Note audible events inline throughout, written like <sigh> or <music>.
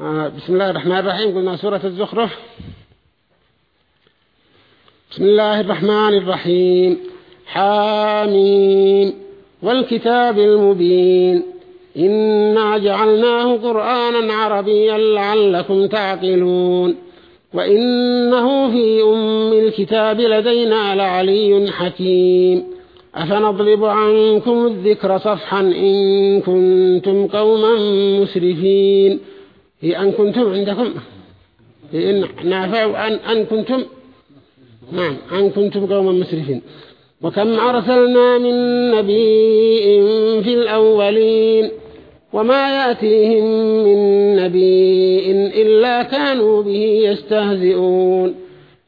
آه بسم الله الرحمن الرحيم. قلنا سورة الزخرف. بسم الله الرحمن الرحيم. حامين والكتاب المبين. إنا جعلناه قرآنا عربيا لعلكم تعقلون. وإنه في أم الكتاب لدينا لعلي حكيم. أفنضرب عنكم الذكر صفحا إن كنتم قوما مسرفين. هي أن كنتم عندكم. هي إن نافع أن, أن كنتم. نعم أن كنتم قوما مسرفين. وكم أرسلنا من نبي في الأولين وما يأتيهم من نبي إلا كانوا به يستهزئون.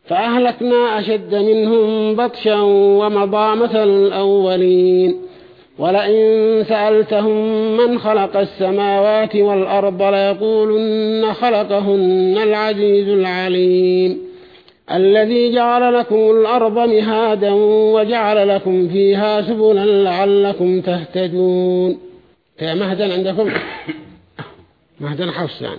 فأهلكنا أشد منهم بطشا ومضى مثل الأولين. ولئن سألتهم من خلق السماوات والأرض ليقولن خلقهن العزيز العليم. الذي جعل لكم الأرض مهادا وجعل لكم فيها سبلا لعلكم تهتدون. مهدا عندكم؟ مهدا حفص يعني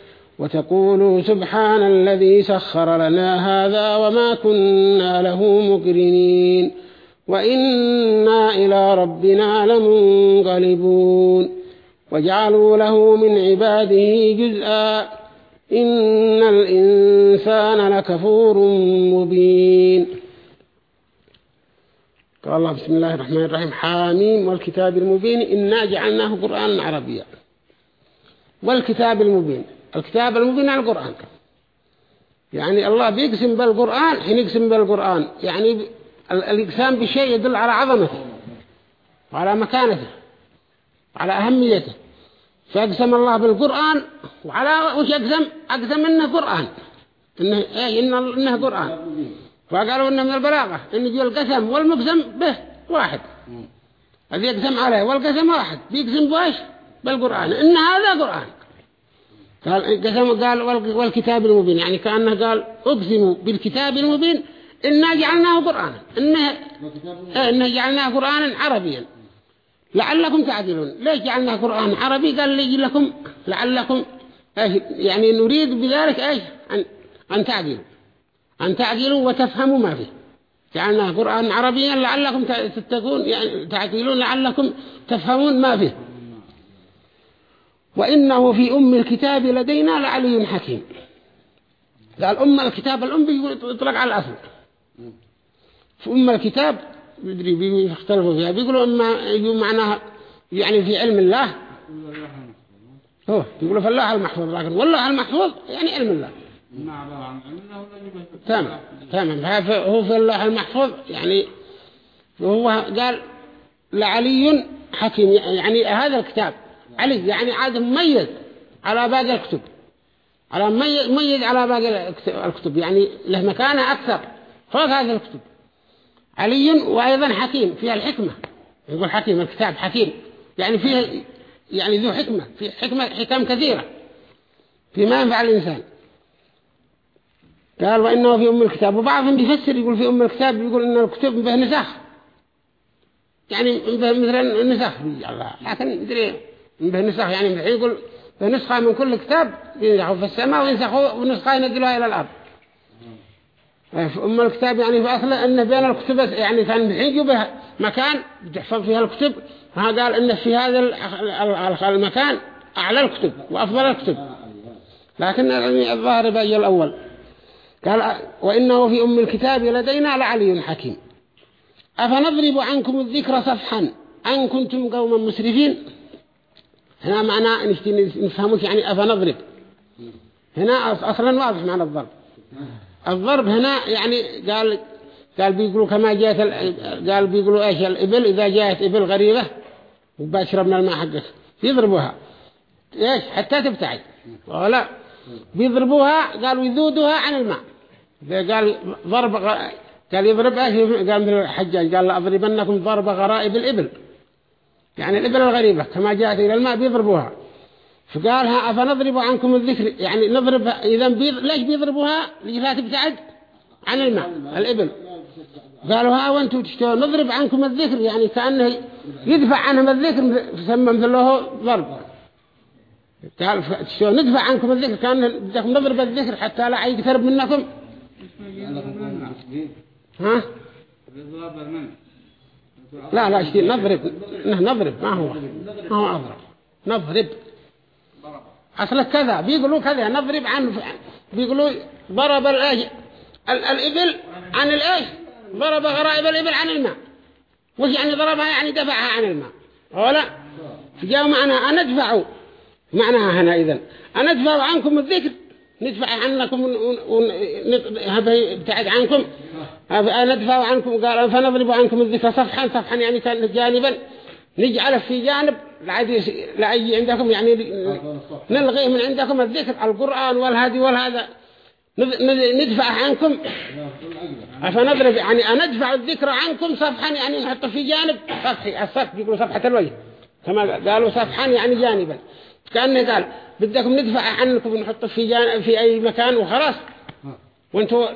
وتقولوا سبحان الذي سخر لنا هذا وما كنا له مقرنين وإنا إلى ربنا لمنقلبون وجعلوا له من عباده جزءا إن الإنسان لكفور مبين. قال الله بسم الله الرحمن الرحيم. حاميم والكتاب المبين. إنا جعلناه قرآنا عربيا. والكتاب المبين. الكتاب المبين على القرآن. يعني الله بيقسم بالقرآن حين يقسم بالقرآن يعني الإقسام بشيء يدل على عظمته وعلى مكانته وعلى أهميته. فأقسم الله بالقرآن وعلى وش أقسم أقسم إنه قرآن. إنه, إيه؟ إنه, إنه قرآن. فقالوا إنه من البلاغة إنه يجي القسم والمقسم به واحد. الذي يقسم عليه والقسم واحد بيقسم بوش بالقرآن. إن هذا قرآن. قال قسم قال والكتاب المبين. يعني كأنه قال أقسموا بالكتاب المبين إنا جعلناه قرآنا. إنه, إيه جعلناه قرآنا عربيا. لعلكم تعدلون. ليش جعلناه قرآن عربي؟ قال لي لكم لعلكم إيش يعني نريد بذلك إيش أن, أن تعدلوا. أن تعدلوا وتفهموا ما فيه. جعلناه قرآن عربيا لعلكم تتقون يعني تعدلون لعلكم تفهمون ما فيه. وإنه في أم الكتاب لدينا لعلي حكيم. قال أم الكتاب الأم يطلق على الأصل. في أم الكتاب يدري بيختلفوا فيها. بيقولوا إما يجوا معناها يعني في علم الله. هو يقولوا في الله المحفوظ لكن والله المحفوظ يعني علم الله. تمام تمام. هو في الله المحفوظ يعني وهو قال لعلي حكيم. يعني هذا الكتاب. علي يعني عاد مميز على باقي الكتب. على مميز على باقي الكتب يعني له مكانة أكثر فوق هذه الكتب. علي وأيضا حكيم فيها الحكمة. يقول حكيم الكتاب حكيم. يعني فيها يعني ذو حكمة في حكمة حكم كثيرة. فيما ينفع الإنسان. قال وإنه في أم الكتاب. وبعضهم بيفسر يقول في أم الكتاب يقول إن الكتب به نسخ. يعني به مثل النسخ لكن مدري به نسخ يعني يقول به نسخة من كل كتاب ينسخوا في السماء وينسخوا ونسخة ينزلوها إلى الأرض. أم الكتاب يعني في أصله أنه بين الكتب يعني كان يجوا بها مكان تحفظ فيها الكتب. ها قال أنه في هذا المكان أعلى الكتب وأفضل الكتب. لكن الظاهر بأي الأول. قال وإنه في أم الكتاب لدينا لعلي حكيم. أفنضرب عنكم الذكر صفحا؟ أن كنتم قوما مسرفين؟ هنا معنى نفهمك يعني أفنضرب هنا أصلا واضح معنى الضرب. الضرب هنا يعني قال قال بيقولوا كما جاءت قال بيقولوا إيش الإبل؟ إذا جاءت إبل غريبة وباشرب من الماء حقك. يضربوها. إيش؟ حتى تبتعد. ولا. بيضربوها قالوا يذودوها عن الماء. قال ضرب. قال يضرب إيش؟ قال الحجاج قال لأضربنكم ضرب غرائب الإبل. يعني الإبل الغريبة كما جاءت إلى الماء بيضربوها. فقالها أفنضرب عنكم الذكر؟ يعني نضرب إذا بيض... ليش بيضربوها؟ لا تبتعد عن الماء الإبل. قالوا ها وأنتم تشتوا نضرب عنكم الذكر يعني كأنه يدفع عنهم الذكر سمى مثل له ضرب. قال تشتوا ندفع عنكم الذكر كأنه بدكم نضرب الذكر حتى لا يقترب منكم. ها؟ لا لا شيء نضرب. نضرب. ما هو؟ ما هو أضرب؟ نضرب. أصلا كذا. بيقولوا كذا. نضرب عن بيقولوا ضرب الأج الإبل عن الإيش؟ ضرب غرائب الإبل عن الماء. وش يعني ضربها؟ يعني دفعها عن الماء. ولا فجاءوا معنا أنا أدفعوا معناها هنا إذن. أنا أدفع عنكم الذكر. ندفع عنكم ونبتعد عنكم. ندفع عنكم قال فنضرب عنكم الذكر صفحا صفحا يعني كان جانبا. نجعله في جانب يجي عندكم يعني نلغيه من عندكم الذكر القرآن والهدي والهذا. ندفع عنكم. فنضرب يعني أنا أدفع الذكر عنكم صفحا يعني نحطه في جانب. صفحي الصفح يقولوا صفحة الوجه. كما قالوا صفحا يعني جانبا. كأنه قال بدكم ندفع عنكم ونحطه في جانب في أي مكان وخلاص. وانتوا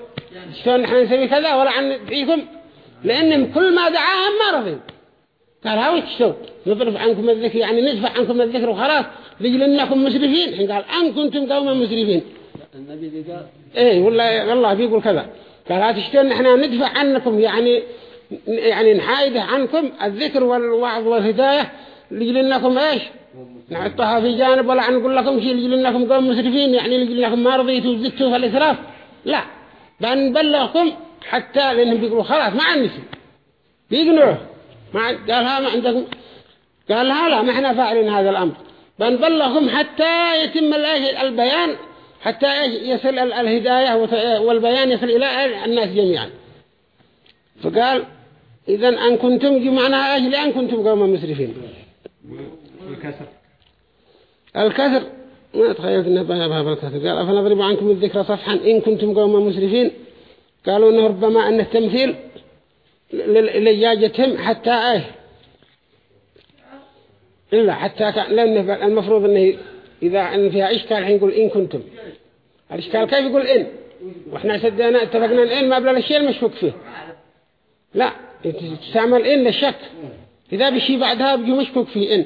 شلون نحن نسوي كذا؟ ولا عن فيكم؟ لأنهم كل ما دعاهم ما رضوا. قال هاو تشتوا نضرب عنكم الذكر يعني ندفع عنكم الذكر وخلاص. لجل انكم مسرفين. حين قال ان كنتم قوما مسرفين. النبي قال إيه والله والله بيقول كذا. قال لا تشتون إحنا ندفع عنكم يعني يعني نحايده عنكم الذكر والوعظ والهداية. لجل انكم إيش؟ نحطها في جانب ولا نقول لكم شيء لجل انكم قوم مسرفين. يعني لجل انكم ما رضيتوا وزدتوا في الإسراف. لا. بنبلغكم حتى لأنهم بيقولوا خلاص ما عندي شيء. بيقنعوا. ما قالها ما عندكم قال لها لا ما إحنا فاعلين هذا الأمر. بنبلغهم حتى يتم البيان حتى يصل الهداية والبيان يصل إلى الناس جميعا. فقال إذا أن كنتم جمعنا إيش؟ لأن كنتم قوما مسرفين. الكسر الكسر. ما تخيلت انه بها بالكسر قال أفنضرب عنكم الذكر صفحا إن كنتم قوما مسرفين؟ قالوا إنه ربما انه تمثيل لجاجتهم حتى إيه؟ إلا حتى لأنه المفروض أنه إذا أن فيها إشكال الحين يقول إن كنتم. الإشكال كيف يقول إن؟ وإحنا سدنا اتفقنا الإن ما بلا الشيء المشفوك فيه. لا تستعمل إن للشك. إذا بشي بعدها بيجي مشكوك فيه إن.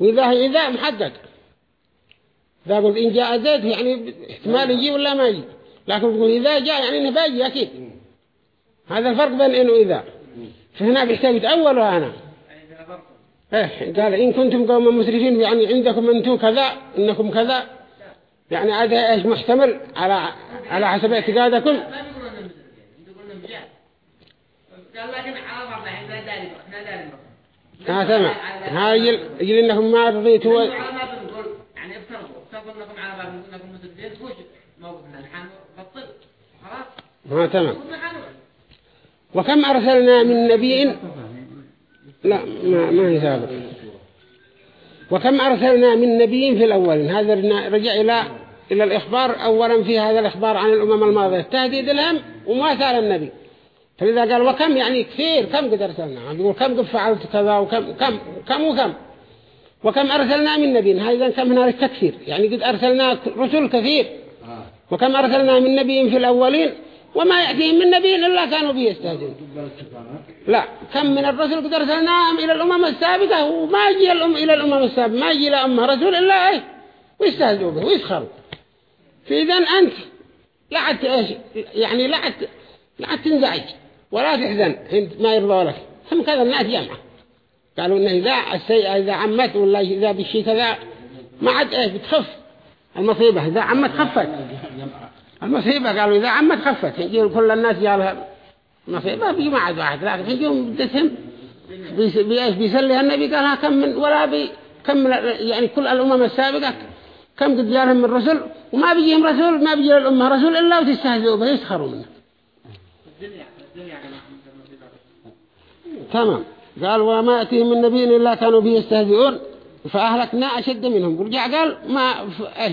وإذا إذا محدد قلت إن جاء زيد يعني احتمال يجي ولا ما يجي؟ لكن تقول إذا جاء يعني إنه باجي أكيد. هذا الفرق بين إن وإذا. فهنا بيحتاج يتأول وأنا إيه قال إن كنتم قوما مسرفين يعني عندكم أنتم كذا إنكم كذا. يعني هذا إيش محتمل على على حسب اعتقادكم؟ ها تمام. ها يجي يجي إنكم ما رضيتوا. انكم على بعض انكم مسلمين وش موقفنا نحن بطل خلاص؟ ها تمام. وكم أرسلنا من نبي؟ لا ما ما هي سابق. وكم أرسلنا من نبي في الأول؟ هذا رجع إلى إلى الإخبار أولا في هذا الإخبار عن الأمم الماضية. تهديد لهم وما سال النبي. فإذا قال وكم؟ يعني كثير. كم قد أرسلنا؟ يقول كم قد فعلت كذا؟ وكم كم كم وكم؟ وكم أرسلنا من نبي؟ هذا كم هنالك تكثير يعني قد أرسلنا رسل كثير. وكم أرسلنا من نبي في الأولين؟ وما يأتيهم من نبي إلا كانوا به يستهزئون. لا كم من الرسل قد أرسلناهم إلى الأمم السابقة؟ وما يجي الأم إلى الأمم السابقة. ما يجي لأمها رسول إلا إيه ويستهزئوا به ويسخروا. فإذا أنت لا عد إيش؟ يعني لا عد تنزعج. ولا تحزن. عند ما يرضى لك. هم كذا الناس جمعة. قالوا إنه إذا السيئة إذا عمت ولا إذا بالشيء كذا ما عد إيش بتخف. المصيبة إذا عمت خفت. المصيبة قالوا إذا عمت خفت. يجي كل الناس جالها مصيبة بيجي ما عاد واحد. لكن يجيهم بدسهم بيش بيسليها النبي قالها كم من ولا بي كم من يعني كل الأمم السابقة كم قد جالهم من رسل وما بيجيهم رسول ما بيجي الأمة رسول إلا وتستهزئوا به يسخروا منه تمام. قال وما يأتيهم من نبي إلا كانوا به يستهزئون فأهلكنا أشد منهم. ورجع قال ما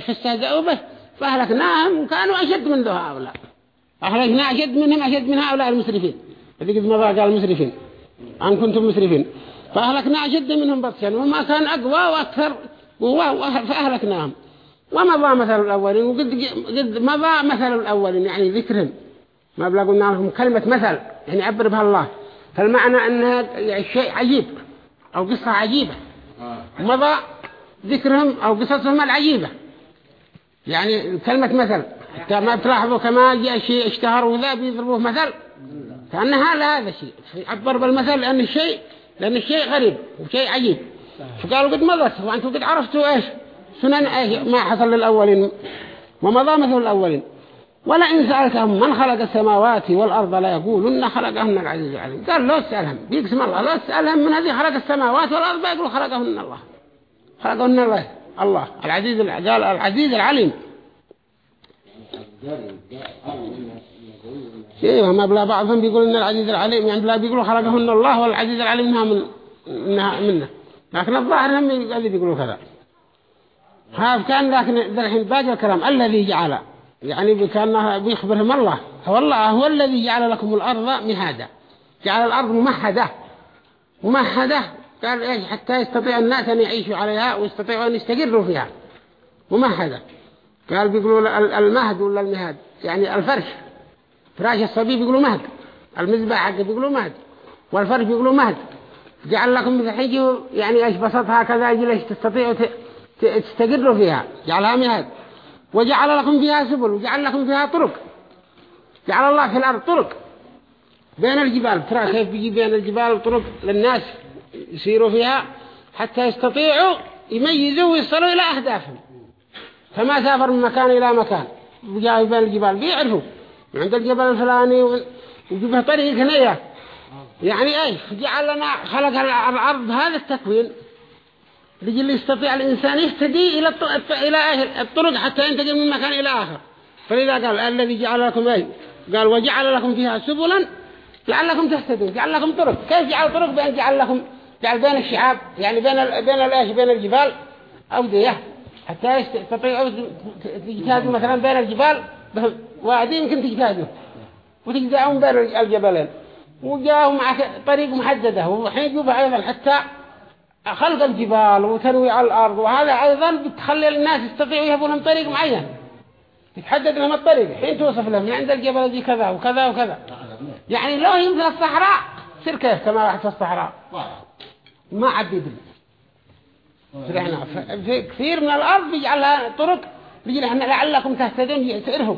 فاستهزئوا به؟ فأهلكناهم وكانوا أشد من هؤلاء. أخرجنا أشد منهم أشد من هؤلاء المسرفين. هذه قد مضى قال المسرفين. أن كنتم مسرفين. فأهلكنا أشد منهم بطشا وما كان أقوى وأكثر فأهلكناهم. ومضى مثل الأولين؟ وقد قد مضى مثل الأولين يعني ذكرهم. ما بلا قلنا لهم كلمة مثل يعني عبر بها الله. فالمعنى أنها شيء عجيب أو قصة عجيبة. مضى ذكرهم أو قصصهم العجيبة. يعني كلمة مثل ما بتلاحظوا كما جاء شيء اشتهر وذا بيضربوه مثل. كأنها لا هذا شيء عبر بالمثل لأن الشيء لأن الشيء غريب وشيء عجيب. فقالوا قد مضت وأنتم قد عرفتوا إيش؟ سنن إيش؟ ما حصل للأولين. ومضى مثل الأولين. ولئن سألتهم من خلق السماوات والأرض لا يقولون خلقهن العزيز العليم. قال لو سألهم بيقسم الله. لو سألهم من هذه خلق السماوات والأرض. بيقولوا خلقهن الله. خلقهن الله. الله. العزيز قال العزيز العليم. أيوه ما بلا بعضهم بيقول إن العزيز العليم. يعني بلا بيقولوا خلقهن الله والعزيز العليم منها من منه. لكن الظاهر هم اللي بيقولوا كذا. ها كان لكن الحين باقي الكلام. الذي جعل يعني كان بيخبرهم الله. هو الله هو الذي جعل لكم الأرض مهادا. جعل الأرض ممهدة. ممهدة. قال إيش؟ حتى يستطيع الناس أن يعيشوا عليها ويستطيعوا أن يستقروا فيها. ممهدة. قال بيقولوا المهد ولا المهاد؟ يعني الفرش. فراش الصبي بيقولوا مهد. المذبح حقه بيقولوا مهد. والفرش بيقولوا مهد. جعل لكم حجي يعني إيش؟ بسطها كذا إيش تستطيعوا تستقروا فيها. جعلها مهد. وجعل لكم فيها سبل وجعل لكم فيها طرق. جعل الله في الأرض طرق. بين الجبال ترى كيف بيجي بين الجبال طرق للناس يسيروا فيها؟ حتى يستطيعوا يميزوا ويصلوا إلى أهدافهم. فما سافر من مكان إلى مكان. وجاء بين الجبال بيعرفوا. عند الجبل الفلاني وجبه طريق هنا. يعني إيش؟ جعل لنا خلق الأرض هذا التكوين. لجل يستطيع الإنسان يهتدي إلى إلى الطرق حتى ينتقل من مكان إلى آخر. فلذا قال الذي جعل لكم أي قال وجعل لكم فيها سبلا لعلكم تهتدون. جعل لكم طرق. كيف جعل طرق؟ بين جعل لكم جعل بين الشعاب يعني بين ال... بين الايش بين الجبال أودية. حتى يستطيعوا تجتازوا مثلا بين الجبال وادي يمكن تجتازوا وتجتازوا بين الجبلين. وجاءوا مع طريق محددة. وحين يجوا أيضا حتى خلق الجبال وتنويع الأرض وهذا أيضا بتخلي الناس يستطيعوا يهبوا لهم طريق معين. يتحدد لهم الطريق حين توصف لهم عند الجبل دي كذا وكذا وكذا. يعني لو يمثل الصحراء سير كيف كما واحد في الصحراء؟ ما عد يدري. فرحنا في كثير من الأرض بيجعلها طرق بيجعل إحنا لعلكم تهتدون تعرفوا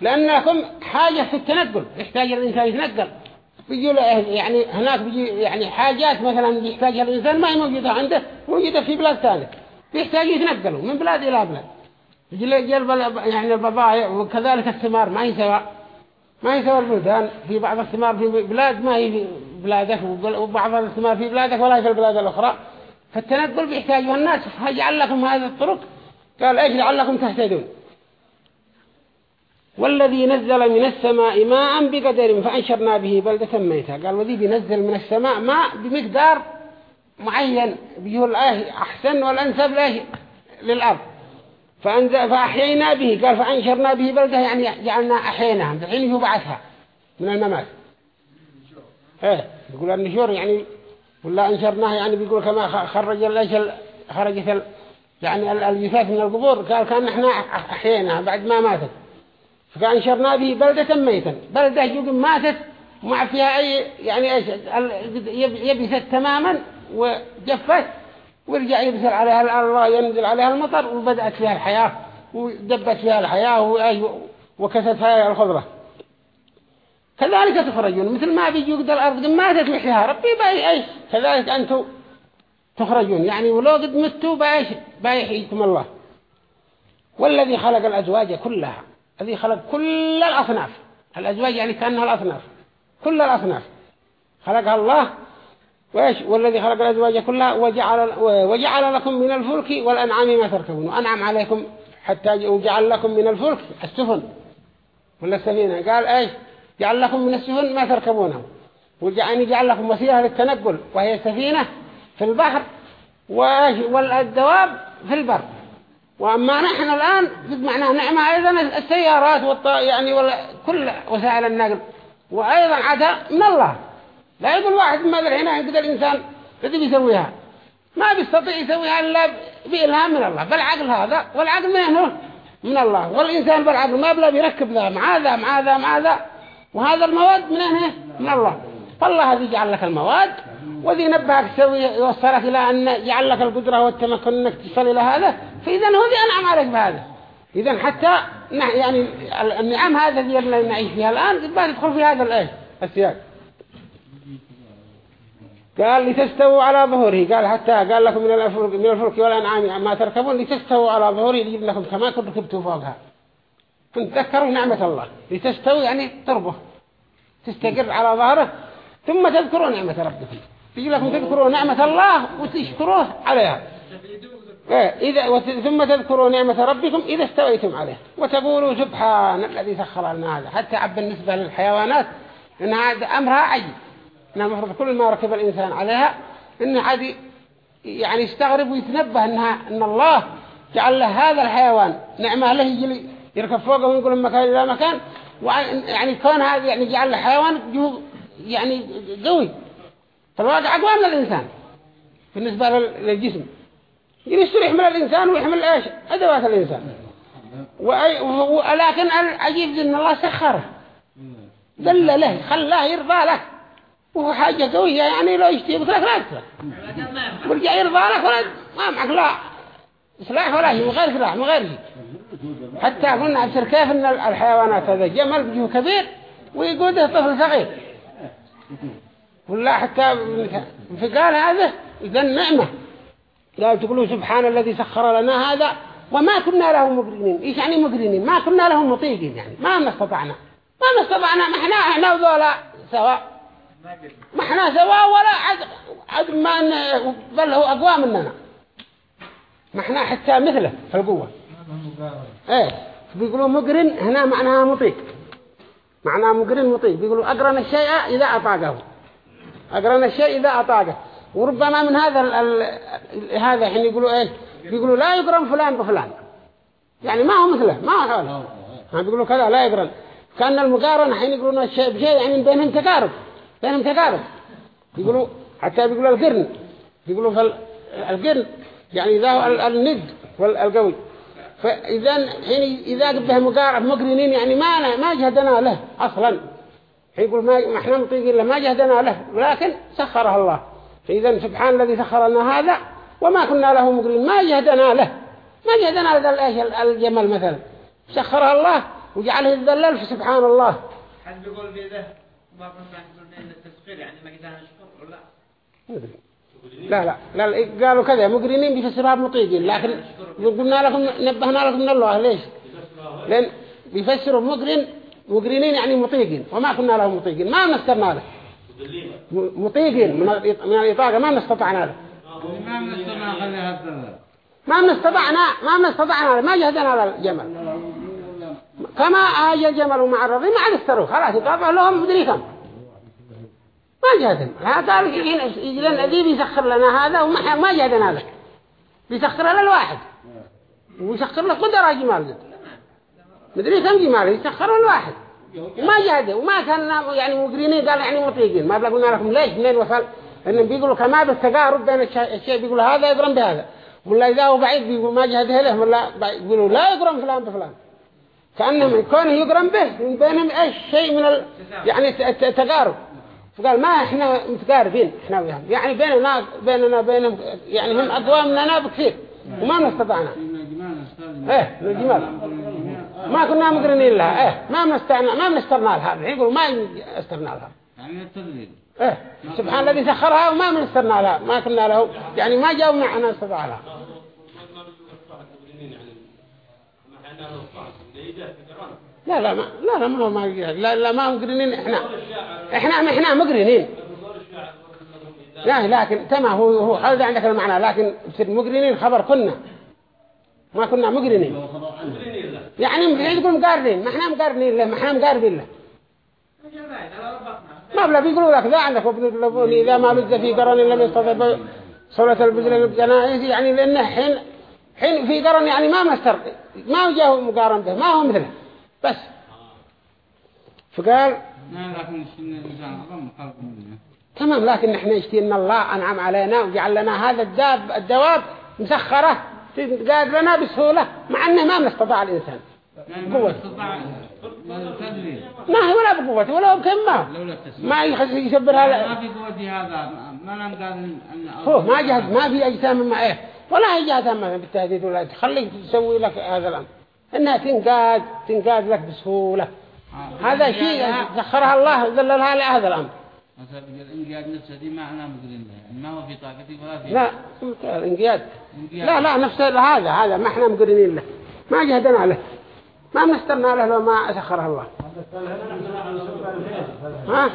لأنكم حاجة في التنقل يحتاج الإنسان يتنقل. بيجي له يعني هناك بيجي يعني حاجات مثلا يحتاجها الإنسان ما هي موجودة عنده موجودة في بلاد ثانية. بيحتاج يتنقلوا من بلاد إلى بلاد. يجي له يعني البضائع وكذلك الثمار ما يسوى ما يسوى البلدان. في بعض الثمار في بلاد ما هي في بلادك وبعض الثمار في بلادك ولا في البلاد الأخرى. فالتنقل بيحتاجها الناس. فجعل لكم هذه الطرق. قال إيش لعلكم تهتدون؟ والذي نزل من السماء ماء بقدر فأنشرنا به بلدة ميتة. قال وذي بينزل من السماء ماء بمقدار معين. بيقول أحسن والأنسب للأرض. فأحيينا به. قال فأنشرنا به بلدة يعني جعلنا أحييناها. الحين هو بعثها من الممات. إيه يقول النشور يعني ولا أنشرناها يعني بيقول كما خرج الأجل خرجت يعني الجثث من القبور. قال كان إحنا أحييناها بعد ما ماتت. فأنشرنا به بلدة ميتا. بلدة يجب ماتت وما فيها أي يعني إيش يبست تماما وجفت ورجع يبسل عليها الأرض ينزل عليها المطر وبدأت فيها الحياة ودبت فيها الحياة وكست فيها الخضرة. كذلك تخرجون. مثل ما بيجي قد الأرض ماتت وحيها ربي باي إيش كذلك أنتم تخرجون. يعني ولو قد متوا بايش بايحيكم الله. والذي خلق الأزواج كلها. الذي خلق كل الأصناف. الأزواج يعني كأنها الأصناف. كل الأصناف. خلقها الله. وإيش؟ والذي خلق الأزواج كلها. وجعل, وجعل لكم من الفلك والأنعام ما تركبون. وأنعم عليكم حتى وجعل لكم من الفلك السفن. ولا السفينة قال إيش؟ جعل لكم من السفن ما تركبونه. وجعل جعل لكم وسيلة للتنقل. وهي السفينة في البحر. والدواب في البر. وأما نحن الآن معناه نعمة أيضا السيارات والط... يعني ولا كل وسائل النقل. وأيضا عدا من الله. لا يقول واحد ما أدري هنا يقدر الإنسان الذي بيسويها. ما بيستطيع يسويها إلا بإلهام من الله. بالعقل هذا والعقل منه من الله. والإنسان بالعقل ما بلا بيركب ذا مع ذا مع ذا مع ذا. وهذا المواد منه من الله. فالله هذه جعل لك المواد وذي نبهك تسوي يوصلك إلى أن يجعل لك القدرة والتمكن أنك تصل إلى هذا. فإذا هو ذي أنعم عليك بهذا. إذا حتى يعني النعم هذا اللي نعيش فيها الآن قد تدخل في هذا الآية السياق. قال لتستووا على ظهوره. قال حتى قال لكم من الفلك من الفلك والأنعام ما تركبون لتستووا على ظهوره يجيب لكم كما كنتم ركبتوا فوقها. تذكروا نعمة الله. لتستووا يعني تربه. تستقر على ظهره. ثم تذكروا نعمة ربكم. يجي لكم تذكروا نعمة الله وتشكروه عليها. إيه، إذا ثم تذكروا نعمة ربكم إذا استويتم عليه وتقولوا سبحان الذي سخر لنا هذا. حتى عب بالنسبة للحيوانات إن هذا أمرها عجيب. إن المفروض كل ما ركب الإنسان عليها إنه عادي يعني يستغرب ويتنبه إنها إن الله جعل له هذا الحيوان. نعمة له يجي يركب فوقه وينقل من مكان إلى مكان. يعني كون هذا يعني جعل له حيوان يعني قوي. فالواقع أقوى من الإنسان بالنسبة للجسم. يصير يحمل الإنسان ويحمل إيش؟ أدوات الإنسان. ولكن العجيب إن الله سخره. دل له خلاه يرضى له. وهو حاجة قوية يعني لو يشتي بك لك لا تسرح ورجع يرضى لك ولا ما معك لا سلاح ولا شيء غير سلاح من غير شيء. حتى قلنا أبصر كيف أن الحيوانات هذا جمل بجوه كبير ويقوده طفل صغير. ولا حتى فقال هذا إذا النعمة قال تقولوا سبحان الذي سخر لنا هذا وما كنا له مقرنين. إيش يعني مقرنين؟ ما كنا له مطيقين يعني. ما استطعنا. ما استطعنا. ما إحنا إحنا وذولا سواء ما إحنا سواء ولا عد, عد ما بل هو أقوى مننا. ما إحنا حتى مثله في القوة. إيه. بيقولوا مقرن هنا معناها مطيق. معناها مقرن مطيق بيقولوا أقرن الشيء إذا أطاقه. أقرن الشيء إذا أطاقه. وربما من هذا ال ال هذا حين يقولوا إيه بيقولوا لا يقرن فلان بفلان. يعني ما هو مثله ما هو حوله. هم بيقولوا كذا لا يقرن. كأن المقارنة حين يقولون الشيء بشيء يعني بينهم تقارب. بينهم تقارب. يقولوا حتى بيقولوا القرن. يقولوا فالقرن يعني ذا الند والقوي. فإذا حين إذا به مقارب مقرنين يعني ما ما جهدنا له أصلا. يقول ما إحنا مطيقين له ما جهدنا له ولكن سخرها الله. فإذا سبحان الذي سخر لنا هذا وما كنا له مقرين ما جهدنا له. ما جهدنا له الجمل مثلا. سخرها الله وجعله يذلل فسبحان الله. حد بيقول بيده؟ ما بين التسخير يعني ما قدرنا نشكر ولا لا لا لا قالوا كذا مقرنين بيفسرها بمطيقين لكن قلنا لكم نبهنا لكم من الله ليش؟ لأن بيفسروا مقرن مقرنين يعني مطيقين وما كنا لهم مطيقين ما نسترنا له. مطيقين من الإطاقة ما نستطعنا له. ما نستطعنا ما نستطعنا ما جهدنا الجمل. كما آجى الجمل مع الرضي ما عاد خلاص يطابع لهم مدري كم ما جهدنا هذا قال يجي لنا ذي بيسخر لنا هذا وما ما جهدنا لك بيسخر للواحد ويسخر له قدرة جمال مدري كم جمال يسخر الواحد. وما جاده. وما كان يعني مقرنين. قال يعني مطيقين. ما قلنا لكم ليش؟ منين وصل إن بيقولوا كما بالتقارب بين الشيء بيقولوا هذا يقرن بهذا. ولا إذا هو بعيد بيقول ما جهده له. ولا بيقولوا لا يقرن فلان بفلان. كأنهم يكون يقرن به بينهم إيش؟ شيء من ال... يعني التقارب فقال ما إحنا متقاربين إحنا وياهم يعني بيننا بيننا بينهم يعني هم اقوى مننا بكثير وما نستطعنا إيه الجمال ما كنا مقرنين لها إيه ما منسترنا ما منسترنا لها يقولوا ما استرنا لها يعني التدليل إيه سبحان الذي سخرها وما منسترنا لها ما كنا له يعني ما جاءوا معنا استطاع لها لا لا ما لا لا ما هو ما لا لا ما مقرنين إحنا. إحنا إحنا مقرنين. لا لكن تمام هو هو هذا عندك المعنى. لكن في مقرنين خبر كنا. ما كنا مقرنين. يعني يقول مقارنين. ما إحنا مقارنين له ما إحنا مقاربين له. ما بلا بيقولوا لك ذا عندك وابن اللبوني إذا ما لز في قرن لم يستطع صولة البذل الجنائز يعني لأنه حين حين في قرن يعني ما مستر ما وجاه مقارن به ما هو مثله. بس. فقال تمام لكن نحن نشتي ان الله أنعم علينا وجعل لنا هذا الداب الدواب مسخرة تقاد لنا بسهولة مع أنه ما نستطاع الإنسان. قوة ما هي ولا بقوة ولا بكمة ما. يسبرها ما في قوة هذا. ما هو ما جهد ما في أجسام ما إيه. ولا هي جهد ما بالتهديد ولا تخليك تسوي لك هذا الأمر. إنها تنقاد تنقاد لك بسهولة. هذا شيء سخرها الله ذللها لهذا الأمر. مثلا الانقياد نفسه دي ما أنا مقدرين يعني. ما هو في طاقتي ولا في لا الانقياد لا لا نفس هذا هذا ما إحنا مقرنين له ما جهدنا له. ما نسترنا له لو ما سخرها الله. ها؟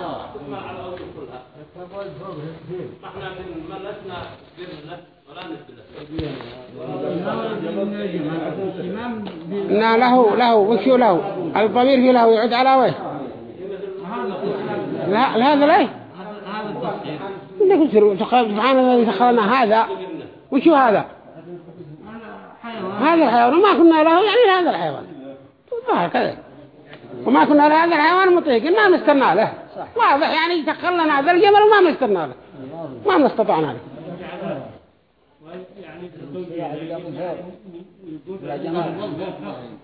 لا له له وشو له؟ الضمير في له يعود على وين لا هذا ليه؟ سبحان الذي سخرنا هذا. وشو هذا؟ هذا الحيوان. وما كنا له يعني هذا الحيوان. هكذا. وما كنا لهذا الحيوان مطيق ما نستنى له. واضح يعني يسخر لنا هذا الجمل وما نستنى له. ما نستطعنا له.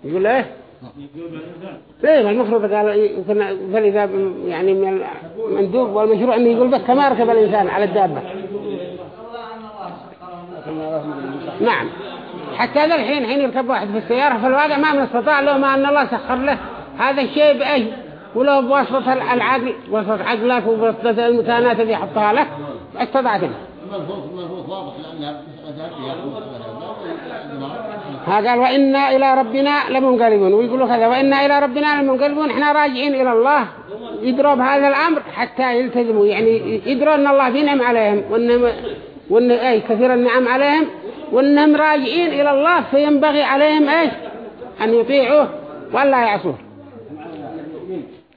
يقول إيه؟ ليه المفروض قال فلذا يعني من المندوب والمشروع إنه يقول بس كما ركب الإنسان على الدابة. نعم. حتى هذا الحين حين يركب واحد في السيارة في الواقع ما من استطاع له ما أن الله سخر له هذا الشيء بأي ولو بواسطة العقل بواسطة عقلك وبواسطة المكانات اللي يحطها لك استطعت له ها قال وإنا إلى ربنا لمنقلبون. ويقولوا كذا وإنا إلى ربنا لمنقلبون. إحنا راجعين إلى الله. يدروا بهذا الأمر حتى يلتزموا. يعني يدروا أن الله بينعم عليهم وأن, وإن أي كثير النعم عليهم. وأنهم راجعين إلى الله فينبغي عليهم إيش؟ أن يطيعوه ولا يعصوه.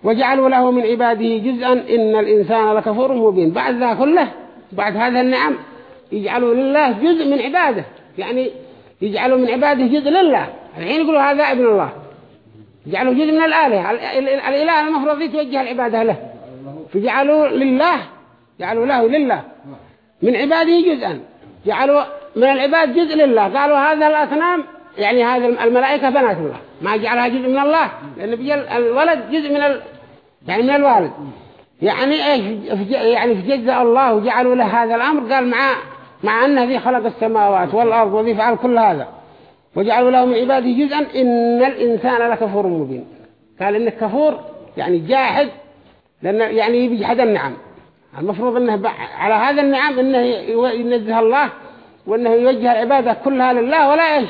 وجعلوا له من عباده جزءا إن الإنسان لكفور مبين. بعد ذا كله بعد هذا النعم يجعلوا لله جزء من عباده. يعني يجعلوا من عباده جزء لله. الحين يقولوا هذا ابن الله. يجعلوا جزء من الآلهة. الإله المفروض يتوجه العبادة له. فجعلوا لله. جعلوا له لله. من عباده جزءا. جعلوا من العباد جزء لله. قالوا هذا الأصنام يعني هذا الملائكة بنات الله. ما جعلها جزء من الله. لأن الولد جزء من ال... يعني من الوالد. يعني إيش؟ يعني في جزء الله وجعلوا له هذا الأمر قال مع مع أنه ذي خلق السماوات والأرض وذي فعل كل هذا. وجعلوا له من عباده جزءا إن الإنسان لكفور مبين. قال إنك كفور يعني جاحد لأن يعني بيجحد النعم. المفروض أنه على هذا النعم أنه ينزه الله وأنه يوجه العبادة كلها لله ولا إيش؟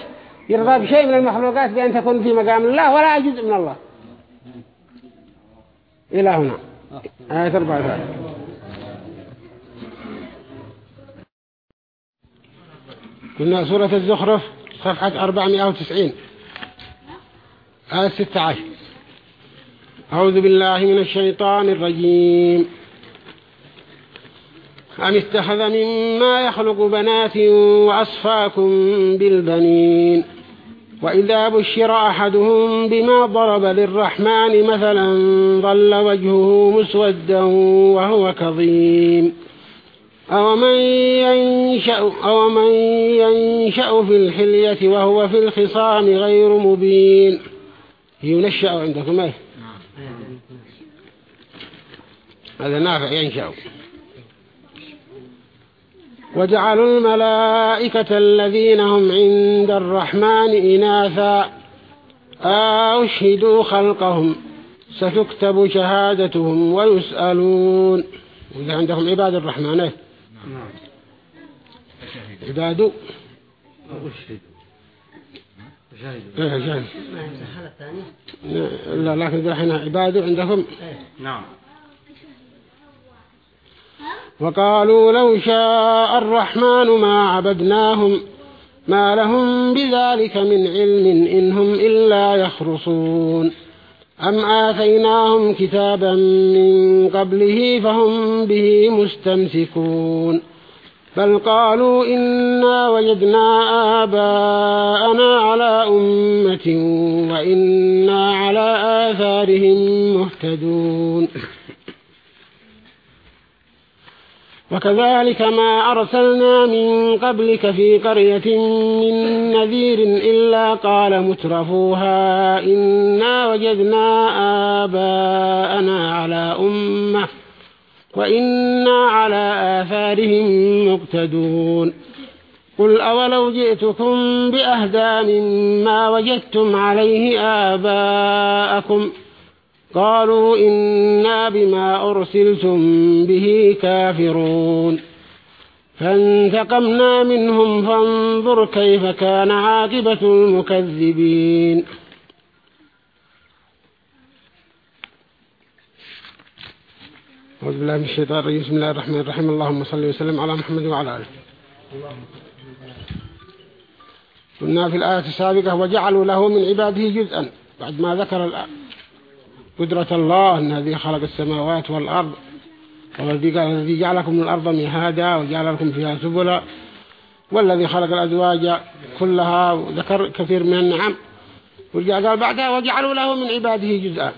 يرضى بشيء من المخلوقات بأن تكون في مقام الله ولا جزء من الله. إلى هنا. آية 14 كنا سورة الزخرف صفحة 490 آية 16 أعوذ بالله من الشيطان الرجيم. أم اتخذ مما يخلق بنات وأصفاكم بالبنين؟ وإذا بشر أحدهم بما ضرب للرحمن مثلا ظل وجهه مسودا وهو كظيم. أو من ينشأ, أو من ينشأ في الحلية وهو في الخصام غير مبين. ينشأ عندكم إيه هذا نافع ينشأ. وجعلوا الملائكة الذين هم عند الرحمن إناثا. أشهدوا خلقهم. ستكتب شهادتهم ويسألون. وإذا عندهم عباد الرحمن. إيه؟ عباد. شهدوا لا لكن الحين عباد عندهم. نعم. وقالوا لو شاء الرحمن ما عبدناهم ما لهم بذلك من علم إنهم إلا يخرصون. أم آتيناهم كتابا من قبله فهم به مستمسكون. بل قالوا إنا وجدنا آباءنا على أمة وإنا على آثارهم مهتدون. وكذلك ما أرسلنا من قبلك في قرية من نذير إلا قال مترفوها إنا وجدنا آباءنا على أمة وإنا على آثارهم مقتدون قل أولو جئتكم بأهدى مما وجدتم عليه آباءكم قالوا إنا بما أرسلتم به كافرون. فانتقمنا منهم فانظر كيف كان عاقبة المكذبين. أعوذ بالله من الشيطان الرجيم. بسم الله الرحمن الرحيم. اللهم صل وسلم على محمد وعلى آله. قلنا في الآية السابقة وجعلوا له من عباده جزءا. بعد ما ذكر قدرة الله الذي خلق السماوات والأرض والذي جعلكم الأرض مهادا وجعل لكم فيها سبلا والذي خلق الأزواج كلها وذكر كثير من النعم ورجع قال بعدها وجعلوا له من عباده جزءا.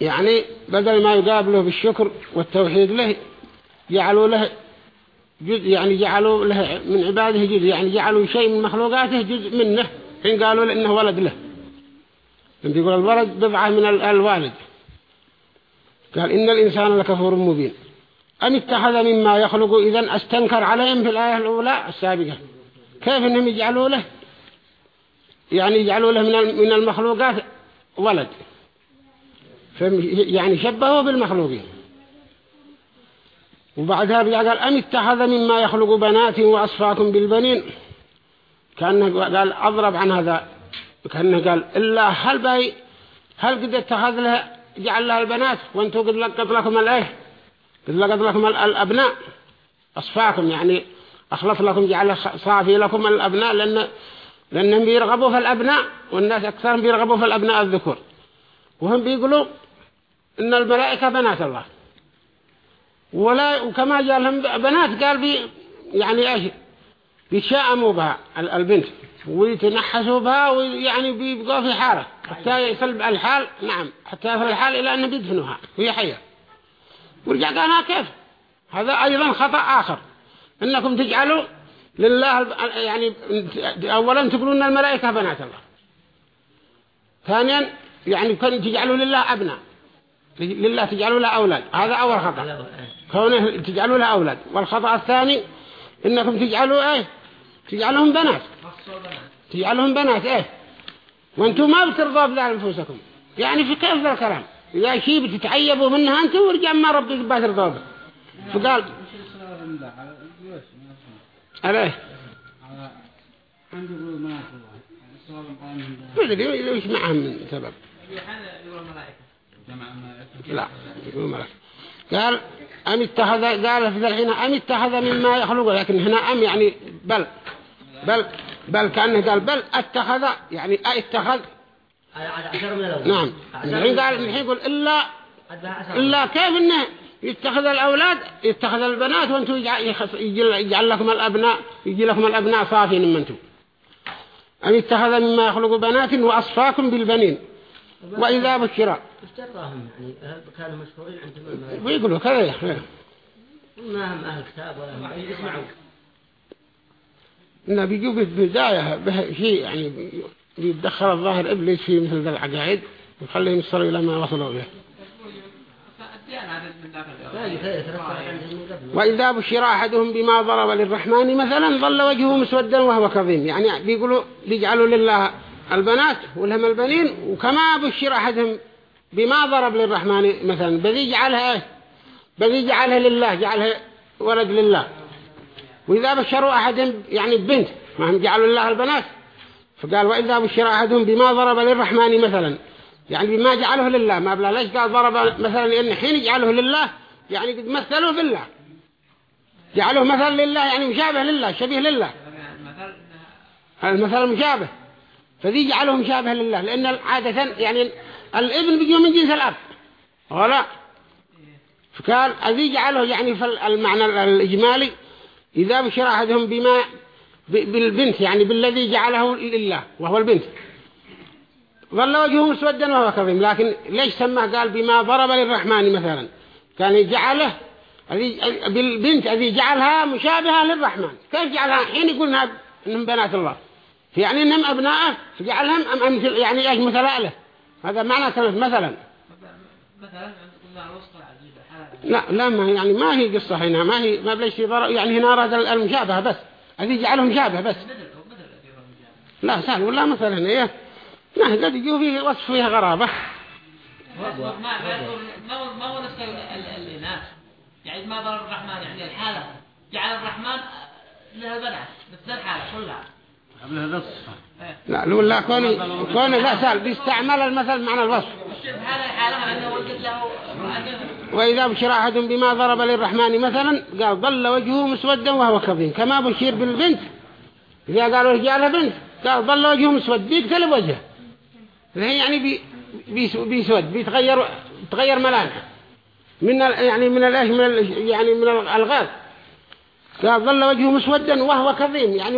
يعني بدل ما يقابله بالشكر والتوحيد له جعلوا له جزء يعني جعلوا له من عباده جزء يعني جعلوا شيء من مخلوقاته جزء منه حين قالوا لأنه ولد له. لما يقول الولد بضعة من الوالد قال إن الإنسان لكفور مبين. أم اتخذ مما يخلق إذن أستنكر عليهم في الآية الأولى السابقة. كيف أنهم يجعلوا له؟ يعني يجعلوا له من المخلوقات ولد. يعني شبهوا بالمخلوقين. وبعدها قال أم اتخذ مما يخلق بنات وأصفاكم بالبنين؟ كأنه قال أضرب عن هذا كأنه قال إلا هل باي هل قد اتخذ لها جعل لها البنات؟ وانتوا قد لقد لكم الايه قد لقد لكم الأبناء. أصفاكم يعني أخلص لكم جعل صافي لكم الأبناء لأن لأنهم بيرغبوا في الأبناء والناس أكثرهم بيرغبوا في الأبناء الذكور. وهم بيقولوا إن الملائكة بنات الله. ولا وكما جاء لهم بنات قال بي يعني إيش بيشاءموا بها البنت. ويتنحسوا بها ويعني بيبقوا في حالة حتى يصل الحال نعم. حتى يصل الحال إلى أن بيدفنوها. وهي حية. ورجع قالها كيف؟ هذا أيضا خطأ آخر. إنكم تجعلوا لله يعني أولا تقولون الملائكة بنات الله. ثانيا يعني كن تجعلوا لله أبناء. لله تجعلوا له أولاد. هذا أول خطأ. كونه تجعلوا له أولاد. والخطأ الثاني إنكم تجعلوا إيه؟ تجعلهم بنات. تجعلهم بنات إيه؟ وأنتم ما بترضوا بذا أنفسكم. يعني في كيف ذا الكلام؟ إذا شيء بتتعيبوا منها أنتم ورجع ما ربي بترضوا به. فقال عليه. ما ادري ليش معهم من سبب لا. يقول ملك قال أم اتخذ قال في الحين أم اتخذ مما يخلق لكن هنا أم يعني بل. بل. بل كأنه قال بل اتخذ يعني اتخذ؟ نعم. الحين قال الحين يقول إلا إلا كيف إنه يتخذ الأولاد؟ يتخذ البنات وأنتم يجعل لكم الأبناء يجي لكم الأبناء صافين من أنتم. أم اتخذ مما يخلق بنات وأصفاكم بالبنين؟ وإذا بشرا اشتراهم يعني كانوا مشهورين عندهم ويقولوا كذا ما هم أهل كتاب ولا هم يسمعوا إنه بيجوا بداية به شيء يعني بيدخل الظاهر إبليس في مثل ذا العقائد ويخليهم يصلوا إلى ما وصلوا إليه وإذا بشر أحدهم بما ضرب للرحمن مثلا ظل وجهه مسودا وهو كظيم. يعني بيقولوا بيجعلوا لله البنات ولهم البنين وكما بشر أحدهم بما ضرب للرحمن مثلا. بذي جعلها بذي جعلها لله جعلها ولد لله. وإذا بشروا أحدهم يعني بنت ما هم جعلوا لله البنات. فقال وإذا بشر أحدهم بما ضرب للرحمن مثلا يعني بما جعله لله. ما بلا ليش قال ضرب مثلا لأن حين يجعله لله؟ يعني قد مثلوه بالله جعله مثلا لله يعني مشابه لله شبيه لله. المثل مشابه. فذي جعله مشابه لله لأن عادة يعني الابن بيجوا من جنس الأب. ولا فقال الذي جعله يعني في المعنى الإجمالي إذا بشر أحدهم بما بالبنت يعني بالذي جعله لله وهو البنت. ظل وجهه مسودا وهو كظيم. لكن ليش سماه؟ قال بما ضرب للرحمن مثلا. كان جعله بالبنت الذي جعلها مشابهة للرحمن. كيف جعلها؟ حين يقول إنها إنهم بنات الله. يعني إنهم أبناءه فجعلهم أم يعني إيش؟ مثلاء له. هذا معنى كلمة مثلا. مثلا الوصفة عجيبة حالة لا لا ما هي يعني ما هي قصة هنا ما هي ما بليش ضرر يعني هنا أراد المشابهة بس الذي جعله مشابه بس. لا سهل ولا مثلا إيه؟ لا قد يجوا فيه وصف فيها غرابة. ما ما يقول ما هو ما هو نفس ال- ال- الإناث؟ يعني ما ضرب الرحمن يعني الحالة. جعل الرحمن لها بنات نفس الحالة كلها قبلها نص إيه. لا كوني كوني لا سهل بيستعمل المثل معنى الوصف. وإذا بشر أحد بما ضرب للرحمن مثلا قال ظل وجهه مسودا وهو كظيم. كما بشير بالبنت. إذا قالوا رجالها بنت قال ظل وجهه مسود بيقتلب وجهه. فهي يعني بي بيس- بيسود بيتغير تغير ملامحه من يعني من الايش من يعني من الغاز قال ظل وجهه مسودا وهو كظيم. يعني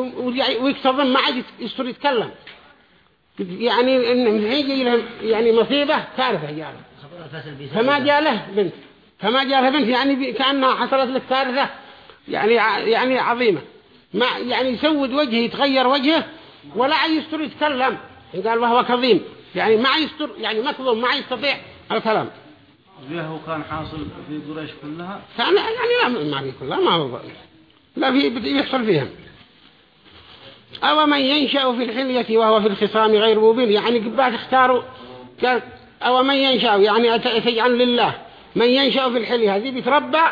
ويكتظم ما عاد يستر يتكلم. يعني انه يجي لهم يعني مصيبة كارثه جاله. فما جاء له بنت. فما جاء له بنت يعني كأنها حصلت له كارثة يعني يعني عظيمة. ما يعني يسود وجهه يتغير وجهه ولا يستر يتكلم. قال وهو كظيم. يعني ما يستر يعني مكظوم ما يستطيع الكلام. هو كان حاصل في قريش كلها؟ كان يعني لا ما في كلها ما هو لا في يحصل فيهم أو من ينشأ في الحلية وهو في الخصام غير مبين يعني قبات اختاروا قال أو من ينشأ يعني تجعل لله. من ينشأ في الحلية هذه بيتربى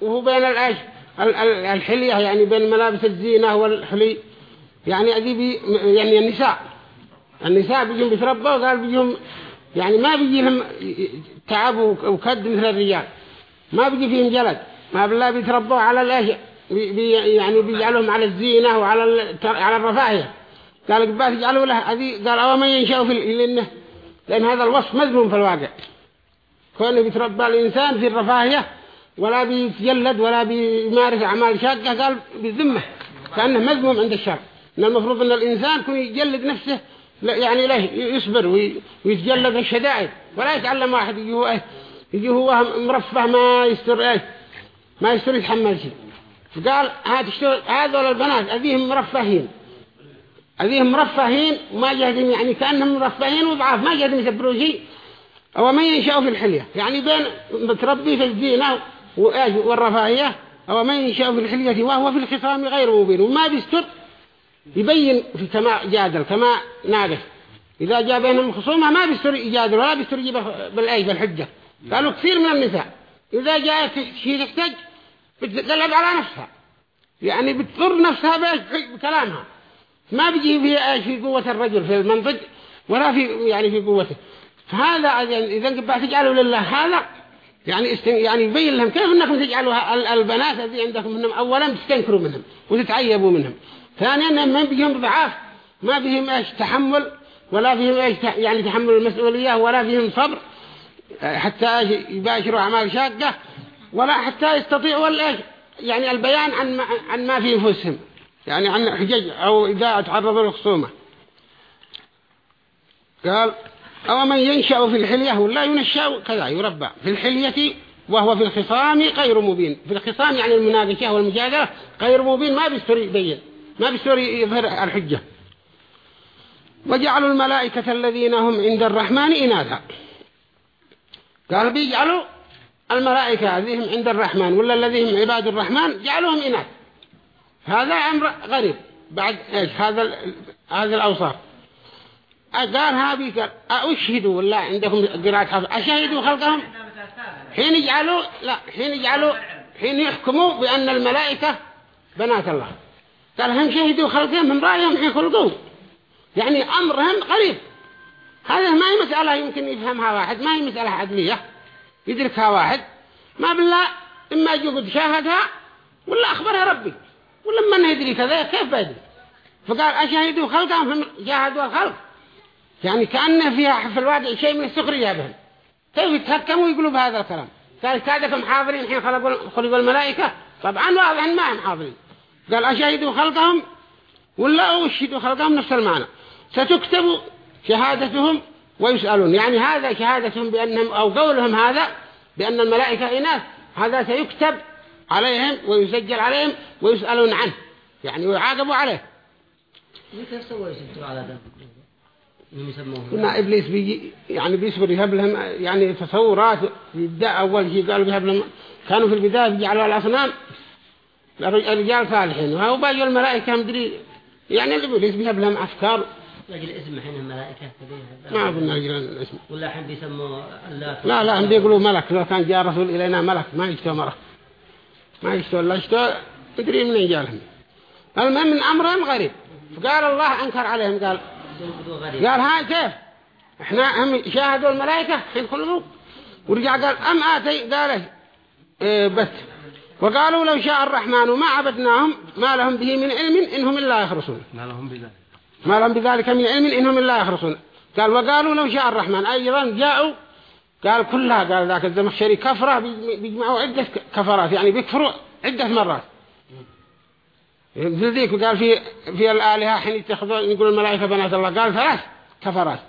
وهو بين الأش ال- ال- الحلية يعني بين ملابس الزينة والحلي. يعني هذه يعني النساء. النساء بيجون بيتربوا قال بيجون يعني ما بيجي لهم تعب وكد مثل الرجال. ما بيجي فيهم جلد. ما بالله بيتربوا على الأشياء. بي بي يعني بيجعلهم على الزينة وعلى على الرفاهية. قال قبات يجعلوا له هذه قال أو من ينشأ في لأنه لأن هذا الوصف مذموم في الواقع. كونه بيتربى الإنسان في الرفاهية ولا بيتجلد ولا بيمارس أعمال شاقة قال بالذمة كأنه مذموم عند الشر. إن المفروض أن الإنسان يكون يجلد نفسه يعني له يصبر وي- ويتجلد الشدائد. ولا يتعلم واحد يجي هو إيه يجي هو مرفه ما يستر إيه ما يستر يتحمل شيء. فقال هذا اشتغل هذول البنات أذيهم مرفهين. أذيهم مرفهين وما جهدهم يعني كأنهم مرفهين وضعاف ما جهدهم يسبروا أو من ينشأ في الحلية. يعني بين متربي في الزينة والرفاهية أو من ينشأ في الحلية وهو في الخصام غير مبين. وما بيستر يبين في كما جادل كما ناقش. إذا جاء بينهم خصومة ما بيستر يجادل ولا بيستر يجيبه بالأي بالحجة. قالوا كثير من النساء. إذا جاءت شيء تحتاج بتقلب على نفسها. يعني بتضر نفسها بكلامها. ما بيجي فيها في قوة الرجل في المنطق ولا في يعني في قوته. فهذا إذا كنت تجعلوا لله هذا يعني استن يعني يبين لهم كيف إنكم تجعلوا البنات الذي عندكم منهم اولا تستنكروا منهم وتتعيبوا منهم. ثانيا ما بيهم ضعاف ما بهم إيش؟ تحمل ولا فيهم إيش؟ يعني تحمل المسؤولية ولا فيهم صبر حتى يباشروا أعمال شاقة. ولا حتى يستطيعوا يعني البيان عن ما عن ما في أنفسهم. يعني عن حجج أو إذا تعرضوا للخصومة. قال أو من ينشأ في الحلية ولا ينشأ كذا يربى. في الحلية وهو في الخصام غير مبين. في الخصام يعني المناقشة والمجادلة غير مبين ما بيستر يبين. ما بيستر يظهر الحجة. وجعلوا الملائكة الذين هم عند الرحمن إناثا. قال بيجعلوا الملائكة هم عند الرحمن ولا الذين هم عباد الرحمن؟ جعلوهم إناث. هذا أمر غريب. بعد إيش؟ هذا هذه الأوصاف. هذه قال أشهدوا ولا عندكم قراءة أشهدوا خلقهم؟ حين يجعلوا لا حين يجعلوا حين يحكموا بأن الملائكة بنات الله. قال هم شهدوا خلقهم من رأيهم حين خلقوا. يعني أمرهم قريب هذا ما هي مسألة يمكن يفهمها واحد ما هي مسألة عدلية. يدركها واحد. ما بالله إما يجي شاهدها ولا أخبرها ربي. ولا ما يدري كذا كيف بيدري؟ فقال أشهدوا خلقهم هم شاهدوا الخلق. يعني كأن فيها في الواقع شيء من السخرية بهم. كيف يتهكموا ويقولوا بهذا الكلام؟ قال كادكم حاضرين حين خلقوا خلقوا الملائكة. طبعا واضح ما هم حاضرين. قال أشهدوا خلقهم ولا أشهدوا خلقهم؟ نفس المعنى. ستكتب شهادتهم ويسألون. يعني هذا شهادتهم بأنهم أو قولهم هذا بأن الملائكة إناث. هذا سيكتب عليهم ويسجل عليهم ويسألون عنه. يعني ويعاقبوا عليه. كيف سووا يسجلوا على ذلك؟ قلنا إبليس بيجي يعني بيصبر يهب لهم يعني تصورات. يبدأ أول شيء قالوا بيهب لهم كانوا في البداية بيجعلوا الأصنام الرجال صالحين. وهو باقي الملائكة مدري يعني الإبليس بيهب لهم أفكار لأجل اسم حين الملائكة ما قلنا رجل الاسم ولا حين بيسموا الله لا لا هم بيقولوا ملك. لو كان جاء رسول إلينا ملك ما يشتوى مرة. ما يشتوى الله يشتوى مدري من جالهم المهم من أمرهم غريب. فقال الله أنكر عليهم. قال قال ها كيف؟ إحنا هم شاهدوا الملائكة حين خلقوا ورجع قال أم آتي قال إيه بس. وقالوا لو شاء الرحمن وما عبدناهم ما لهم به من علم إنهم إلا يخرصون. ما لهم بذلك. ما لهم بذلك من علم إنهم إلا يخرصون. قال وقالوا لو شاء الرحمن. أيضا جاءوا قال كلها قال ذاك الزمخشري كفرة بيجمعوا عدة كفرات يعني بيكفروا عدة مرات. مثل ذيك قال في في الآلهة حين يتخذوا يقول الملائكة بنات الله. قال ثلاث كفرات.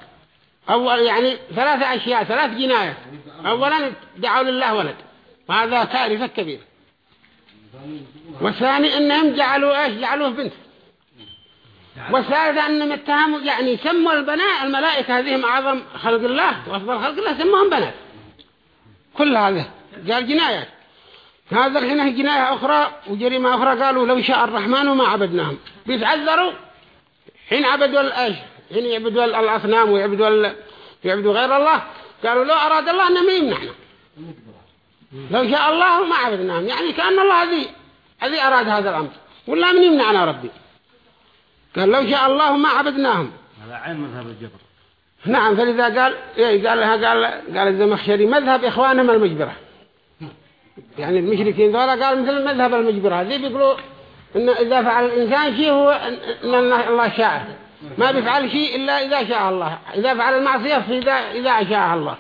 أول يعني ثلاثة أشياء ثلاث جنايات. أولا دعوا لله ولد. وهذا كارثة كبيرة. والثاني أنهم جعلوا إيش؟ جعلوه بنت. والثالثة أنهم اتهموا يعني سموا البناء الملائكة هذه أعظم خلق الله وأفضل خلق الله سموهم بنات. كل هذا قال جنايات هذا الحين جناية أخرى وجريمة أخرى قالوا لو شاء الرحمن وما عبدناهم. بيتعذروا حين عبدوا الأش حين يعبدوا الأصنام ويعبدوا ال... يعبدوا غير الله قالوا لو أراد الله أنهم يمنحنا لو شاء الله ما عبدناهم. يعني كأن الله الذي الذي أراد هذا الأمر. ولا من يمنعنا ربي. قال لو شاء الله ما عبدناهم. هذا عين مذهب الجبر. نعم فلذا قال إيه قال لها قال قال الزمخشري مذهب إخوانهم المجبرة. يعني المشركين ذولا قال مثل مذهب المجبرة. هذه بيقولوا إن إذا فعل الإنسان شيء هو إن الله شاء ما بيفعل شيء إلا إذا شاء الله. إذا فعل المعصية فإذا إذا شاء الله.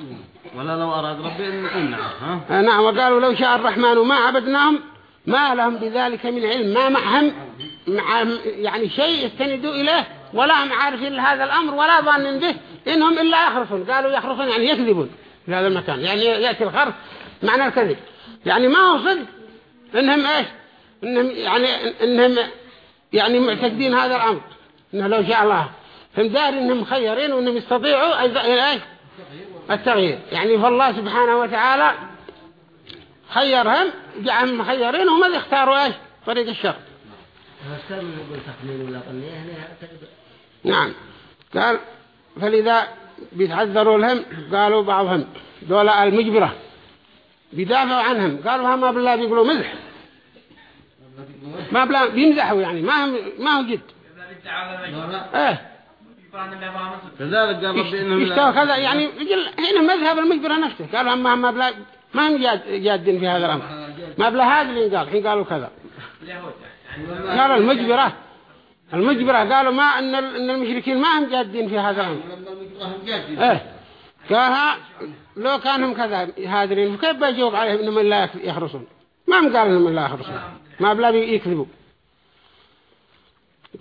ولا لو أراد ربي أن يمنعه ها؟ آه نعم وقالوا لو شاء الرحمن ما عبدناهم ما لهم بذلك من علم ما معهم مع يعني شيء يستندوا إليه ولا هم عارفين هذا الأمر ولا ظانين به إنهم إلا يخرصون قالوا يخرصون يعني يكذبون في هذا المكان يعني يأتي الخرص معنى الكذب. يعني ما هو صدق إنهم إيش؟ إنهم يعني إنهم يعني معتقدين هذا الأمر إنه لو شاء الله. هم داري إنهم مخيرين وإنهم يستطيعوا التغيير. يعني فالله سبحانه وتعالى خيرهم جعلهم مخيرين وهم اللي اختاروا إيش؟ طريق الشر. نعم. قال فلذا بيتعذروا لهم قالوا بعضهم دولة المجبرة. بيدافعوا عنهم. قالوا ما بالله بيقولوا مزح. ما بلا بيمزحوا يعني ما هم ما هو جد. إيه. كذلك قال ربي كذا يعني هنا مذهب المجبرة نفسه. قالوا ما ما بلا ما هم جاد جادين في هذا الأمر. ما بلا هذا اللي قال. حين قالوا كذا. قالوا المجبرة. المجبرة قالوا ما أن أن المشركين ما هم جادين في هذا الأمر. إيه. قالها لو كانهم كذا هادرين كيف بيجاوب عليهم إنهم لا يخرصون؟ ما هم قالوا إنهم لا يخرصون. ما بلا يكذبوا.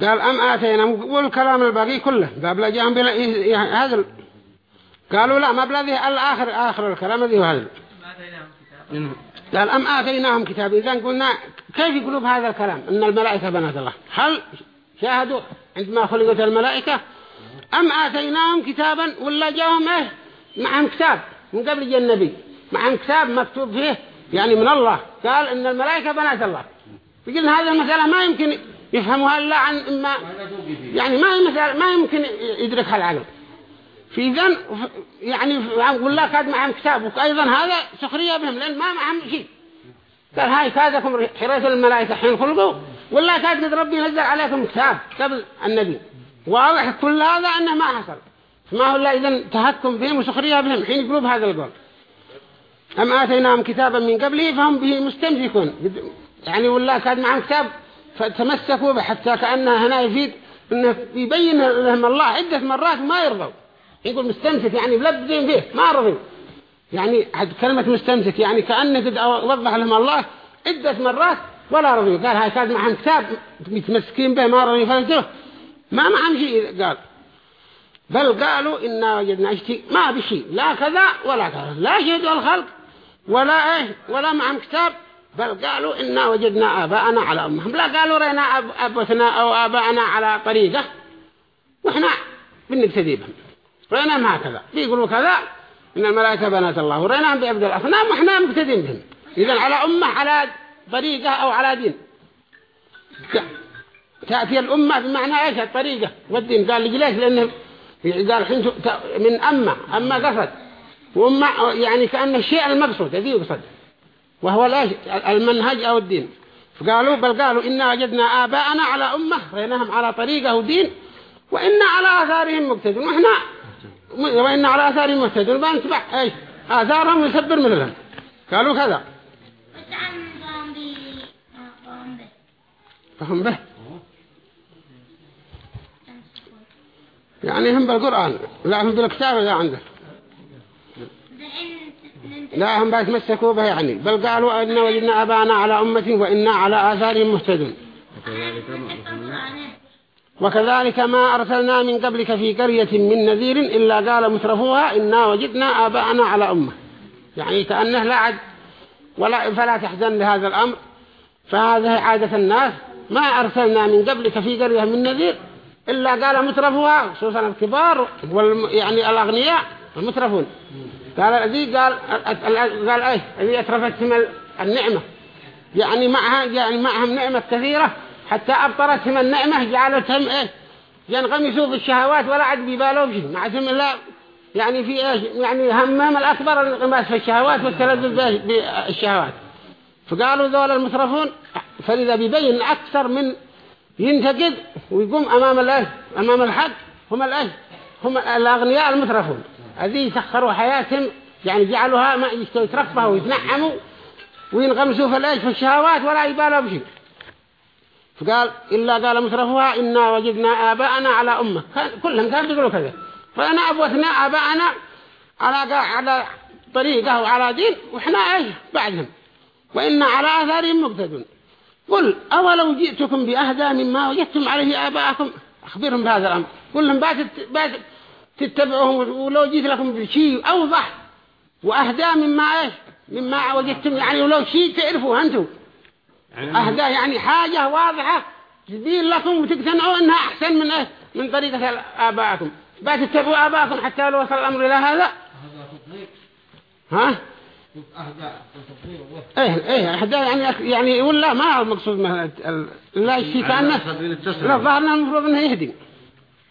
قال أم آتينا والكلام الباقي كله. قال بلا جاهم بلا هذا قالوا لا ما بلا ذي الآخر آخر الكلام ذي هذا قال أم آتيناهم كتاب؟ إذا قلنا كيف يقولوا بهذا الكلام؟ إن الملائكة بنات الله. هل شاهدوا عندما خلقت الملائكة؟ أم آتيناهم كتابا ولا جاهم إيه معهم كتاب. من قبل جاء النبي. معهم كتاب مكتوب فيه يعني من الله. قال إن الملائكة بنات الله. فقلنا هذه المسألة ما يمكن يفهمها إلا عن إما يعني ما هي مسألة ما يمكن يدركها العقل. في ذن يعني ولا كاد معهم كتاب وأيضا هذا سخرية بهم لأن ما معهم شيء. قال هاي كادكم حرية الملائكة حين خلقوا. ولا كاد قد ربي نزل عليكم كتاب قبل النبي. واضح كل هذا أنه ما حصل. ما هو إلا إذن تهكم بهم وسخرية بهم حين يقولوا بهذا القول. أم آتيناهم كتابا من قبله فهم به مستمسكون. يعني ولا كاد معهم كتاب فتمسكوا حتى كأنه هنا يفيد إنه يبين لهم الله عدة مرات ما يرضوا. يقول مستمسك يعني ملبدين فيه ما رضوا يعني كلمة مستمسك يعني كأنه قد وضح لهم الله عدة مرات ولا رضيوا قال هاي كان معهم كتاب متمسكين به ما رضيوا فلتوه ما معهم شيء قال. بل قالوا إنا وجدنا اشتي ما بشيء لا كذا ولا كذا. لا شهد الخلق ولا إيه ولا معهم كتاب. بل قالوا إنا وجدنا آباءنا على أمهم. لا قالوا رأينا أب أبثنا أو آباءنا على طريقة. وإحنا بنبتدي بهم. رأيناهم هكذا. بيقولوا كذا. إن الملائكة بنات الله. ورأيناهم بيعبدوا الأصنام وإحنا مبتدين بهم. إذا على أمة على طريقة أو على دين. تأتي الأمة بمعنى إيش؟ الطريقة. والدين. قال لي ليش؟ لأنه قال حين من أمة. أما قصد. وأمة يعني كأن الشيء المقصود. هذه يقصد؟ وهو المنهج أو الدين. فقالوا بل قالوا إنا وجدنا آباءنا على أمة. رأيناهم على طريقة ودين. وإنا على آثارهم مقتدون. وإحنا وإنا على آثارهم مقتدون بنتبع إيش؟ آثارهم يسبر مثلهم قالوا كذا. فهم به. يعني هم بالقرآن. لا هم بالكتاب لا عنده. لا هم بيتمسكوا به يعني. بل قالوا إن وجدنا أبانا على أمة وإنا على آثارهم مهتدون. وكذلك ما أرسلنا من قبلك في قرية من نذير إلا قال مترفوها إنا وجدنا آباءنا على أمة. يعني كأنه لا عد ولا فلا تحزن لهذا الأمر. فهذه عادة الناس. ما أرسلنا من قبلك في قرية من نذير إلا قال مترفوها. خصوصا الكبار يعني الأغنياء المترفون. قال الذي قال قال إيه؟ الذي اترفتهم النعمة. يعني معها يعني معهم نعمة كثيرة. حتى أبطرتهم النعمة جعلتهم إيه؟ ينغمسوا في الشهوات ولا عاد بيبالوا بشيء معهم لا يعني في إيش؟ يعني همهم الأكبر الانغماس في الشهوات والتلذذ بالشهوات. فقالوا ذول المترفون فلذا بيبين أكثر من ينتقد ويقوم أمام الأهل أمام الحق هم الأهل هم الأغنياء المترفون. الذي سخروا حياتهم يعني جعلوها ما يترفهوا ويتنعموا وينغمسوا في الأيش؟ في الشهوات ولا يبالوا بشيء فقال إلا قال مترفوها إنا وجدنا آباءنا على أمة. كلهم كانوا يقولوا كذا. فأنا أبوتنا آباءنا على على طريقة وعلى دين وإحنا إيش؟ بعدهم. وإنا على آثارهم مقتدون. قل أولو جئتكم بأهدى مما وجدتم عليه آباءكم؟ أخبرهم بهذا الأمر. قل لهم بعد تتبعوهم ولو جيت لكم بشيء أوضح وأهدى مما إيش؟ مما وجدتم يعني ولو شيء تعرفوا أنتم. أهدى يعني حاجة واضحة تدين لكم وتقتنعوا أنها أحسن من إيش؟ من طريقة آباءكم. بعد تتبعوا آباءكم حتى لو وصل الأمر إلى هذا. ها؟ إيه إيه اهدى يعني يعني ولا ما هو المقصود ما لا شيء كانه لا ظهرنا المفروض إنه يهدي.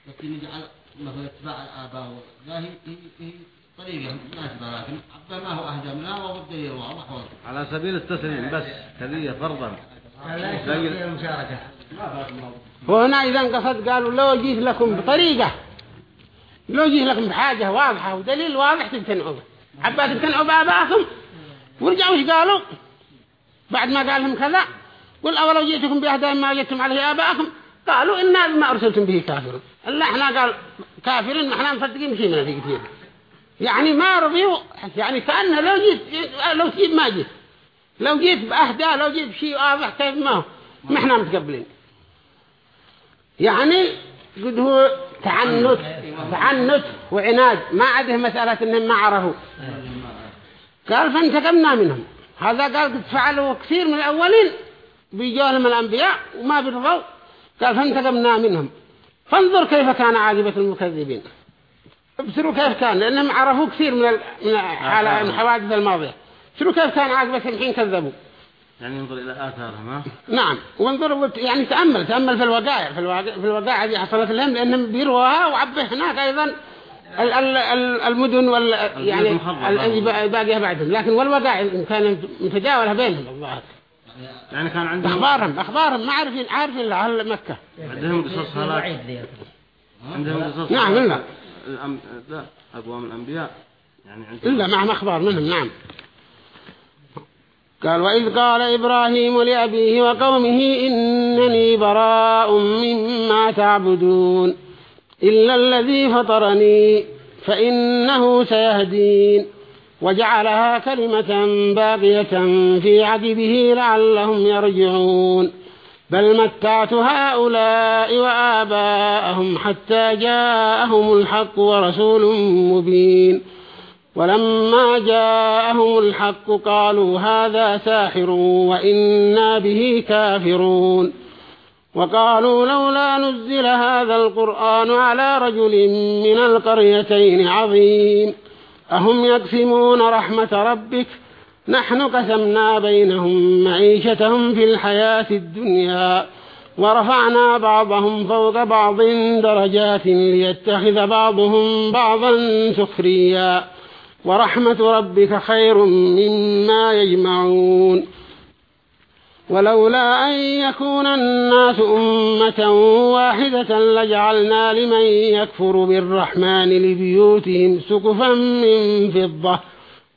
لكن يجعل مثلا اتباع الآباء. لا هي هي طريقة مناسبة لكن عبد ما هو أهدى منها وهو الدليل واضح واضح على سبيل التسليم بس كذية فرضا. لا المشاركة. وهنا إذا قصد قالوا لو جيت لكم بطريقة لو جيت لكم بحاجة واضحة ودليل واضح تقتنعوا به. عباد تقتنعوا بآبائكم؟ ورجعوا إيش قالوا؟ بعد ما قال لهم كذا قل أولو جئتكم بأهدى ما جئتم عليه آباءكم؟ قالوا إنا بما أرسلتم به كافرون. إلا إحنا قال كافرين ما إحنا مصدقين شيء من هذه كثير يعني ما رضيوا يعني كأنه لو جيت لو جيت ما جيت. لو جيت بأهدى لو جيت بشيء واضح كيف ما ما إحنا متقبلين. يعني قد هو تعنت تعنت وعناد. ما عده مسألة إنهم ما عرفوا. قال فانتقمنا منهم. هذا قال قد فعلوا كثير من الأولين بيجوا الأنبياء وما بيرضوا. قال فانتقمنا منهم. فانظر كيف كان عاقبة المكذبين. ابصروا كيف كان لأنهم عرفوا كثير من من الحوادث الماضية ابصروا كيف كان عاقبتهم حين كذبوا. يعني ينظر إلى آثارهم ها؟ نعم. وانظر يعني تأمل تأمل في الوقائع في الوقائع في الوقائع اللي حصلت لهم لأنهم بيروها وعبه هناك أيضا المدن وال يعني الباقية بعدهم. لكن والوقائع كان متجاولة بينهم. الظاهر يعني كان عندهم أخبارهم أخبارهم. ما عارفين عارفين لا أهل مكة. عندهم قصص هلاك. عندهم قصص نعم لا الأم... أقوام الأنبياء. يعني إلا معهم أخبار منهم نعم. قال وإذ قال إبراهيم لأبيه وقومه إنني براء مما تعبدون إلا الذي فطرني فإنه سيهدين. وجعلها كلمة باقية في عقبه لعلهم يرجعون. بل متعت هؤلاء وآباءهم حتى جاءهم الحق ورسول مبين. ولما جاءهم الحق قالوا هذا ساحر وإنا به كافرون. وقالوا لولا نزل هذا القرآن على رجل من القريتين عظيم. أهم يقسمون رحمة ربك نحن قسمنا بينهم معيشتهم في الحياة الدنيا ورفعنا بعضهم فوق بعض درجات ليتخذ بعضهم بعضا سخريا. ورحمة ربك خير مما يجمعون. ولولا أن يكون الناس أمة واحدة لجعلنا لمن يكفر بالرحمن لبيوتهم سقفا من فضة.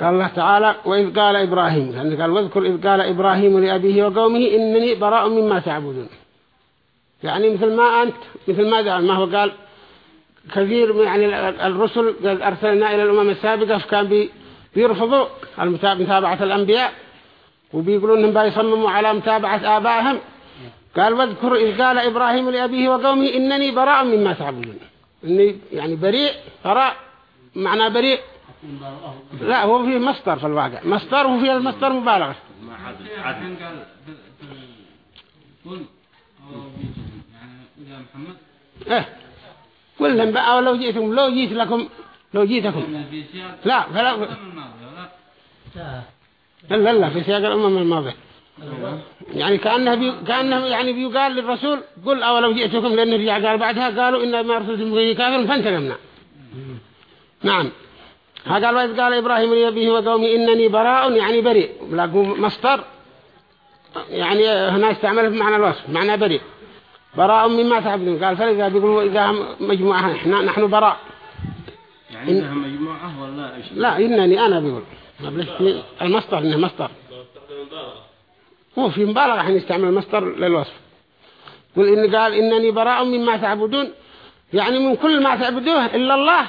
قال الله تعالى وإذ قال إبراهيم يعني قال واذكر إذ قال إبراهيم لأبيه وقومه إنني براء مما تعبدون. يعني مثل ما أنت مثل ما قال ما هو قال كثير يعني الرسل قد أرسلنا إلى الأمم السابقة فكان بيرفضوا متابعة الأنبياء وبيقولوا إنهم بيصمموا على متابعة آبائهم. قال واذكر إذ قال إبراهيم لأبيه وقومه إنني براء مما تعبدون. إني يعني بريء براء معنى بريء. لا هو فيه مصدر في الواقع. مصدر وفيه المصدر مبالغة. قال قل يعني يا محمد. إيه. كلهم بقى لو جئتم لو جيت لكم لو جيتكم. لا فلا. لا. لا في سياق الأمم الماضية. يعني كأنه بي... كأنه يعني بيقال للرسول قل أولو جئتكم لأن رجع قال بعدها قالوا إن ما رسلتم غير كافر فانتقمنا. نعم. قال وإذ قال إبراهيم لأبيه وقومي إنني براء يعني بريء. لقوا مصدر يعني هنا استعمل بمعنى الوصف معنى بريء. براء مما تعبدون قال فلذا بيقولوا إذا مجموعة نحن, نحن براء. يعني إنها مجموعة ولا إيش؟ لا إنني أنا بيقول. المصدر إنه مصدر. هو في مبالغة حين يستعمل المصدر للوصف. قل إن قال إنني براء مما تعبدون يعني من كل ما تعبدوه إلا الله.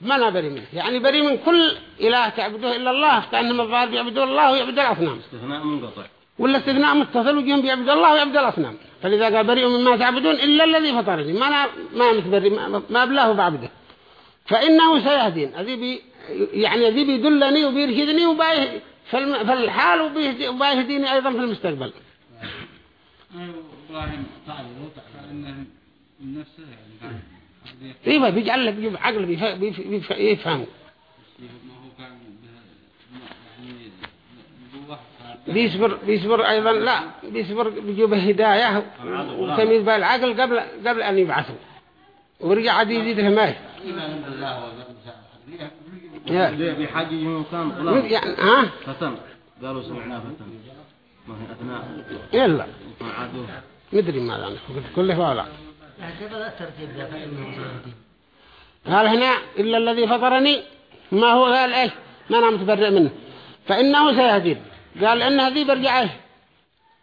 ما أنا بريء منه. يعني بريء من كل إله تعبدوه إلا الله كأنهم الظاهر بيعبدوا الله ويعبدوا الأصنام. استثناء منقطع. ولا استثناء متصل وجيهم بيعبدوا الله ويعبدوا الأصنام. فلذا قال بريء مما تعبدون إلا الذي فطرني. ما أنا ما متبرئ ما, ما بلاه بعبده. فإنه سيهدين. بي يعني هذه بيدلني وبيرشدني وبايه في الحال وبيهديني أيضا في المستقبل. إبراهيم تعالى إنه نفسه يعني. أيوه بيجعل له بيجيب عقل بيفهم بيصبر بيصبر أيضا لا بيصبر بيجيب هداية وتمييز بالعقل قبل قبل أن يبعثوا. ورجع عاد يزيد الهمايه بحاجة كان غلام ها فتن قالوا سمعناه فتن ما هي أثناء يلا. ما مدري ماذا قلت. كله فولا يعني فإنه قال هنا إلا الذي فطرني ما هو قال إيش؟ ما أنا متبرئ منه. فإنه سيهدين قال إن هذه برجع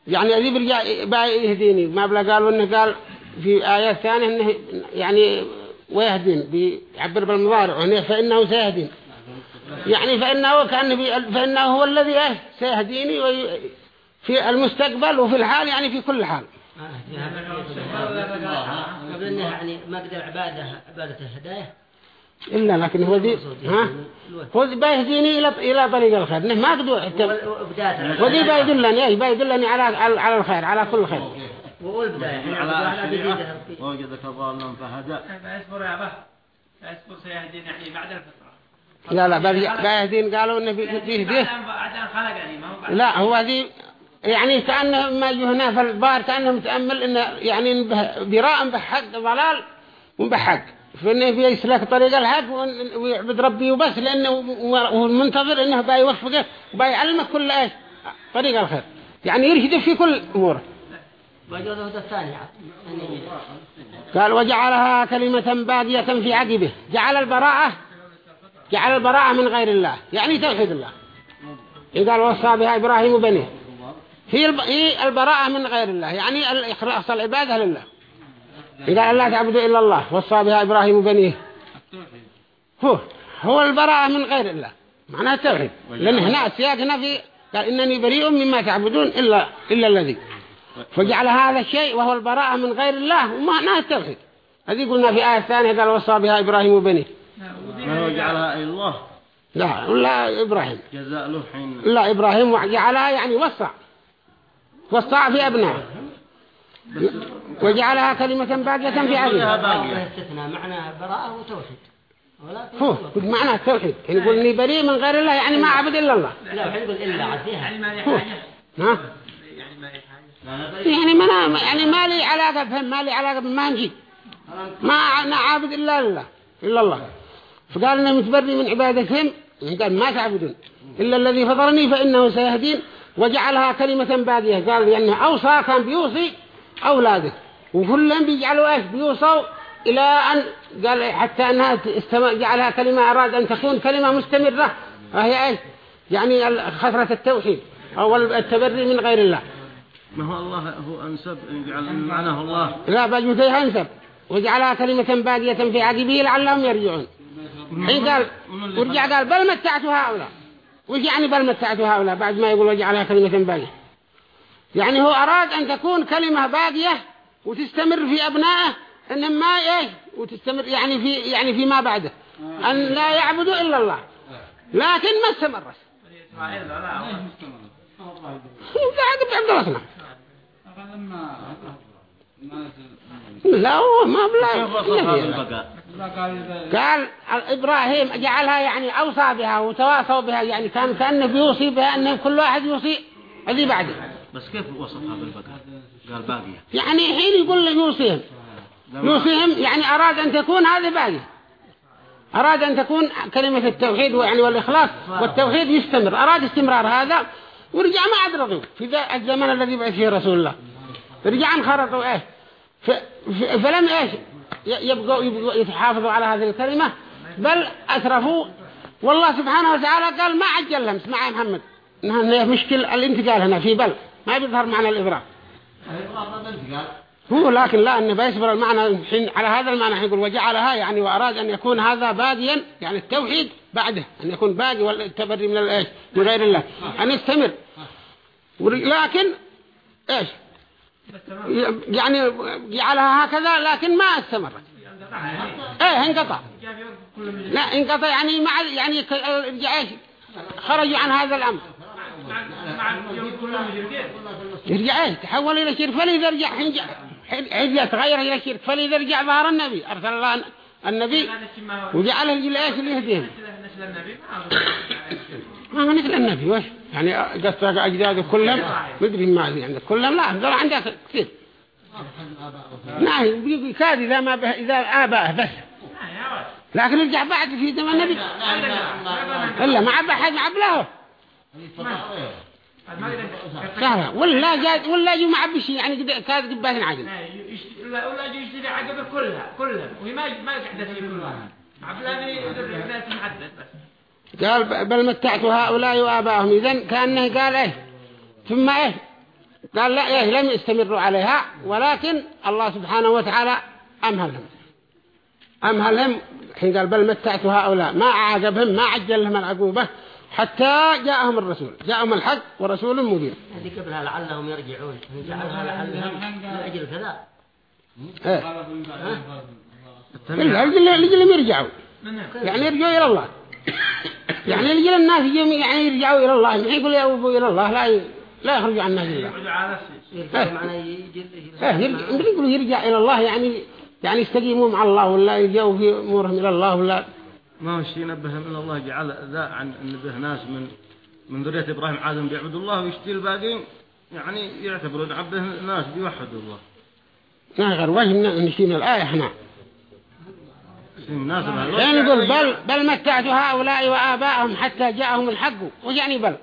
يعني هذه برجع يهديني. ما بلا قالوا إنه قال في آية ثانية إنه يعني ويهدين بيعبر بالمضارع. هنا فإنه سيهدين يعني فإنه كان فإنه هو الذي إيه؟ سيهديني في المستقبل وفي الحال يعني في كل حال. قبل انه يعني ما قدر عباده عباده الهدايه إلا لكن هو ذي ها هو ذي بيهديني إلى إلى طريق الخير نه ما قدر حتى وذي بيدلني إيه بيدلني على على الخير على كل خير والبداية على وجدك ضالا فهدى اصبر يا أبا اصبر سيهدين يعني بعد الفترة لا لا بيهدين قالوا إنه فيه ذي لا هو ذي يعني كأنه ما هنا في البار كأنه متأمل إنه يعني براء بحق ضلال وبحق فإنه بيسلك طريق الحق ويعبد ربي وبس لأنه هو منتظر إنه بيوفقه وبيعلمك كل إيش؟ طريق الخير. يعني يرشده في كل أموره قال وجعلها كلمة باقية في عقبه. جعل البراءة جعل البراءة من غير الله. يعني توحيد الله. قال وصى بها إبراهيم بنيه. هي الب- هي البراءة من غير الله. يعني الإخلاص العبادة لله. قال لا تعبدوا إلا الله. وصى بها إبراهيم بنيه. هو هو البراءة من غير الله. معناها التوحيد. لأن هنا السياق هنا في قال إنني بريء مما تعبدون إلا, إلا الذي. فجعل هذا الشيء وهو البراءة من غير الله. ومعناها التوحيد. هذه قلنا في آية ثانية قال وصى بها إبراهيم بنيه. ما هو جعلها الله؟ لا ولا إبراهيم. جزاء له حين. لا إبراهيم جعلها يعني وصى. وصى في أبنائه. وجعلها كلمة باقية في استثناء معنى براءة وتوحيد. هو معناه التوحيد. يعني يقول إني بريء من غير الله يعني ما أعبد إلا الله. لا وحين يقول إلا عاد فيها. يعني ها؟ يعني ما يعني أنا يعني ما لي علاقة بهم ما لي علاقة بما نجي. ما أنا عابد إلا لله إلا الله. فقال إنه متبري من عبادتهم. يعني قال ما تعبدون. إلا الذي فطرني فإنه سيهدين. وجعلها كلمة باقية. قال لأنه أوصى كان بيوصي أولاده. وكلهم بيجعلوا إيش؟ بيوصوا إلى أن قال حتى أنها استم... جعلها كلمة أراد أن تكون كلمة مستمرة. وهي إيش؟ يعني خسرة التوحيد أو التبري من غير الله. ما هو الله هو أنسب يجعل معناه الله. لا بجوتيها أنسب؟ وجعلها كلمة باقية في عقبه لعلهم يرجعون. حين قال ورجع قال بل متعت هؤلاء. وش يعني بل متعت هؤلاء؟ بعد ما يقول وجعلها كلمة باقية. يعني هو أراد أن تكون كلمة باقية وتستمر في أبنائه إنهم ما إيش وتستمر يعني في يعني فيما بعده. أن لا يعبدوا إلا الله. لكن ما استمرت؟ عقب عبد الله الناس لا هو ما بلا <laughs> قال إبراهيم جعلها يعني أوصى بها وتواصوا بها يعني كان كأنه بيوصي بها أنه كل واحد يوصي الذي بعده. بس كيف وصفها بالبقاء قال باقية. يعني حين يقول يوصيهم يوصيهم يعني أراد أن تكون هذه باقية. أراد أن تكون كلمة التوحيد يعني والإخلاص والتوحيد يستمر. أراد استمرار هذا ورجع ما عاد رضوا في ذا الزمن الذي بعث فيه رسول الله. رجع انخرطوا. ف... فلم إيش؟ يبقوا, يبقوا يتحافظوا على هذه الكلمة بل أسرفوا. والله سبحانه وتعالى قال ما عجل لهم اسمع يا محمد مشكل الانتقال هنا في بل. ما بيظهر معنى الإضراب هو لكن لا أنه بيصبر المعنى الحين على هذا المعنى. حين يقول وجعلها يعني وأراد أن يكون هذا باقيا يعني التوحيد بعده أن يكون باقي والتبري من الإيش من غير الله. أن يستمر. لكن إيش؟ يعني جعلها هكذا لكن ما استمرت. إيه انقطع. لا انقطع يعني مع يعني خرجوا عن هذا الأمر. يرجع إيه تحول إلى شرك فلذا رجع حين يتغير إلى شرك فلذا رجع ظهر النبي. أرسل الله النبي. وجعله الجل إيش اللي النبي ما هو؟ مثل النبي وش؟ يعني قصدك اجداده كلهم مدري ما في عندك كلهم لا هذول عندك كثير. نعم يكاد إذا ما به إذا ابائه بس. لكن رجع بعد في زمن النبي. إلا ما عبى حد عب له سهلة ولا جاد ولا جو معبي شيء يعني كده كاد قبات عجل ولا ولا يجي يشتري عقبه كلها كلها. وهي ما ما فيه كلها عبلاني الناس محدث بس. قال بل متعت هؤلاء وآباءهم إذن كأنه قال إيه؟ ثم إيه؟ قال لا إيه لم يستمروا عليها ولكن الله سبحانه وتعالى أمهلهم. أمهلهم حين قال بل متعت هؤلاء. ما عاقبهم ما عجل لهم العقوبة حتى جاءهم الرسول. جاءهم الحق ورسول مبين. هذه قبلها لعلهم يرجعون. جعلها لعلهم لأجل كذا. إيه. لجل يرجعوا. يعني يرجعوا إلى الله. يعني لجل الناس يجوا يعني يرجعوا إلى الله ما يقول يأوبوا إلى الله لا ي... لا يخرجوا عن يقعدوا على نفسه. يرجعوا معنا يجي إيه يرجع يرجع إلى الله يعني يعني يستقيموا مع الله ولا يرجعوا في أمورهم إلى الله ولا ما هو الشيء نبههم ان الله جعل ذا عن نبه ناس من من ذرية إبراهيم عادم بيعبدوا الله ويشتي الباقين يعني يعتبروا ان عبده ناس بيوحدوا الله. ما غير وجه من نشي من الايه إحنا شيء مناسب هذا. يعني يقول بل بل متعت هؤلاء وابائهم حتى جاءهم الحق وش يعني بل؟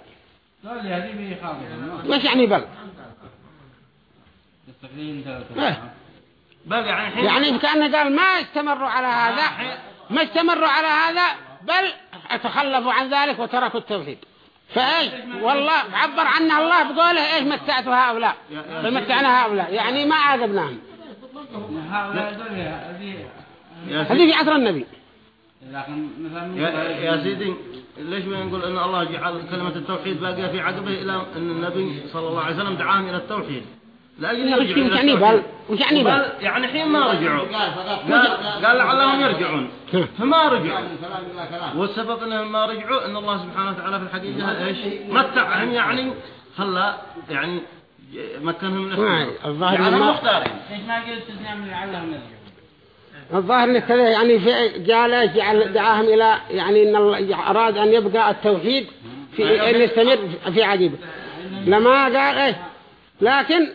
وش يعني بل؟ إيه. يعني يعني كأنه قال ما استمروا على هذا ما استمروا على هذا بل تخلفوا عن ذلك وتركوا التوحيد. فإيش؟ والله عبر عنه الله بقوله إيش متعت هؤلاء؟ فمتعنا هؤلاء؟ يعني ما عاقبناهم. هذه يا هذه سيدي, في عصر النبي. لكن مثلا يا, سيدي ليش ما نقول إن الله جعل كلمة التوحيد باقية في عقبه إلى إن النبي صلى الله عليه وسلم دعاهم إلى التوحيد؟ لاجل وش يرجعوا إلى يعني بل التوحيد وش يعني بل بل. يعني حين ما رجعوا. قال قال, لعلهم يرجعون. فما رجعوا. لا والسبب إنهم ما رجعوا إن الله سبحانه وتعالى في الحقيقة إيش؟ متعهم يعني خلى يعني مكنهم من الظاهر لما- مختارين. ليش ما قلت نعمل لعلهم يرجعون؟ الظاهر انه كذا يعني قال جعل دعاهم إلى يعني إن الله أراد أن يبقى التوحيد في ان يستمر في عقيبه لما قال إيش؟ لكن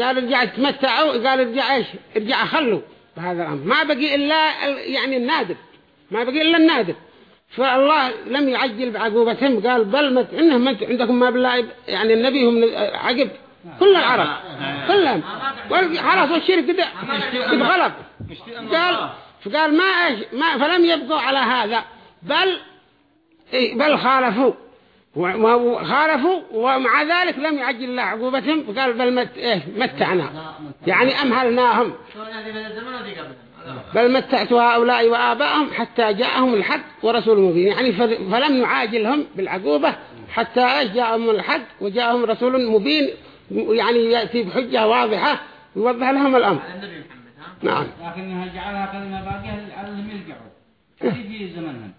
قال ارجع تمتعوا قال ارجع إيش؟ ارجع خلوا. بهذا الأمر. ما بقي إلا ال- يعني النادر. ما بقي إلا النادر. فالله لم يعجل بعقوبتهم. قال بل مت إنهم مت عندكم ما بالله. يعني النبي هم عقب. كل العرب. كلهم وال- خلاص والشرك قد غلب قال فقال ما إيش ما فلم يبقوا على هذا. بل بل خالفوا. و- و- خالفوا ومع ذلك لم يعجل الله عقوبتهم. فقال بل مت إيه متعنا. يعني أمهلناهم. بل متعت هؤلاء وآباءهم حتى جاءهم الحق ورسول مبين. يعني فل- فلم نعاجلهم بالعقوبة حتى جاءهم الحق وجاءهم رسول مبين يعني يأتي بحجة واضحة يوضح لهم الأمر. على النبي محمد ها؟ نعم. لكنها جعلها كلمة باقية؟ لعلهم يرجعوا هذه في زمنهم؟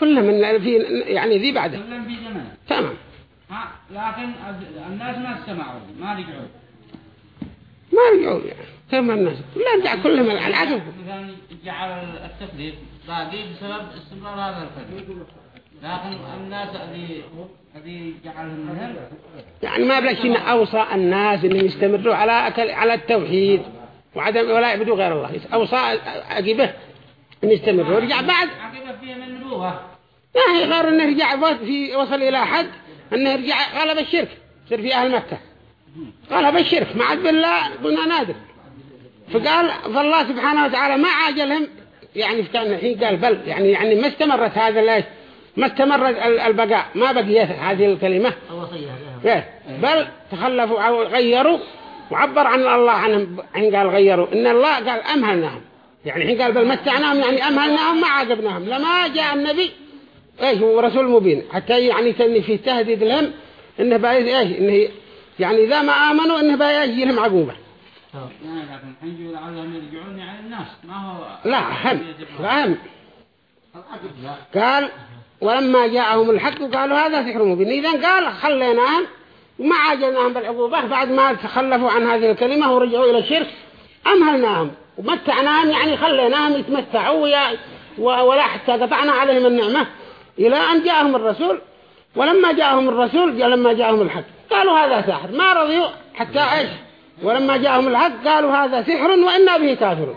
كل من في يعني ذي بعده كلهم في زمنهم تمام. ها؟ لكن الناس ما استمعوا ما رجعوا. ما رجعوا. يعني كم الناس؟ لا رجع كلهم على العقب مثلا جعل التقليد باقي بسبب استمرار هذا الفرد لكن الناس الذي الذي جعلهم منهم يعني ما بلا شيء أوصى الناس أن يستمروا على أكل على التوحيد وعدم ولا يعبدوا غير الله. أوصى عقبه أن يستمروا. ورجع بعد. عقب فيها من نبوة. ما هي غير أنه رجع في وصل إلى حد أنه رجع غلب الشرك. صار في أهل مكة. غلب الشرك. ما عاد بالله قلنا نادر. فقال فالله سبحانه وتعالى ما عاجلهم. يعني كان الحين قال بل يعني يعني ما استمرت هذا ليش؟ ما استمرت ال- البقاء. ما بقيت هذه الكلمة. إيه، بل تخلفوا أو غيروا وعبر عن الله عنهم. حين قال غيروا. إن الله قال أمهلناهم. يعني حين قال بل متعناهم يعني أمهلناهم ما عاقبناهم. لما جاء النبي إيش هو رسول مبين. حتى يعني كان في تهديد لهم إنه بايز إيش إنه يعني إذا ما آمنوا إنه بايز لهم هو لا هم فهم قال ولما جاءهم الحق قالوا هذا سحر مبين. إذن قال خليناهم وما عاجلناهم بالعقوبة بعد ما تخلفوا عن هذه الكلمة ورجعوا إلى الشرك أمهلناهم ومتعناهم يعني خليناهم يتمتعوا ولا حتى قطعنا عليهم النعمة إلى أن جاءهم الرسول. ولما جاءهم الرسول جاء لما جاءهم الحق قالوا هذا ساحر ما رضيوا حتى إيش؟ ولما جاءهم الحق قالوا هذا سحر وإنا به كافرون.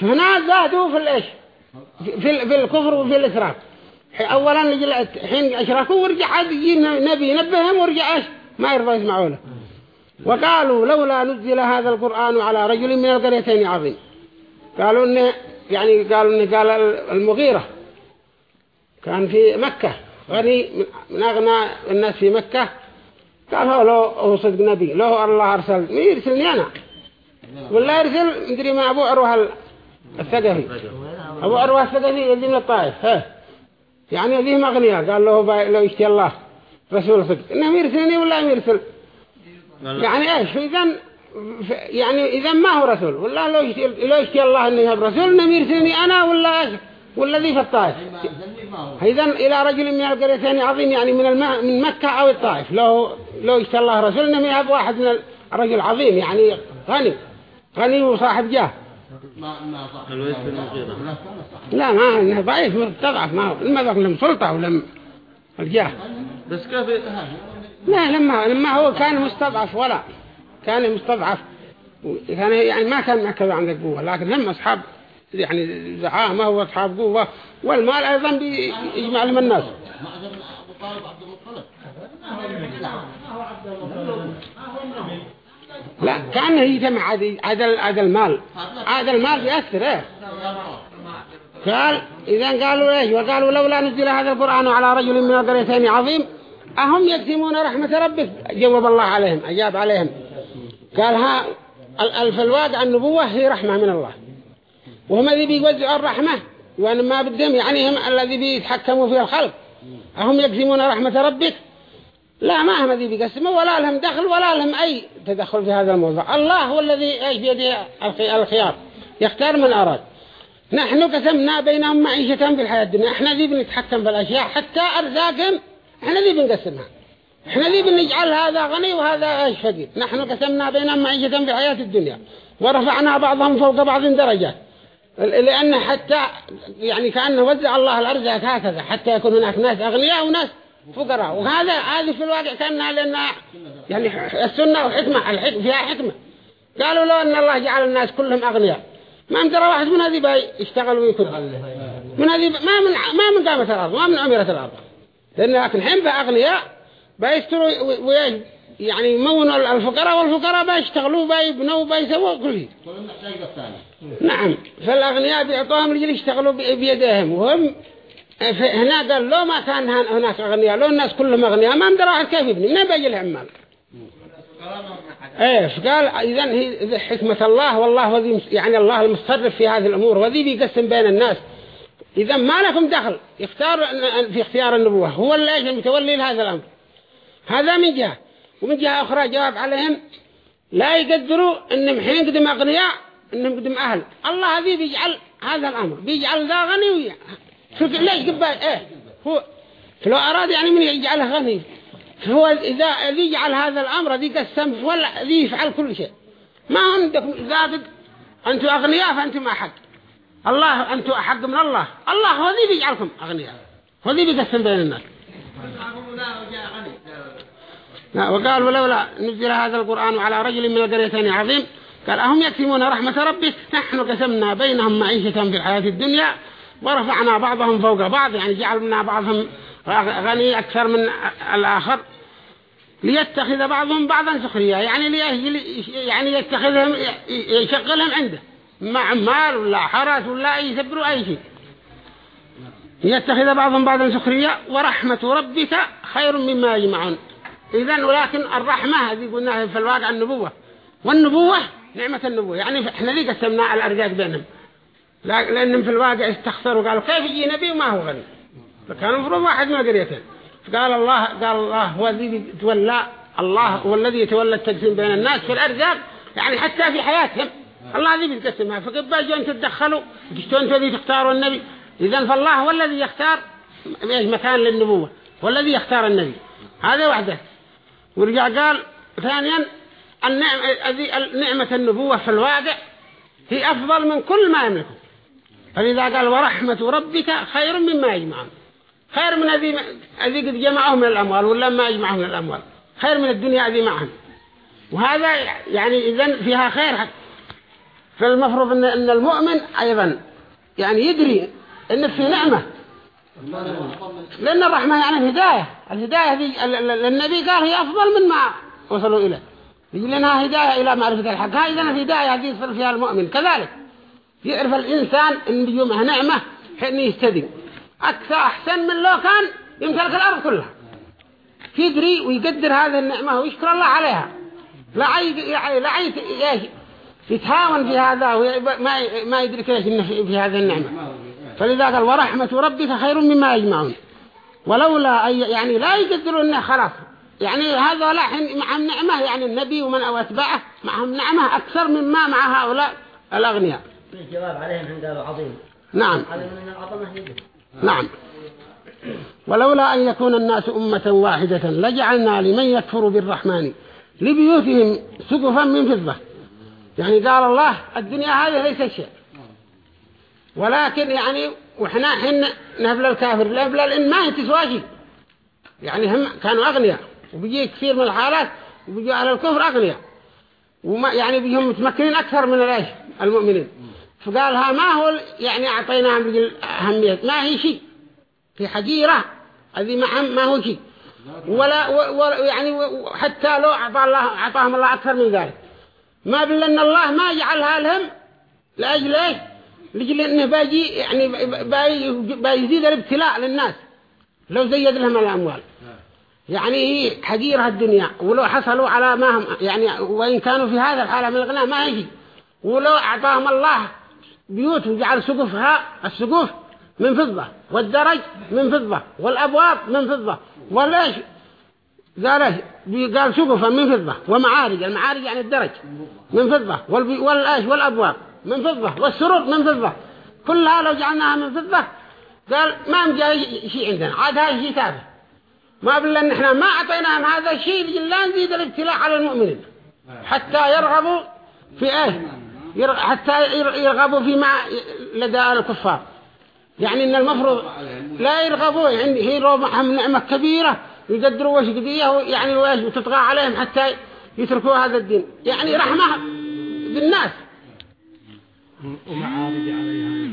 فهنا زادوا في الإيش؟ في, في الكفر وفي الإسراف. لجل- حين اشركوا ورجع عاد يجي نبي ينبههم ورجع إيش؟ ما يرضى يسمعوا له وقالوا لولا نزل هذا القرآن على رجل من القريتين عظيم. قالوا انه يعني قالوا إنه قال المغيرة. كان في مكة. غني من أغنى الناس في مكة. قال هو لو هو صدق نبي. لو الله أرسل. يرسلني أنا. ولا يرسل. مدري ما أبو عروه الثقفي. أبو عروة الثقفي من الطائف. ها. يعني يديهم أغنياء قال له لو يشتي الله رسول صدق. إنه يرسلني ولا يرسل يعني إيش؟ إذا يعني إذا ما هو رسول. ولا لو يشتي, لو يشتي الله إنه يهب رسول إنه يرسلني أنا ولا إيش ولا ذي في الطائف. إذا إلى رجل من القريتين عظيم يعني من الم... من مكة أو الطائف. لو لو يشتي الله رسول إنه يهب واحد من الرجل عظيم يعني غني. غني وصاحب جاه. ما ما صح الوليد بن المغيرة. لا ما انه ضعيف مستضعف ما هو لما ذاك لهم سلطة ولم الجاه. بس كيف لا لما لما هو كان مستضعف ولا كان مستضعف. كان يعني ما كان كذا عندك قوة لكن لما أصحاب يعني زعامة وأصحاب قوة والمال أيضا بيجمع لهم الناس. ما طالب عبد المطلب. لا ما هو عبد المطلب؟ ما هو ابنه لا كأنه يجمع عاد عاد المال. عاد المال بيأثر إيه؟ قال إذا قالوا إيش؟ وقالوا لولا نزل هذا القرآن على رجل من القريتين عظيم أهم يقسمون رحمة ربك جواب الله عليهم أجاب عليهم. قال ها ال- في الواقع النبوة هي رحمة من الله. وهم الذي بيوزعوا الرحمة وأن ما بدهم يعني هم الذي بيتحكموا في الخلق. أهم يقسمون رحمة ربك لا ما هم الذي بيقسموا ولا لهم دخل ولا لهم أي تدخل في هذا الموضوع. الله هو الذي إيش بيده؟ الخي- الخيار. يختار من أراد. نحن قسمنا بينهم معيشة في الحياة الدنيا. إحنا ذي بنتحكم في الأشياء حتى أرزاقهم إحنا ذي بنقسمها. إحنا ذي بنجعل هذا غني وهذا إيش فقير. نحن قسمنا بينهم معيشة في الحياة الدنيا. ورفعنا بعضهم فوق بعض درجات. لأن حتى يعني كأنه وزع الله الأرزاق هكذا حتى يكون هناك ناس أغنياء وناس فقراء. وهذا هذه في الواقع كأنها لأن يعني السنة وحكمة الحكمة فيها حكمة. قالوا لو أن الله جعل الناس كلهم أغنياء. ما مدرى واحد من هذه باي يشتغل ويكون. من هذه ما من ما من قامت الأرض ما من عمرة الأرض. لأن لكن الحين بأغنياء بيشتروا ويش يعني يمونوا الفقراء والفقراء بيشتغلوا بيبنوا بيسووا كل شيء. نعم. فالأغنياء بيعطوهم رجل يشتغلوا بي- بيديهم. وهم هنا قال لو ما كان هن- هناك أغنياء لو الناس كلهم أغنياء ما مدرى واحد كيف يبني؟ منين بيجي العمال إيه فقال اذا هي حكمة الله والله وذي يعني الله المتصرف في هذه الأمور وذي بيقسم بين الناس. اذا ما لكم دخل. يختار في اختيار النبوة. هو اللي المتولي لهذا الأمر. هذا من جهة. ومن جهة أخرى جواب عليهم لا يقدروا إنهم حين قدم أغنياء إنهم قدم أهل. الله هذي بيجعل هذا الأمر بيجعل ذا غني شوف ليش قبل؟ إيه هو فلو أراد يعني من يجعله غني هو إذا ذي يجعل هذا الأمر ذي قسم ولا ذي يفعل كل شيء. ما عندكم ذابق أنتم أغنياء فأنتم أحق. الله أنتم أحق من الله. الله هو ذي بيجعلكم أغنياء. هو ذي بيقسم بين الناس. وقال ولولا نزل هذا القرآن على رجل من القريتين عظيم قال أهم يكتمون رحمة ربك نحن قسمنا بينهم معيشة في الحياة الدنيا ورفعنا بعضهم فوق بعض يعني جعلنا بعضهم غني أكثر من الآخر ليتخذ بعضهم بعضا سخرية يعني لي يعني يتخذهم يشغلهم عنده مع مال ولا حرس ولا يسبروا أي شيء. يتخذ بعضهم بعضا سخرية ورحمة ربك خير مما يجمعون. إذن ولكن الرحمة هذه قلناها في الواقع النبوة والنبوة نعمة النبوة يعني إحنا ليه قسمنا الأرزاق بينهم؟ لأنهم في الواقع استخسروا قالوا كيف يجي نبي وما هو غني؟ فكان المفروض واحد من القريتين فقال الله قال الله هو الذي يتولى الله هو الذي يتولى التقسيم بين الناس في الأرزاق يعني حتى في حياتهم. الله الذي بيتقسمها. فقبل جو أن تتدخلوا جشتوا أنتوا الذي تختاروا النبي؟ إذن فالله هو الذي يختار مكان للنبوة. هو الذي يختار النبي. هذا وحده. ورجع قال ثانيا النعمة, نعمة النبوة في الواقع هي أفضل من كل ما يملكه. فلذا قال ورحمة ربك خير مما يجمعون. خير من الذي الذي قد جمعه من الأموال ولا ما يجمعه من الأموال. خير من الدنيا الذي معهم. وهذا يعني إذن فيها خير. فالمفروض أن أن المؤمن أيضا يعني يدري أن في نعمة. لأن الرحمة يعني الهداية. الهداية دي النبي قال هي أفضل من ما وصلوا إليه. يجي لنا هداية إلى معرفة الحق. هذه إذن الهداية هذه فيها المؤمن. كذلك يعرف الإنسان أن يومه نعمة حين يهتدي. أكثر أحسن من لو كان يمتلك الأرض كلها. يدري ويقدر هذه النعمة ويشكر الله عليها. لا عي لا عي يتهاون في هذا وما ما يدرك إيش إنه في هذه النعمة. فلذا قال ورحمة ربك خير مما يجمعون. ولولا أي يعني لا يقدروا إنه خلاص. يعني هذا لا حين معهم نعمة يعني النبي ومن أو أتباعه معهم نعمة أكثر مما مع هؤلاء الأغنياء. الجواب عليهم عند عظيم. نعم. نعم. ولولا أن يكون الناس أمة واحدة لجعلنا لمن يكفر بالرحمن لبيوتهم سقفا من فضة. يعني قال الله الدنيا هذه ليس شيء. ولكن يعني وإحنا حين نهبل الكافر نهبل الإن ما يتسوى شيء يعني هم كانوا أغنياء. وبيجي كثير من الحالات وبيجي على الكفر أغنياء. وما يعني بيهم متمكنين أكثر من العيش المؤمنين. فقال ها ما هو يعني أعطيناهم أهمية. ما هي شيء. في حجيرة. هذه ما ما هو شيء. ولا يعني حتى لو أعطى الله أعطاهم الله أكثر من ذلك. ما بل أن الله ما جعلها لهم لأجل إيش؟ لأجل أنه باجي يعني باي بايزيد الابتلاء للناس. لو زيد لهم الأموال. يعني هي حقيرها الدنيا. ولو حصلوا على ما هم يعني وإن كانوا في هذا الحالة من الغناء ما يجي ولو أعطاهم الله بيوت وجعل سقفها السقوف من فضة والدرج من فضة والأبواب من فضة. والإيش قال قال سقفا من فضة ومعارج المعارج يعني الدرج من فضة والإيش؟ والأبواب من فضة والسرور من فضة. كلها لو جعلناها من فضة قال ما مجاي شيء عندنا عاد هذا شيء تافه ما بل إن إحنا ما أعطيناهم هذا الشيء لا نزيد الابتلاء على المؤمنين. حتى يرغبوا في إيه حتى يرغبوا فيما لدى الكفار. يعني إن المفروض لا يرغبوا يعني هي معهم نعمة كبيرة يقدروا وش قضية يعني وتطغى عليهم حتى يتركوا هذا الدين. يعني رحمة بالناس عليها.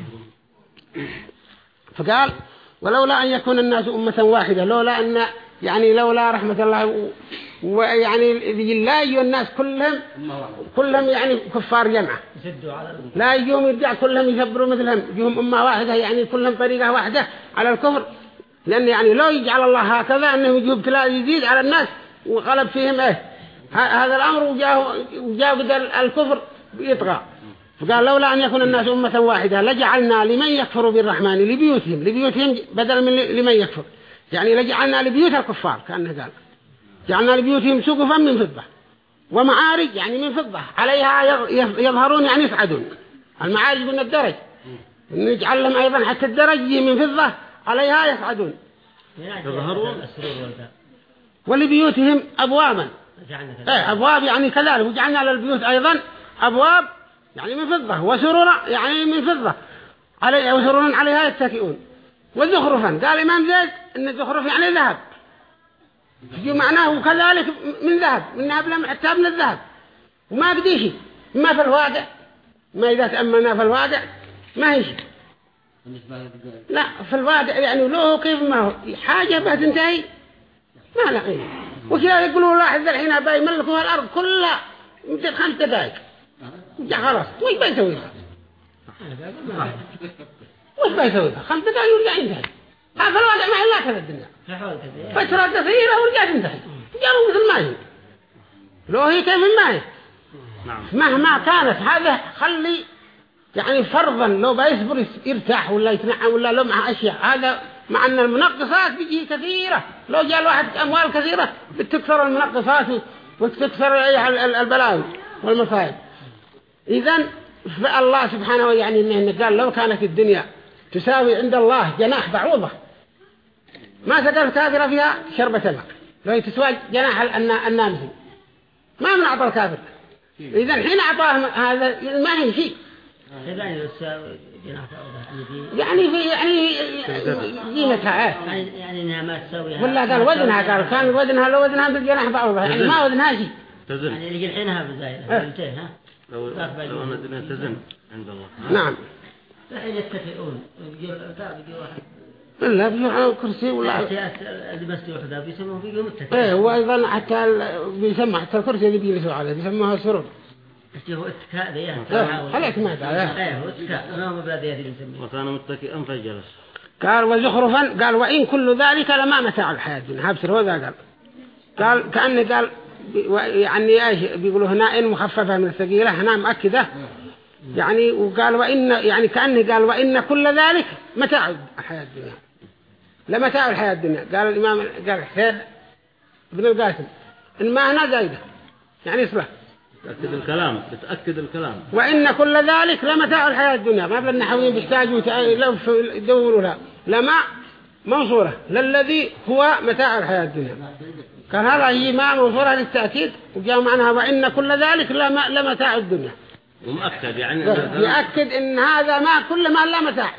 فقال ولولا أن يكون الناس أمة واحدة لولا أن يعني لولا رحمة الله ويعني لا يجوا الناس كلهم كلهم يعني كفار جمعة لا يجوم يرجع كلهم يكبروا مثلهم. يجوهم أمة واحدة يعني كلهم طريقة واحدة على الكفر. لأن يعني لو يجعل الله هكذا أنه يجوا ابتلاء يزيد على الناس وغلب فيهم إيه؟ هذا الأمر وجاء وجاء الكفر يطغى. فقال لولا أن يكون الناس أمة واحدة لجعلنا لمن يكفر بالرحمن؟ لبيوتهم. لبيوتهم بدل من لمن يكفر. يعني لجعلنا لبيوت الكفار كأنه قال. جعلنا لبيوتهم سقفا من فضة ومعارج يعني من فضة عليها يظهرون يعني يسعدون المعارج من الدرج. نجعل لهم أيضا حتى الدرج من فضة عليها يسعدون يظهرون؟ ولبيوتهم أبوابا. إيه أبواب يعني كذلك. وجعلنا للبيوت أيضا أبواب يعني من فضة. وسرورا يعني من فضة. علي وسرورا عليها يتكئون. وزخرفا. قال الإمام زيد إن الزخرف يعني ذهب. يجي معناه وكذلك من ذهب من ذهب لم حتى من الذهب. وما بدي شيء ما في الواقع. ما إذا تأمنا في الواقع ما هي شيء لا في الواقع يعني له كيف ما هو حاجة بها تنتهي ما لا قيمة وكذا يقولوا لاحظ الحين باي ملكوا الأرض كلها مدة خمس دقائق. جا خلاص. وش بيسوي؟ وش بيسوي؟ خمس دقائق ورجع ينتهي. هذا الوضع ما إلا كذا الدنيا. فترة قصيرة ورجع تنتهي جاروا مثل ما هي. لو هي كيف ما هي. مهما كانت هذا خلي يعني فرضا لو بيصبر يرتاح ولا يتنعم ولا لو مع أشياء. هذا مع أن المنقصات بيجي كثيرة. لو جاء الواحد أموال كثيرة بتكثر المنقصات وتكثر البلاوي والمصائب إذن فالله سبحانه يعني إنه قال لو كانت الدنيا تساوي عند الله جناح بعوضة. ما سقى الكافر فيها شربة ماء لو تسوى جناح النامسي ما من أعطى الكافر. إذا حين أعطاه هذا ما هي شيء. يعني في يعني قيمتها يعني يعني انها ما تسويها ولا قال. وزنها قال كان وزنها لو وزنها بالجناح بعوضة يعني ما وزنها شيء. تزن. يعني الحينها بزايدة فهمتين ها؟ لو لو تزن عند الله. نعم. الحين يتفقون. يجي واحد. لا بيجوا كرسي ولا اللي بس يأخذها بيسموه إيه وأيضا حتى بيسمى حتى الكرسي اللي بيجلسوا عليه بيسموها سرور. بس هو اتكاء ذي خليك ما إيه هو اتكاء. ما هو نسميه وكان متكئا فجلس. قال وزخرفا قال وإن كل ذلك لما متاع الحياة الدنيا. هابسر هو ذا قال. قال كأني قال يعني إيش بيقولوا هنا إن مخففة من الثقيلة هنا مؤكدة. يعني وقال وإن يعني كأنه قال وإن كل ذلك متاع الحياة الدنيا. لمتاع الحياة الدنيا. قال الإمام قال حسين ابن القاسم إن ما هنا زايدة. يعني اصبح تأكد الكلام تتأكد الكلام. وإن كل ذلك لمتاع الحياة الدنيا. ما بل النحويين بيحتاجوا يدوروا لها. لما منصورة. للذي هو متاع الحياة الدنيا. كان هذا هي ما منصورة للتأكيد. وجاء معناها وإن كل ذلك لمتاع الدنيا. ومؤكد يعني يأكد إن هذا ما كل ما لا متاع.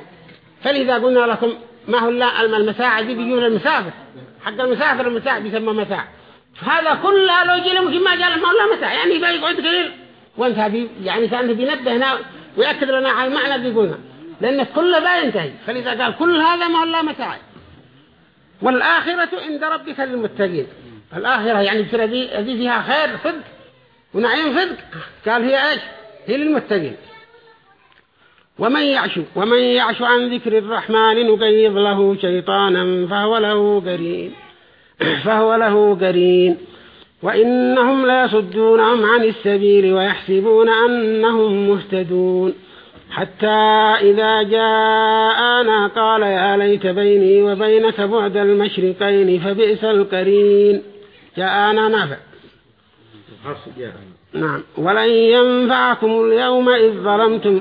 فلذا قلنا لكم ما هو لا المساعة دي بيجون المسافر حق المسافر المتاع بيسمى متاع هذا كلها لو جي ممكن ما جاء ما هو لا متاع يعني بيقعد قليل وانت بي يعني كان بينبه هنا ويأكد لنا على المعنى بيقولنا لأن كل ذا ينتهي. فلذا قال كل هذا ما هو لا متاع والآخرة عند ربك للمتقين. الآخرة يعني بسرعة دي فيها خير صدق ونعيم صدق. قال هي إيش؟ هي للمتقين. ومن يعش ومن يعش عن ذكر الرحمن نقيض له شيطانا فهو له قرين. <clears throat> فهو له قرين. وإنهم ليصدونهم عن السبيل ويحسبون أنهم مهتدون. حتى إذا جاءنا قال يا ليت بيني وبينك بعد المشرقين فبئس القرين. جاءنا نافع. نعم. ولن ينفعكم اليوم إذ ظلمتم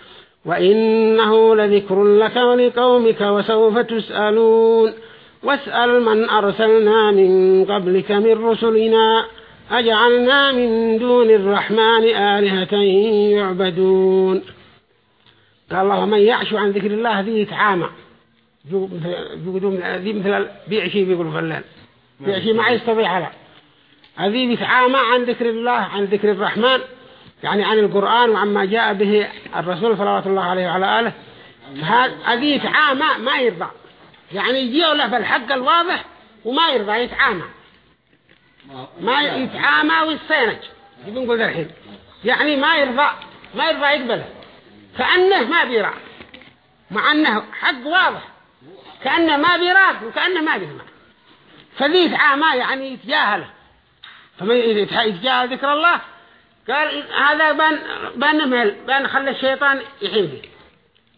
وإنه لذكر لك ولقومك وسوف تسألون. واسأل من أرسلنا من قبلك من رسلنا. أجعلنا من دون الرحمن آلهة يعبدون. قال الله ومن يعش عن ذكر الله ذي يتعامى ذي مثل بيعشي بيقولوا فلان بيعشي ما يستطيع على هذه يتعامى عن ذكر الله عن ذكر الرحمن. يعني عن القرآن وعما جاء به الرسول صلى الله عليه وعلى آله هذه يتعامى ما يرضى. يعني يجيه له في الحق الواضح وما يرضى يتعامى. ما يتعامى ويصينج بنقول الحين. يعني ما يرضى ما يرضى يقبله. كأنه ما بيرى مع أنه حق واضح. كأنه ما بيراك وكأنه ما بيسمع فذي يتعامى يعني يتجاهله. فما يتجاهل ذكر الله قال هذا نمهل بان خلى الشيطان يحين فيه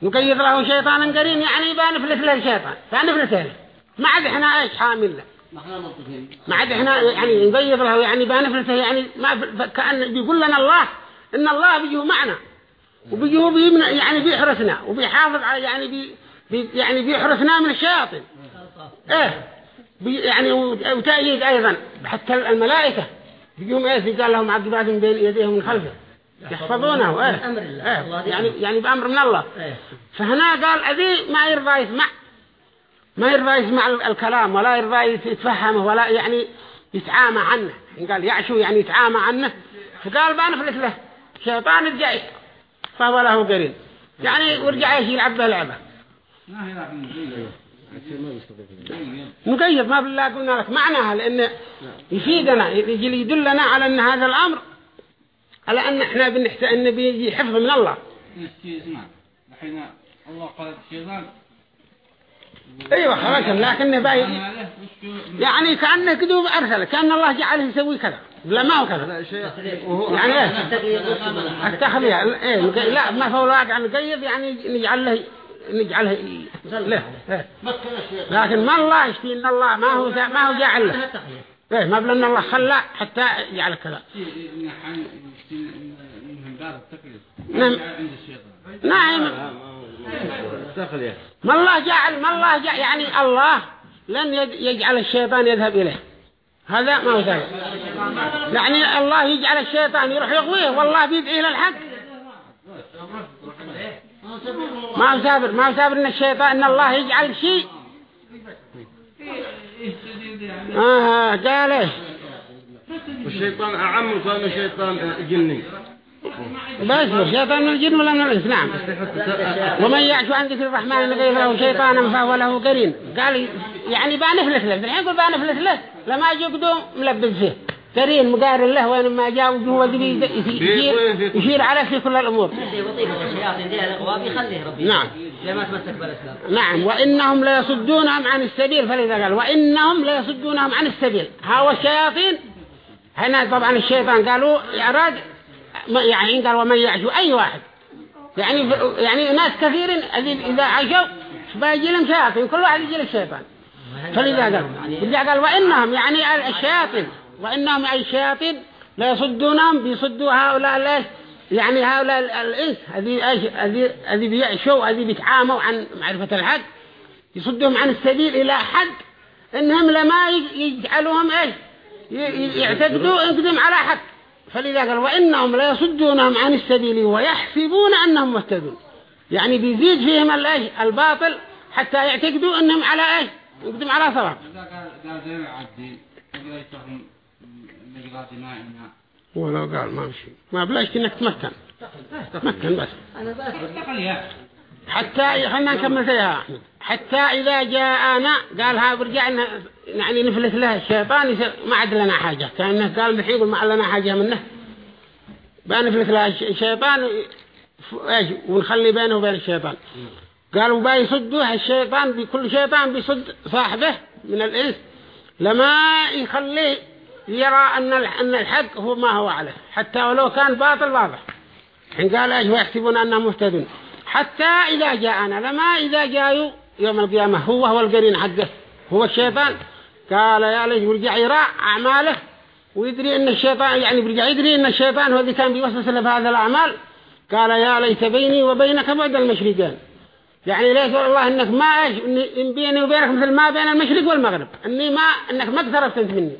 نقيض له شيطانا قرين يعني بان فلت له الشيطان. فنفلت له. ما عاد إحنا إيش حامل له؟ ما عاد إحنا يعني نقيض له يعني بنفلته يعني ما كأن بيقول لنا الله إن الله بيجيه معنا. وبيجيه بيمنع يعني بيحرسنا وبيحافظ على يعني بي يعني بيحرسنا من الشياطين. إيه. بي يعني وتأييد أيضا. حتى الملائكة. بيجيهم إيه؟ قال لهم عقبات من بين يديهم من خلفه. يحفظونه إيه, إيه. يعني يعني بأمر من الله. فهنا قال أذي ما يرضى يسمع. ما يرضى يسمع الكلام ولا يرضى يتفهمه ولا يعني يتعامى عنه. قال يعشو يعني يتعامى عنه. فقال بنفلت له. شيطان الجاي. فهو له قرين. يعني ورجع يشيل عبده لعبة. مقيد ما بالله قلنا لك معناها لأن يفيدنا يجي يدلنا على أن هذا الأمر على أن إحنا بنحتاج أن بيجي حفظ من الله. الحين الله قال الشيطان أيوه خلاص لكنه باي يعني كأنه كذوب أرسل كأن الله جعله يسوي كذا لا ما هو كذا؟ يعني إيه؟ التخلية إيه لا ما هو واقع نقيض يعني نجعل له نجعله له إيه. لكن ما الله يشفي إن الله ما هو ما هو جعل له. إيه ما بلن الله خلى حتى يجعل كذا. نعم. نعم. ما الله جعل ما الله جعل يعني الله لن يجعل الشيطان يذهب إليه. هذا ما هو ذلك يعني الله يجعل الشيطان يروح يغويه والله بيدعي للحق ما هو سابر ما هو سابر إن الشيطان إن الله يجعل شيء. آه قال إيه والشيطان أعم كان شيطان جني. بس شيطان من الجن ولا من الإنس نعم. ومن يعش عن ذكر الرحمن نقيض له شيطانا فهو له قرين. قال يعني بانفلت له الحين يقول بانفلت له لما يجي قدوم ملبس فيه. قرين مقارن له وين ما جاء وهو يشير, يشير على في كل الأمور. ربي. نعم. لما تمسك بالإسلام نعم. وإنهم لا يصدونهم عن السبيل فلذا قال وإنهم لا يصدونهم عن السبيل. هاو الشياطين؟ هنا طبعا الشيطان قالوا يعرض يعني قال ومن يعشو أي واحد. يعني يعني ناس كثير إذا عاشوا بيجي لهم شياطين كل واحد يجي له الشيطان فلذا قال فلذا قال وإنهم يعني الشياطين. وإنهم أي الشياطين لا يصدونهم بيصدوا هؤلاء ليش يعني هؤلاء الإنس هذه إيش؟ هذه بيعشوا هذه بيتعاموا عن معرفة الحق يصدهم عن السبيل إلى حد إنهم لما يجعلوهم إيش؟ يعتقدوا انقدم على حق. فلذا قال وإنهم لا يصدونهم عن السبيل ويحسبون أنهم مهتدون. يعني بيزيد فيهم الإيش الباطل حتى يعتقدوا أنهم على إيش؟ يقدم على صواب. مائنا ولو قال ما مشي ما بلاش إنك تمكن. تمكن بس. تخليها حتى خلنا نكمل فيها. حتى إذا جاءنا قال ها برجع يعني نفلت له الشيطان ما عاد لنا حاجة. كأنه قال يقول ما عاد لنا حاجة منه. بنفلت له الش- الشيطان إيش؟ ونخلي بينه وبين الشيطان. قالوا با يصدوه الشيطان بكل شيطان بيصد صاحبه من الإنس. لما يخليه يرى أن ال- أن الحق هو ما هو عليه. حتى ولو كان باطل واضح حين قال إيش ويحسبون أنهم مهتدون. حتى إذا جاءنا لما إذا جاءوا يوم القيامة هو هو القرين حقه. هو الشيطان. قال يا ليت يرجع يرى أعماله. ويدري إن الشيطان يعني بيرجع يدري إن الشيطان هو اللي كان بيوسوس له في هذه الأعمال. قال يا ليت بيني وبينك بعد المشرقين. يعني ليت والله إنك ما إيش إن بيني وبينك مثل ما بين المشرق والمغرب. إني ما إنك ما اقتربت مني.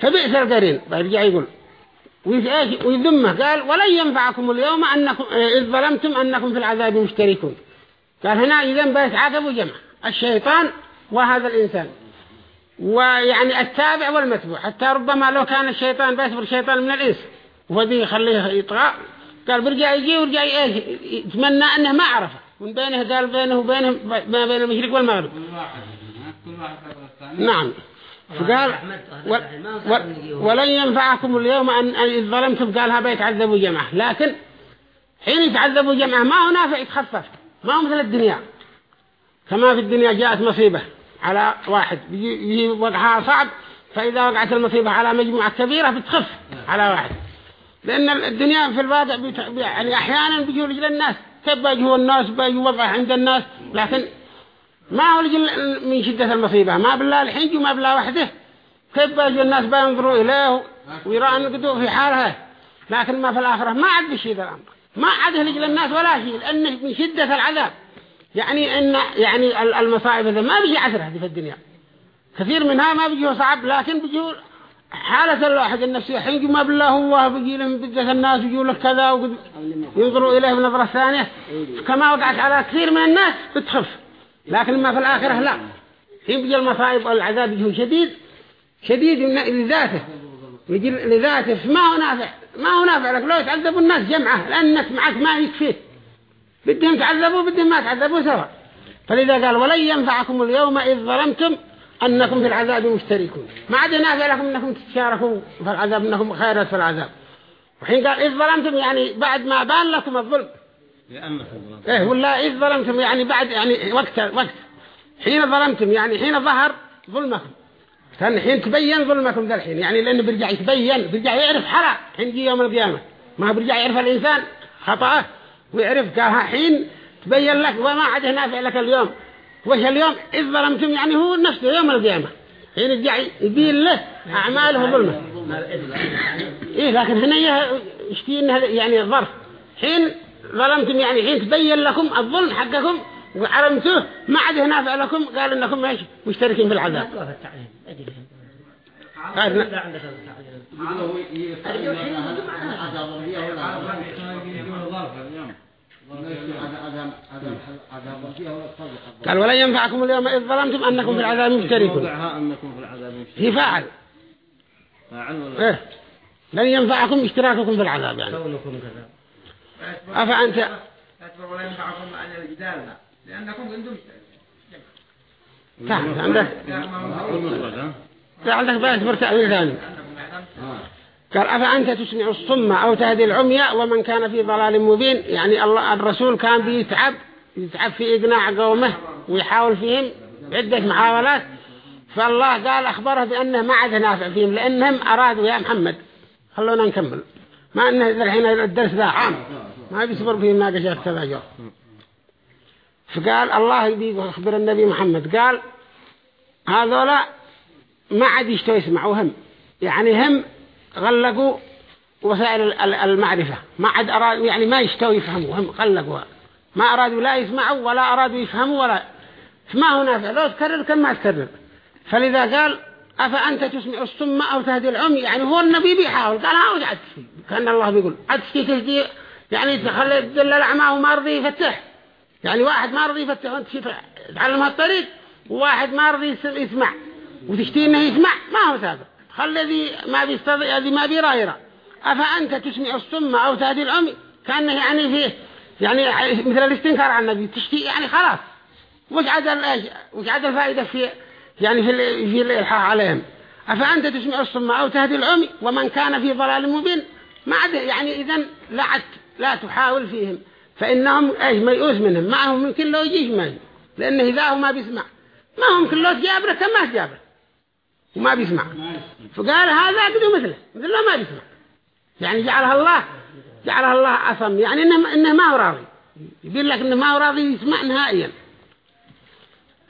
فبئس القرين بيرجع يقول ويش- ويذمه قال ولن ينفعكم اليوم أنكم إذ ظلمتم أنكم في العذاب مشتركون. قال هنا إذا بيتعاقبوا جمع الشيطان وهذا الإنسان. ويعني التابع والمتبوع. حتى ربما لو كان الشيطان بيصبر شيطان من الإنس وذي يخليه يطغى. قال برجع يجي ورجع إيش يتمنى أنه ما عرفه من بينه قال بينه وبينه ما بين المشرق والمغرب. كل واحد ها؟ كل واحد يقرأ الثاني نعم. فقال. ولن ينفعكم اليوم أن إذ ظلمتم قالها بيتعذبوا جمعة. لكن حين يتعذبوا جمعة ما هو نافع يتخفف. ما هو مثل الدنيا. كما في الدنيا جاءت مصيبة على واحد. بيجي يجي وقعها صعب فإذا وقعت المصيبة على مجموعة كبيرة بتخف على واحد. لأن الدنيا في الواقع بيت... يعني أحيانا بيجوا رجل الناس. كيف بيجوا الناس؟ بيجوا وقع عند الناس. لكن ما هو رجل من شدة المصيبة؟ ما بالله الحين وما بالله وحده. كيف بيجوا الناس بينظروا إليه ويرى أن قدوا في حالها؟ لكن ما في الآخرة ما عاد بشيء ذا الأمر. ما عاد رجل الناس ولا شيء لأنه من شدة العذاب. يعني إن يعني ال- المصائب هذا ما بيجي عسر هذه في الدنيا. كثير منها ما بيجيه صعب لكن بيجيه حالة الواحد النفسية حين ما بالله هو بيجي لهم بدة الناس يجوا لك كذا وقد ينظروا إليه بنظرة ثانية. كما وقعت على كثير من الناس بتخف. لكن ما في الآخرة لا. بيجي المصائب والعذاب يجيه شديد. شديد لذاته. يجي لذاته. فما هو نافع. ما هو نافع لك. لو يتعذبوا الناس جمعة. لأنك معك ما يكفيه بدهم تعذبوا بدهم ما تعذبوا سوا. فلذا قال ولن ينفعكم اليوم إذ ظلمتم أنكم في العذاب مشتركون. ما عاد نافع لكم أنكم تتشاركوا في العذاب أنكم خيرات في العذاب. وحين قال إذ ظلمتم يعني بعد ما بان لكم الظلم. لأنكم ظلمتم إيه ولا إذ ظلمتم يعني بعد يعني وقت وقت. حين ظلمتم يعني حين ظهر ظلمكم. كان حين تبين ظلمكم ذا الحين يعني لأنه بيرجع يتبين بيرجع يعرف حرا حين يجي يوم القيامة ما بيرجع يعرف الإنسان خطأه ويعرف قال ها حين تبين لك وما عاد نافع لك اليوم. وش اليوم؟ إذ ظلمتم يعني هو نفسه يوم القيامة. حين يرجع يبين له أعماله ظلمة. إيه لكن هنا يشتي إنها يعني ظرف. حين ظلمتم يعني حين تبين لكم الظلم حقكم وعلمتوه ما عاد نافع لكم قال إنكم إيش؟ مشتركين في العذاب. قال ولا ينفعكم اليوم إذ ظلمتم أنكم في العذاب مشتركون. هي فاعل فاعل ولا؟ إيه. لن ينفعكم اشتراككم في العذاب يعني. كونكم كذا. أفأنت؟ يعتبر ولا ينفعكم عن الجدال لا. لأنكم تحت عندك. ثاني قال أفأنت تسمع الصم أو تهدي العمي ومن كان في ضلال مبين؟ يعني الله الرسول كان بيتعب يتعب في إقناع قومه ويحاول فيهم عدة محاولات. فالله قال أخبره بأنه ما عاد نافع فيهم لأنهم أرادوا يا محمد خلونا نكمل. ما أنه الحين الدرس ذا عام. ما بيصبر فيه مناقشة جو. فقال الله يبي يخبر النبي محمد. قال هذولا ما عاد يشتوا يسمعوا هم. يعني هم غلقوا وسائل ال- ال- المعرفة. ما عاد أرادوا يعني ما يشتوا يفهموا. هم غلقوها ما أرادوا لا يسمعوا ولا أرادوا يفهموا ولا ما هو نافع لو تكرر كان ما تكرر. فلذا قال أفأنت تسمع السم أو تهدي العمي؟ يعني هو النبي بيحاول. قال ها وش كأن الله بيقول. عد تشتي تهدي يعني تخلي تدل الأعمى وما رضي يفتح. يعني واحد ما رضي يفتح وانت تشتي تعلم هالطريق وواحد ما رضي يسمع. وتشتي إنه يسمع ما هو سابق. خلي ذي ما بيستطيع ذي ما بيرى يرى أفأنت تسمع السم أو تهدي العمي؟ كأنه يعني فيه يعني مثل الاستنكار عن النبي. تشتي يعني خلاص. وش إيش وش عدل الفائدة في يعني في في الإلحاح عليهم؟ أفأنت تسمع الصم أو تهدي العمي؟ ومن كان في ضلال مبين. ما عاد يعني إذا لا لا تحاول فيهم. فإنهم إيش ميؤوس منهم. معهم ممكن لو يجيش ما لأنه إذا هو ما بيسمع. ما هم كل لو تجابره كما تجابره. وما بيسمع. فقال هذا بدو مثله. مثله ما بيسمع. يعني جعلها الله جعلها الله أصم. يعني إنه, إنه ما هو راضي. يقول لك إنه ما هو راضي يسمع نهائيا.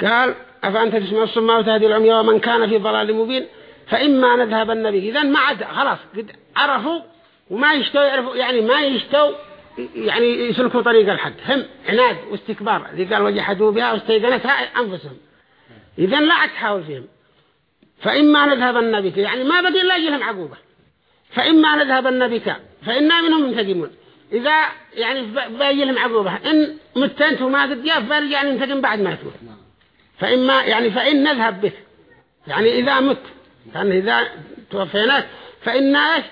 قال أفأنت تسمع الصماء وتهدي العمي ومن كان في ضلال مبين؟ فإما نذهب النبي. إذا ما عد خلاص قد عرفوا وما يشتوا يعرفوا يعني ما يشتوا يعني يسلكوا طريق الحق. هم عناد واستكبار. ذي قال وجحدوا بها واستيقنتها أنفسهم. إذا لا تحاول فيهم. فإما نذهب النبي يعني ما بدي الله يجيهم عقوبة. فإما نذهب النبي فإنا منهم منتقمون إذا يعني باجي لهم عقوبة. إن متنت وما قد جاء فبرجع يعني ننتقم بعد ما تموت فإما يعني فإن نذهب بك يعني إذا مت. يعني إذا توفيناك فإنا إيش؟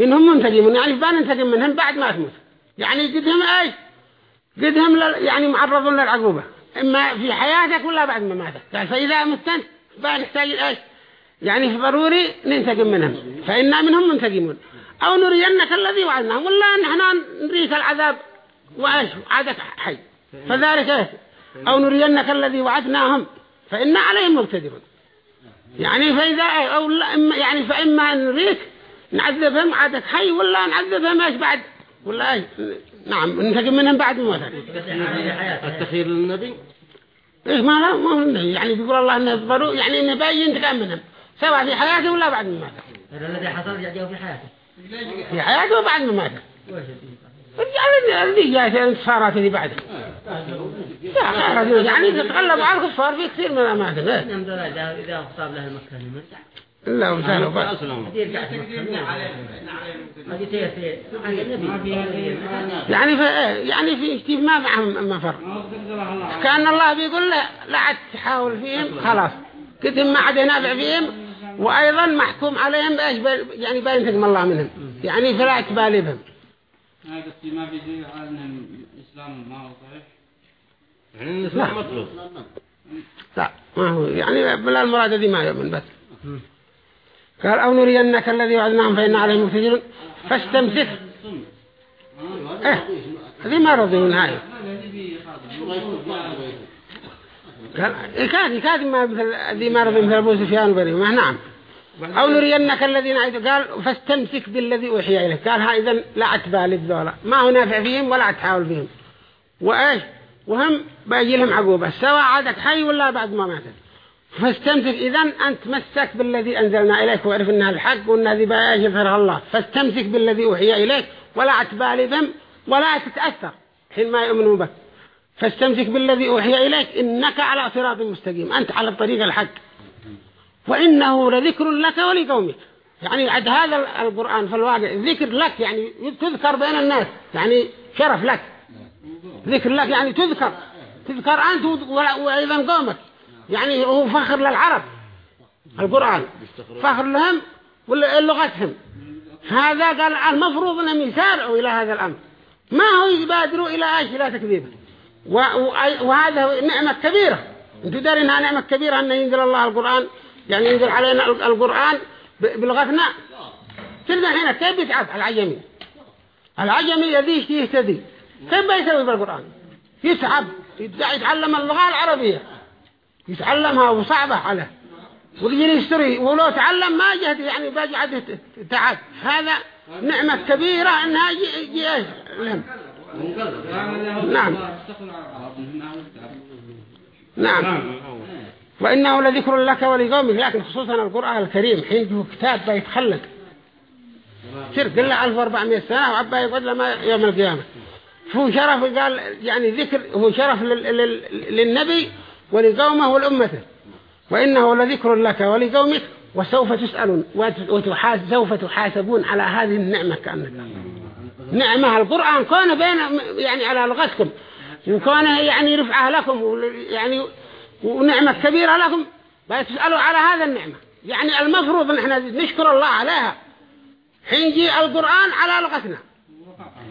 منهم منتقمون يعني فبان ننتقم منهم بعد ما تموت. يعني قدهم إيش؟ قدهم يعني معرضون للعقوبة. إما في حياتك ولا بعد ما ماتك قال فإذا متنت فبان نحتاج إيش؟ يعني ضروري ننتقم منهم. فإنا منهم منتقمون أو نرينك الذي وعدناهم ولا نحن نريك العذاب وإيش؟ عادك حي. فذلك إيش؟ أو نرينك الذي وعدناهم. فإنا عليهم مقتدرون. يعني فإذا أو يعني فإما نريك نعذبهم عادك حي ولا نعذبهم إيش بعد؟ ولا إيش نعم ننتقم منهم بعد موتك. التخير للنبي؟ إيش ما لا ما يعني بيقول الله إنه يصبروا يعني إنه باي ينتقم منهم. سواء في حياته ولا بعد ما مات هذا الذي حصل جاء في حياته. في حياته وبعد ما مات الرجال اللي جاءت الانتصارات اللي بعده. يعني تتغلب على الكفار في كثير من الأماكن. نعم إذا أصاب له المكان يمرجع لا وسهل بقى يعني في يعني في اجتماع ما معهم مفر كأن الله بيقول له لا عاد تحاول فيهم خلاص. قد ما عاد ينافع فيهم وأيضا محكوم عليهم بإيش؟ يعني بينتقم الله منهم. يعني فلا تبالي بهم. هذا ما بيجي على أن الإسلام ما هو صحيح. يعني الإسلام مطلوب. لا ما هو يعني بلا المراد دي ما يؤمن بس. قال أو نرينك الذي وعدناهم فإن عليهم مفتجرون فاستمسك. إيه هذه ما رضيون هاي. قال كاد كاد ما مثل ذي ما رضي مثل أبو سفيان وبري ما نعم. أو نرينك الذين عيدوا قال فاستمسك بالذي أوحي إليك. قال ها إذن لا أتبالي بذولا ما هو نافع فيهم ولا تحاول فيهم. وإيش؟ وهم باجي لهم عقوبة. سواء عادك حي ولا بعد ما ماتت. فاستمسك. إذن أنت مسك بالذي أنزلنا إليك وعرف أنها الحق وأن هذه بقى يظهرها الله. فاستمسك بالذي أوحي إليك ولا تبالي بهم ولا تتأثر حين ما يؤمنون بك. فاستمسك بالذي أوحي إليك إنك على صراط مستقيم. أنت على الطريق الحق. وإنه لذكر لك ولقومك. يعني عد هذا القرآن في الواقع ذكر لك يعني تذكر بين الناس. يعني شرف لك. ذكر لك يعني تذكر. تذكر أنت وأيضا قومك. يعني هو فخر للعرب القرآن. فخر لهم ولغتهم هذا قال المفروض أنهم يسارعوا إلى هذا الأمر. ما هو يبادروا إلى أيش؟ إلى تكذيبه وهذا نعمة كبيرة. أنتوا دارين إنها نعمة كبيرة أن ينزل الله القرآن؟ يعني ينزل علينا القرآن بلغتنا؟ تلقى هنا كيف يتعب العجمي. العجمي يذيش يهتدي كيف بيسوي بالقرآن؟ يتعب. يتعلم اللغة العربية. يتعلمها وصعبة عليه. ويجي يشتري ولو تعلم ما جهد يعني باجي عده تعب هذا نعمة كبيرة إنها يجي لهم نعم. نعم. وإنه لذكر لك ولقومك لكن خصوصا القرآن الكريم حين فيه كتاب بيتخلق. شرك إلا 1400 سنة وعبا يقول لما يوم القيامة. فهو شرف قال يعني ذكر هو شرف للنبي ولقومه ولأمته وإنه لذكر لك ولقومك وسوف تسألون وتحاس سوف تحاسبون على هذه النعمة كأنك. نعمة القرآن كونه بين يعني على لغتكم وكونه يعني رفعه لكم يعني ونعمة كبيرة لكم تسألوا على هذا النعمة. يعني المفروض إن إحنا نشكر الله عليها. حين يجي القرآن على لغتنا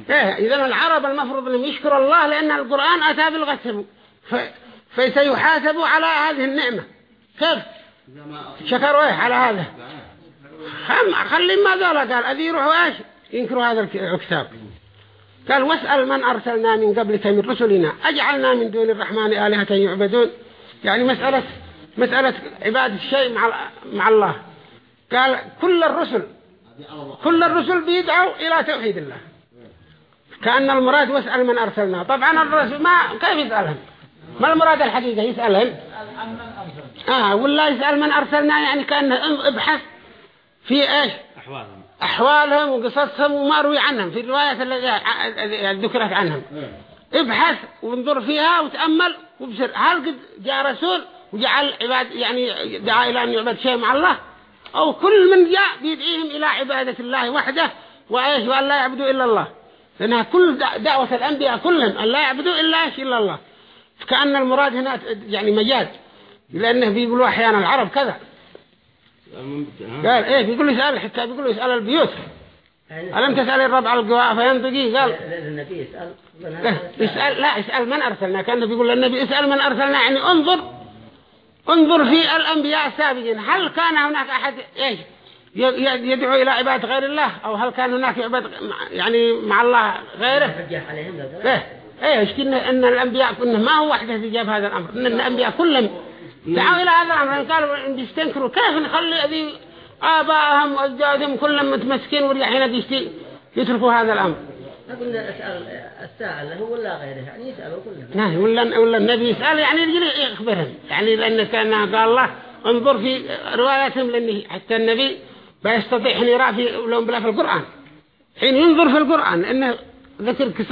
إيه اذا العرب المفروض إنهم يشكروا الله لأن القرآن أتى بلغتهم ف... فسيحاسبوا على هذه النعمة. كيف؟ شكروا إيه على هذا. خلي ما ذولا قال أذي يروحوا إيش ينكروا هذا الكتاب. قال واسأل من أرسلنا من قبلك من رسلنا. أجعلنا من دون الرحمن آلهة يعبدون؟ يعني مسألة مسألة عبادة الشيء مع مع الله. قال كل الرسل كل الرسل بيدعوا إلى توحيد الله. كأن المراد واسأل من أرسلنا. طبعا الرسل ما كيف يسألهم؟ ما المراد الحقيقة؟ يسألهم آه ولا يسأل من أرسلنا يعني كأنه ابحث في إيش؟ أحوالهم. أحوالهم وقصصهم وما روي عنهم في الروايات التي ذكرت عنهم. ابحث وانظر فيها وتأمل وبصر هل قد جاء رسول وجعل عباد يعني دعا إلى أن يعبد شيء مع الله؟ أو كل من جاء بيدعيهم إلى عبادة الله وحده وإيش؟ وأن لا يعبدوا إلا الله. لأنها كل دعوة الأنبياء كلهم أن لا يعبدوا إلا إيش؟ إلا الله. كأن المراد هنا يعني مجاز. لأنه بيقولوا أحيانا العرب كذا. قال إيه بيقولوا يسأل حتى بيقولوا يسأل البيوت. ألم تسأل الرب على القواء فينطقي قال النبي يسأل يسأل لا يسأل من أرسلنا؟ كان بيقول للنبي اسأل من أرسلنا. يعني انظر. انظر في الأنبياء السابقين. هل كان هناك أحد إيش يدعو إلى عبادة غير الله؟ أو هل كان هناك عباد يعني مع الله غيره؟ إيه. إيش كنا إن الأنبياء كنا ما هو وحدة جاب هذا الأمر إن الأنبياء كلهم. دعوا إلى هذا الأمر قالوا إن يستنكروا كيف نخلي هذه آبائهم وأجدادهم كلهم متمسكين وريحين يتركوا هذا الأمر؟ قلنا أسأل السائل له ولا غيره يعني يسألوا كلهم. نعم ولا ولا النبي يسأل يعني يخبرهم. يعني لأن كان قال الله انظر في رواياتهم لأنه حتى النبي بيستطيع أن يرى في لهم بلا في القرآن. حين ينظر في القرآن إنه ذكر قصص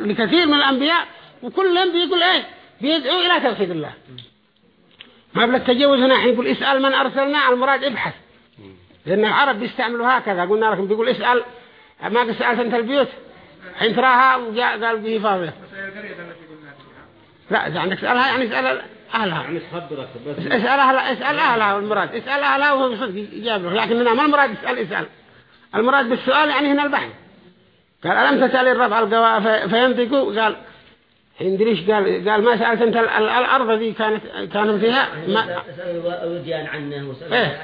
لكثير من الأنبياء وكلهم بيقول إيه؟ بيدعوا إلى توحيد الله. ما بلا التجاوز هنا حين يقول اسأل من أرسلنا على المراد ابحث. لأن العرب بيستعملوا هكذا قلنا لكم بيقول اسأل ما سألت أنت البيوت؟ حين تراها وجاء قال به فاضية لا إذا عندك سألها يعني اسأل أهلها. يعني اسأل أهلها اسأل أهلها والمراد اسأل أهلها وهو بصدق يجاب له لكن هنا ما المراد اسأل اسأل. المراد بالسؤال يعني هنا البحث. قال ألم تسأل الرب على القواء فينطقوا. قال حين دريش قال قال ما سألت أنت الأرض ذي كانت كانوا فيها؟ ما وديان عنه إيه.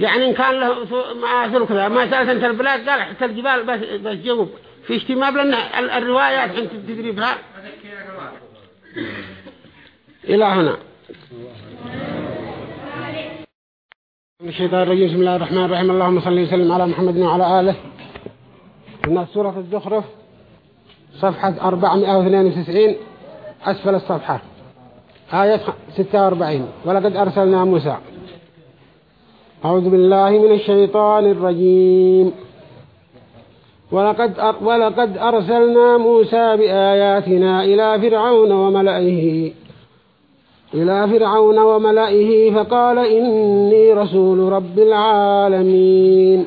يعني إن كان له ما ثلث كذا ما سألت أنت البلاد قال حتى الجبال بس بس جوب في اجتماع لأن الروايات حين تدري بها؟ إلى هنا. من الشيطان الرجيم. بسم الله الرحمن الرحيم. اللهم صل وسلم على محمد وعلى آله. من سورة الزخرف صفحة 492 أسفل الصفحة. آية 46 ولقد أرسلنا موسى. أعوذ بالله من الشيطان الرجيم. ولقد ولقد أرسلنا موسى بآياتنا إلى فرعون وملئه. إلى فرعون وملئه فقال إني رسول رب العالمين.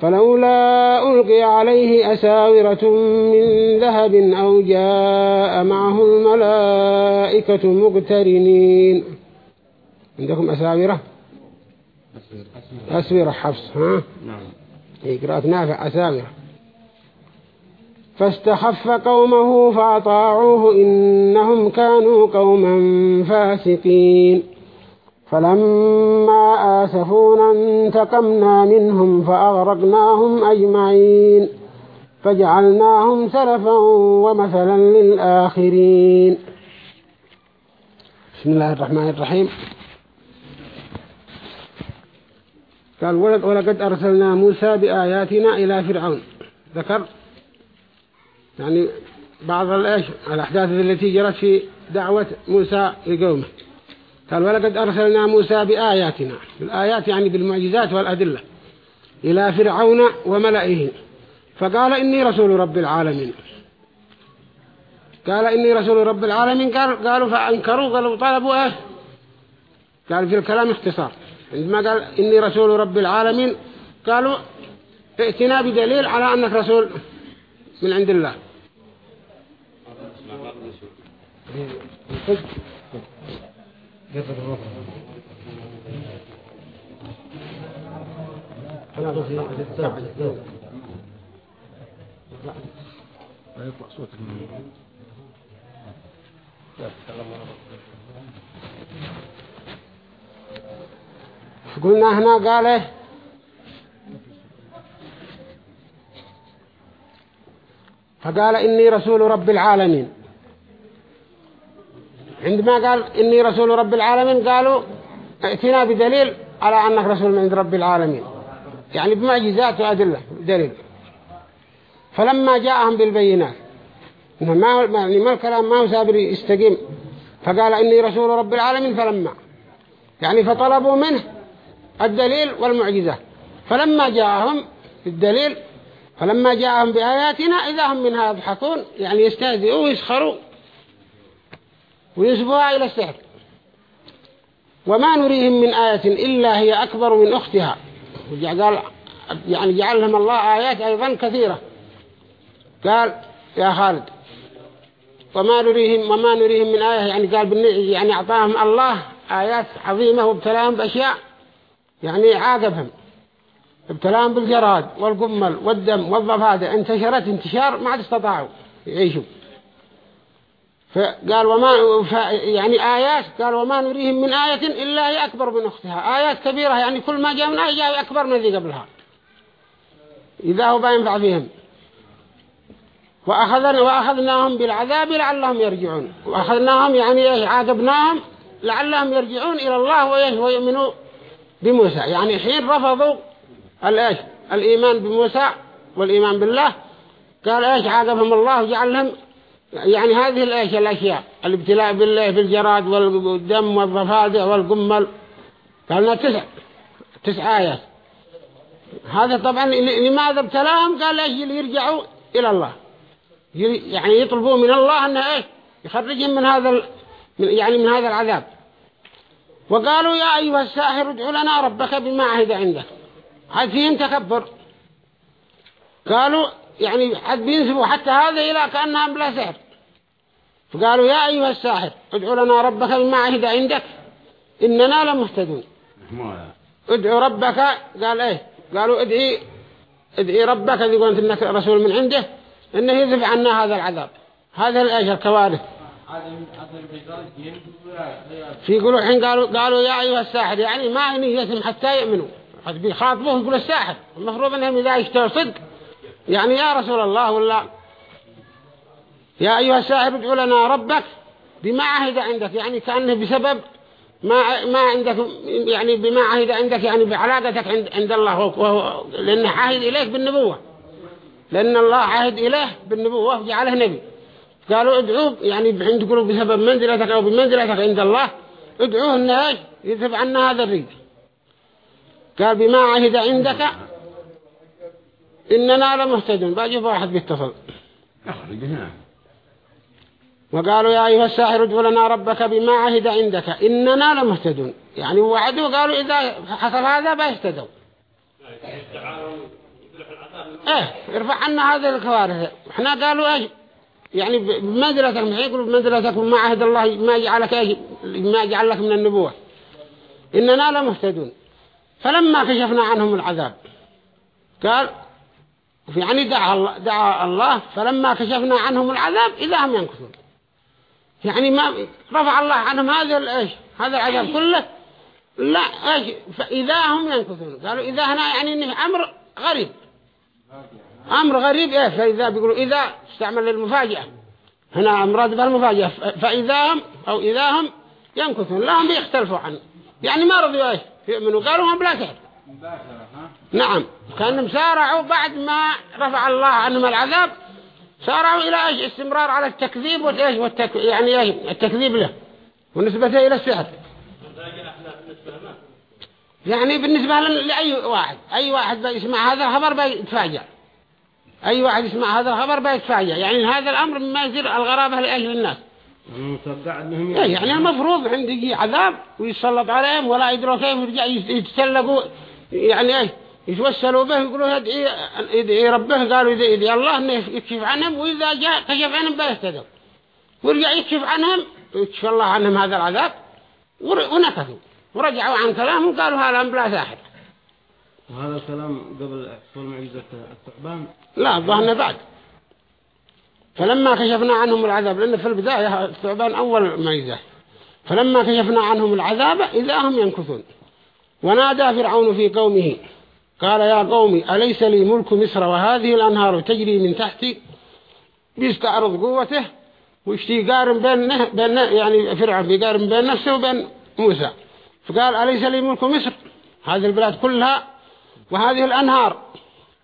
فلولا ألقي عليه أساورة من ذهب أو جاء معه الملائكة مقترنين. عندكم أساورة؟ أساورة حفص ها؟ نعم. إقراءة نافع أساورة. فاستخف قومه فأطاعوه إنهم كانوا قوما فاسقين. فلما آسفونا انتقمنا منهم فأغرقناهم أجمعين فجعلناهم سلفا ومثلا للآخرين. بسم الله الرحمن الرحيم. قال ولقد أرسلنا موسى بآياتنا إلى فرعون. ذكر؟ يعني بعض الأحداث التي جرت في دعوة موسى لقومه. قال ولقد أرسلنا موسى بآياتنا بالآيات يعني بالمعجزات والأدلة إلى فرعون وملئه فقال إني رسول رب العالمين. قال إني رسول رب العالمين قال قالوا فأنكروا قالوا طلبوا إيش؟ قال في الكلام اختصار. عندما قال إني رسول رب العالمين قالوا ائتنا بدليل على أنك رسول من عند الله. يطلع صوت قلنا هنا قال؟ فقال إني رسول رب العالمين عندما قال إني رسول رب العالمين قالوا ائتنا بدليل على أنك رسول من رب العالمين. يعني بمعجزات وأدلة دليل. فلما جاءهم بالبينات ما هو يعني ما الكلام ما هو سابر يستقيم. فقال إني رسول رب العالمين فلما. يعني فطلبوا منه الدليل والمعجزة. فلما جاءهم الدليل فلما جاءهم بآياتنا إذا هم منها يضحكون يعني يستهزئوا ويسخروا ويسبوها إلى السحر. وما نريهم من آية إلا هي أكبر من أختها. قال يعني جعلهم الله آيات أيضا كثيرة. قال يا خالد وما نريهم وما نريهم من آية يعني قال يعني أعطاهم الله آيات عظيمة وابتلاهم بأشياء يعني عاقبهم. ابتلاهم بالجراد والقمل والدم والضفادع انتشرت انتشار ما عاد استطاعوا يعيشوا. فقال وما ف يعني آيات قال وما نريهم من آية إلا هي أكبر من أختها. آيات كبيرة يعني كل ما جاء من آية جاء أكبر من ذي قبلها. إذا هو بينفع فيهم. وأخذنا وأخذناهم بالعذاب لعلهم يرجعون. وأخذناهم يعني عاقبناهم لعلهم يرجعون إلى الله ويؤمنوا بموسى. يعني حين رفضوا الإيمان بموسى والإيمان بالله قال إيش؟ عاقبهم الله وجعلهم يعني هذه الإيش الأشياء. الابتلاء بالله بالجراد والدم والضفادع والقمل. قالنا تسع تسع آيات. هذا طبعا لماذا ابتلاهم؟ قال إيش يرجعوا إلى الله. يعني يطلبوا من الله أنه إيش؟ يخرجهم من هذا يعني من هذا العذاب. وقالوا يا أيها الساحر ادع لنا ربك بما عهد عندك. هذا فيهم تكبر؟ قالوا يعني حد بينسبوا حتى هذا إلى كأنها بلا سحر. فقالوا يا أيها الساحر ادع لنا ربك بما عهد عندك إننا لمهتدون. ادعوا ربك قال إيه؟ قالوا ادعي ادعي ربك إذا قلت إنك رسول من عنده إنه يذب عنا هذا العذاب. هذا الأجر كوارث. في يقولوا حين قالوا قالوا يا أيها الساحر يعني ما نيتهم حتى يؤمنوا. قد بيخاطبوه يقول الساحر المفروض إنهم إذا يشتروا صدق يعني يا رسول الله ولا يا أيها الساحر ادعو لنا ربك بما عهد عندك يعني كأنه بسبب ما ما عندك يعني بما عهد عندك يعني بعلاقتك عند عند الله وهو لأنه عهد إليك بالنبوة. لأن الله عهد إليه بالنبوة وجعله نبي. قالوا ادعوه يعني عند تقولوا بسبب منزلتك أو بمنزلتك عند الله ادعوه إنه يذهب عنا هذا الريد قال بما عهد عندك إننا لمهتدون. باجي واحد بيتصل. وقالوا يا أيها الساحر ادعو لنا ربك بما عهد عندك. إننا لمهتدون. يعني وعدوا قالوا إذا حصل هذا بيهتدوا. إيه ارفع عنا هذه الكوارث. إحنا قالوا إيش؟ يعني بمنزلتك ما يقولوا بمنزلتك وما عهد الله ما جعلك إيش؟ ما جعل لك من النبوة. إننا لمهتدون. فلما كشفنا عنهم العذاب قال يعني دعا الله, دعا الله فلما كشفنا عنهم العذاب إذا هم ينكثون. يعني ما رفع الله عنهم هذا إيش؟ هذا العذاب كله. لا إيش؟ فإذا هم ينكثون. قالوا إذا هنا يعني إنه أمر غريب. أمر غريب إيه؟ فإذا بيقولوا إذا استعمل المفاجأة هنا مراد بالمفاجأة فإذا هم أو إذا هم ينكثون. لا هم بيختلفوا عنه. يعني ما رضوا إيش؟ يؤمنوا. قالوا هم بلا سحر نعم. كانهم سارعوا بعد ما رفع الله عنهم العذاب. سارعوا إلى إيش؟ استمرار على التكذيب والإيش والتك... يعني إيش؟ التكذيب له. ونسبته إلى السحر يعني بالنسبة لأي واحد. أي واحد بيسمع هذا الخبر بيتفاجأ أي واحد يسمع هذا الخبر بيتفاجأ يعني هذا الأمر مما يصير الغرابة لأجل الناس. إيه، يعني المفروض عندي عذاب ويسلط عليهم ولا يدروا كيف يرجع يتسلقوا. يعني إيش؟ يتوسلوا به يقولوا يدعي, يدعي ربه قالوا يدعي, الله إنه يكشف عنهم وإذا جاء كشف عنهم بيهتدوا ورجع يكشف عنهم يكشف الله عنهم هذا العذاب ونكثوا ورجعوا عن كلامهم قالوا هذا بلا ساحر. وهذا الكلام قبل حصول معجزة الثعبان. لا الظهر بعد. فلما كشفنا عنهم العذاب لأن في البداية الثعبان أول معجزة. فلما كشفنا عنهم العذاب إذا هم ينكثون. ونادى فرعون في قومه قال يا قومي أليس لي ملك مصر وهذه الأنهار تجري من تحتي بيستعرض قوته؟ ويشتي قارن بين, بين يعني فرعون بيقارن بين نفسه وبين موسى. فقال أليس لي ملك مصر؟ هذه البلاد كلها وهذه الأنهار.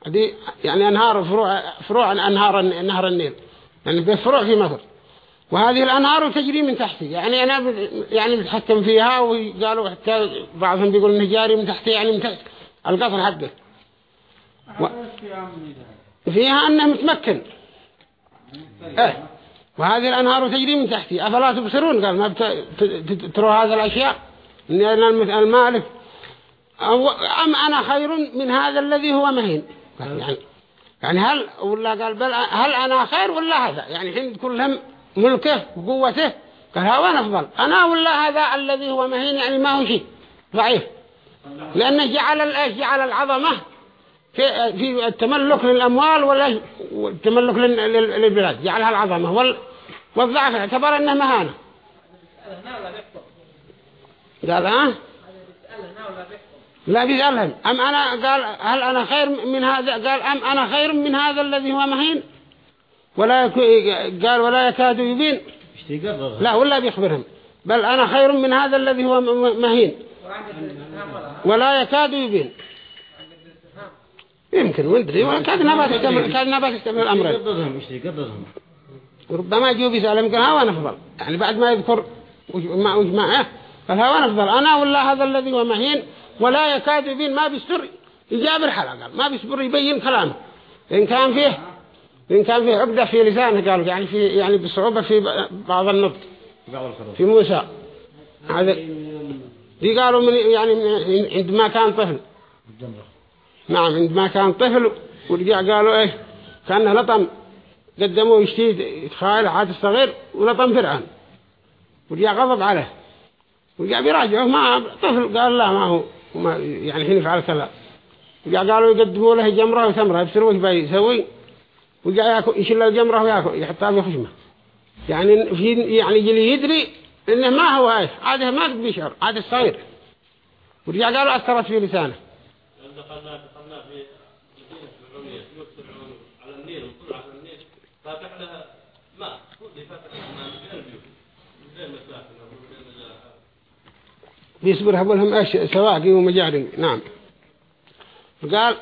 دي يعني أنهار فروع فروع أنهار نهر النيل. يعني بفروع في مصر. وهذه الأنهار تجري من تحتي يعني أنا يعني بتحكم فيها وقالوا حتى بعضهم بيقول إنه جاري من تحتي يعني من تحت. القصر حقه و... فيها أنه متمكن. إيه. وهذه الأنهار تجري من تحتي. أفلا تبصرون؟ قال ما بت... تروا هذا الأشياء؟ أنا المالك. أو أم أنا خير من هذا الذي هو مهين؟ يعني يعني هل ولا قال بل هل أنا خير ولا هذا؟ يعني حين كلهم ملكه وقوته؟ قال هو أفضل؟ أنا ولا هذا الذي هو مهين؟ يعني ما هو شيء. ضعيف. لأنه جعل جعل العظمة في في التملك للأموال ولا التملك للبلاد. جعلها العظمة. وال والضعف اعتبر أنه مهانة. قال ها؟ لا بيسألهم. أم أنا قال هل أنا خير من هذا؟ قال أم أنا خير من هذا الذي هو مهين؟ ولا قال ولا يكاد يبين. لا ولا بيخبرهم. بل أنا خير من هذا الذي هو مهين. ولا يكاد يبين. يمكن وندري. كاد نبات استمر كاد نبات استمر الأمر. ربما يجوا بيسألهم قال هو أفضل يعني بعد ما يذكر وما وجمعه قال هو أفضل أنا ولا هذا الذي هو مهين. ولا يكاد يبين. ما بيستر. يجاب الحلقة. ما بيصبر يبين كلامه. إن كان فيه إن كان فيه عقدة في لسانه قالوا يعني في يعني بصعوبة في بعض النطق. في موسى. هذا دي قالوا من يعني عندما كان طفل. نعم عندما كان طفل ورجع قالوا إيه كأنه لطم. قدموا يشتيد يتخيل عاد الصغير ولطم فرعون. ورجع غضب عليه. ورجع بيراجعه ما طفل قال لا ما هو وما يعني حين يفعل كذا. وجاء قالوا يقدموا له جمرة وتمرة يبصروا وش بيسوي وجاء ياكل يشيل الجمرة وياكل يحطها في خشمه. يعني في يعني يجي يدري إنه ما هو إيش عاده ما قد بيشعر. عاده الصغير. ورجع قالوا أثرت في لسانه. دخلنا دخلنا في مدينه فرعونيه فرعون على النيل النيل فاتح لها ماء كل لها من المساكن بيصبر هقول لهم إيش سواقي ومجاري نعم. فقال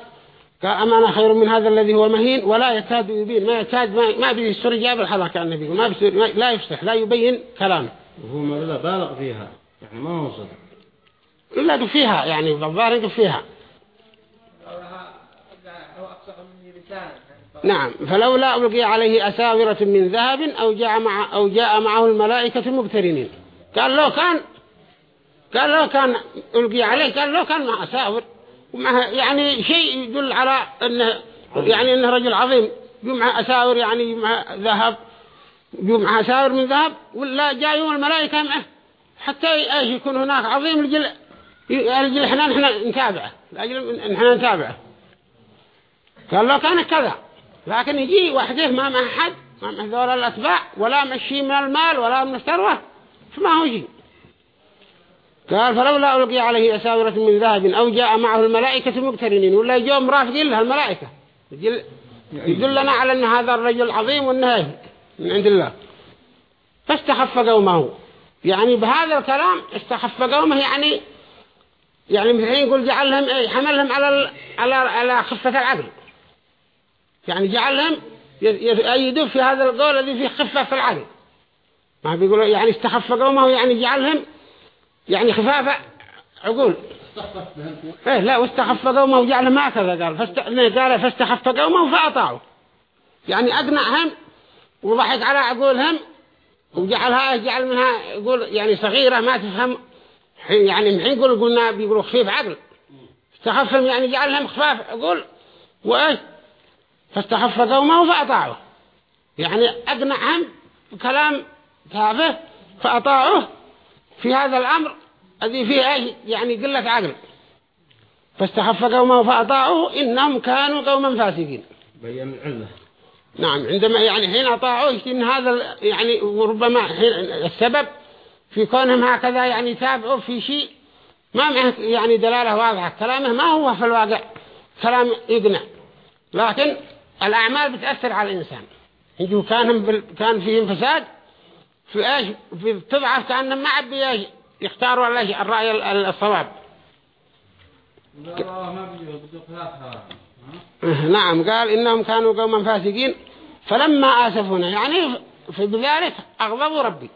قال أما أنا خير من هذا الذي هو مهين ولا يكاد يبين. ما يكاد ما, ما بيستر جاب الحلقة عن النبي. ما بيستر لا يفصح لا يبين كلامه. وهو ما بالغ فيها. يعني ما هو صدق. إلا فيها يعني بالظاهر فيها. نعم فلولا ألقي عليه أساورة من ذهب أو جاء, مع أو جاء معه الملائكة مقترنين قال لو كان قال لو كان ألقي عليه قال لو كان مع أساور. يعني شيء يدل على أنه يعني أنه رجل عظيم. جمع أساور يعني جمع ذهب. جمع أساور من ذهب ولا جاء يوم الملائكة معه حتى إيش يكون هناك عظيم لجل لجل إحنا نحن نتابعه لأجل إحنا نتابعه. قال لو كان كذا لكن يجي وحده ما مع حد ما مع ذول الأتباع ولا مشي من المال ولا من الثروة فما هو يجي. قال فلولا ألقي عليه أساورة من ذهب أو جاء معه الملائكة مقترنين ولا يجوا مرافقين لها الملائكة. يدلنا على أن هذا الرجل عظيم وأنه من عند الله. فاستخف قومه يعني بهذا الكلام استخف قومه يعني يعني مثل يقول جعلهم إيه حملهم على. على على خفة العقل يعني جعلهم يأيدوا في هذا القول الذي فيه خفة في العقل ما بيقولوا يعني استخف قومه يعني جعلهم يعني خفافة عقول. إيه لا واستخف قومه وجعلهم هكذا قال. فاست... قال فاستخف قومه فأطاعوا. يعني أقنعهم وضحك على عقولهم وجعلها جعل منها يقول يعني صغيرة ما تفهم. يعني الحين يقول قلنا بيقولوا خفيف عقل. استخفهم يعني جعلهم خفاف. عقول وإيش؟ فاستخف قومه فأطاعوه. يعني أقنعهم بكلام تافه فأطاعوه. في هذا الأمر الذي فيه إيش؟ يعني قلة عقل. فاستخف قومه فأطاعوه إنهم كانوا قوما فاسقين. بيّن العلة. نعم عندما يعني حين أطاعوه إن هذا يعني وربما السبب في كونهم هكذا يعني تابعوا في شيء ما معه يعني دلالة واضحة. كلامه ما هو في الواقع كلام يقنع. لكن الأعمال بتأثر على الإنسان. يجوا كانهم بال... كان فيهم فساد في إيش؟ في تضعف كأنهم ما عبي يختاروا الرأي الصواب. نعم. قال إنهم كانوا قوما فاسقين. فلما آسفونا يعني بذلك أغضبوا ربي.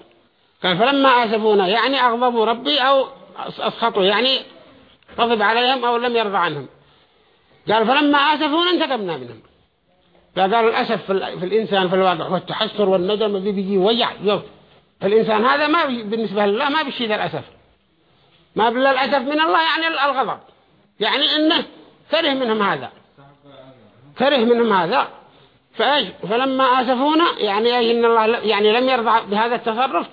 قال فلما آسفونا يعني أغضبوا ربي أو أسخطوا يعني غضب عليهم أو لم يرضى عنهم. قال فلما آسفونا انتقمنا منهم. فقال الأسف في, الإنسان في الواقع والتحسر والندم الذي بيجي وجع يوم. فالإنسان هذا ما بالنسبة لله ما بشي ذا الأسف. ما بالله الأسف من الله يعني الغضب. يعني إنه كره منهم هذا. كره منهم هذا. فايش فلما آسفونا يعني إيش إن الله يعني لم يرضى بهذا التصرف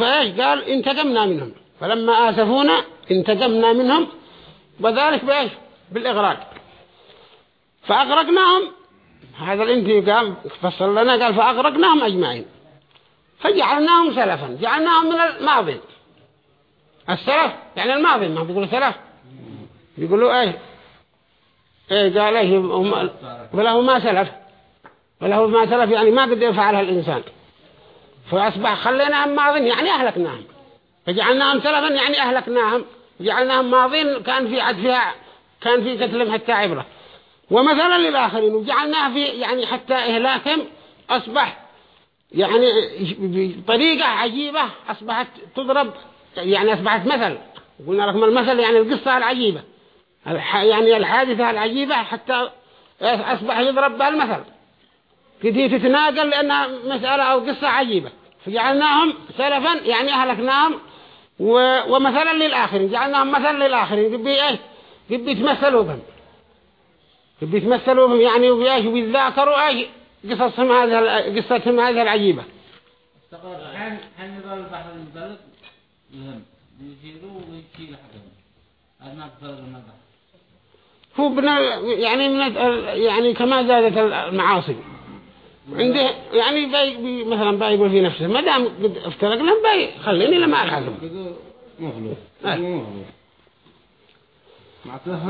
فايش قال انتقمنا منهم. فلما آسفونا انتقمنا منهم وذلك بإيش؟ بالإغراق. فأغرقناهم. هذا الانتقام فصل لنا قال فأغرقناهم أجمعين. فجعلناهم سلفا. جعلناهم من الماضي. السلف يعني الماضي ما بيقولوا سلف. بيقولوا إيه إيه قال إيه وله ما سلف. وله ما سلف يعني ما قد يفعلها الإنسان. فأصبح خليناهم ماضين يعني أهلكناهم. فجعلناهم سلفا يعني أهلكناهم. جعلناهم ماضين كان في عد فيها كان في قتلهم حتى عبرة. ومثلا للآخرين وجعلناه في يعني حتى إهلاكهم أصبح يعني بطريقة عجيبة أصبحت تضرب يعني أصبحت مثل. قلنا لكم المثل يعني القصة العجيبة. يعني الحادثة العجيبة حتى أصبح يضرب بها المثل كذي تتناقل لأنها مسألة أو قصة عجيبة. فجعلناهم سلفا يعني أهلكناهم. ومثلا للآخرين. جعلناهم مثلا للآخرين. قبي إيش؟ قبي يتمثلوا بهم. قبي يتمثلوا بهم يعني وبيش وبيذاكروا إيش؟ قصصهم هذه قصتهم هذه العجيبة. حين حين يظل البحر المدلق يهم يشيلوا ويشيل حقهم. ما تفرق النظر هو بنا يعني من يعني كما زادت المعاصي. عنده يعني باي بي مثلا باي يقول في نفسه ما دام قد افترق لهم باي خليني لما الحكم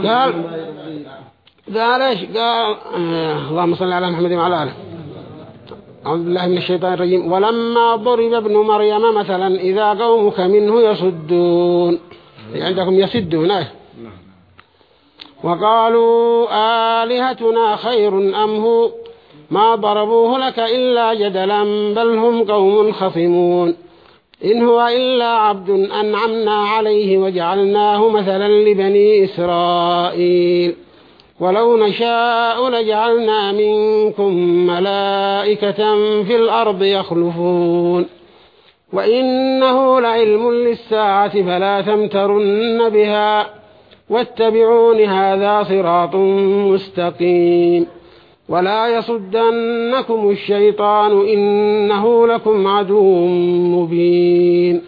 قال قال إيش؟ قال اللهم صل على محمد وعلى آله. أعوذ بالله من الشيطان الرجيم. ولما ضرب ابن مريم مثلا إذا قومك منه يصدون. عندكم يسدون إيه؟ وقالوا آلهتنا خير أم هو؟ ما ضربوه لك إلا جدلا بل هم قوم خصمون. إن هو إلا عبد أنعمنا عليه وجعلناه مثلا لبني إسرائيل. ولو نشاء لجعلنا منكم ملائكة في الأرض يخلفون. وإنه لعلم للساعة فلا تمترن بها. واتبعون هذا صراط مستقيم. ولا يصدنكم الشيطان إنه لكم عدو مبين.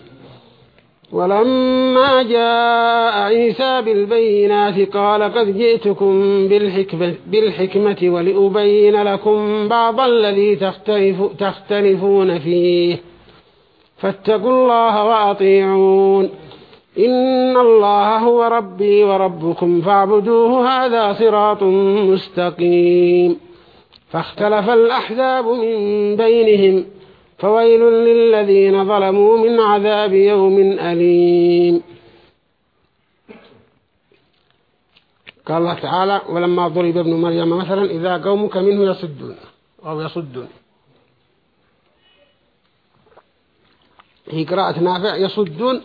ولما جاء عيسى بالبينات قال قد جئتكم بالحكمة, بالحكمة ولأبين لكم بعض الذي تختلف تختلفون فيه. فاتقوا الله وأطيعون. إن الله هو ربي وربكم فاعبدوه هذا صراط مستقيم. فاختلف الأحزاب من بينهم فويل للذين ظلموا من عذاب يوم أليم. قال الله تعالى ولما ضرب ابن مريم مثلا إذا قومك منه يصدون أو يصدون. هي قراءة نافع يصدون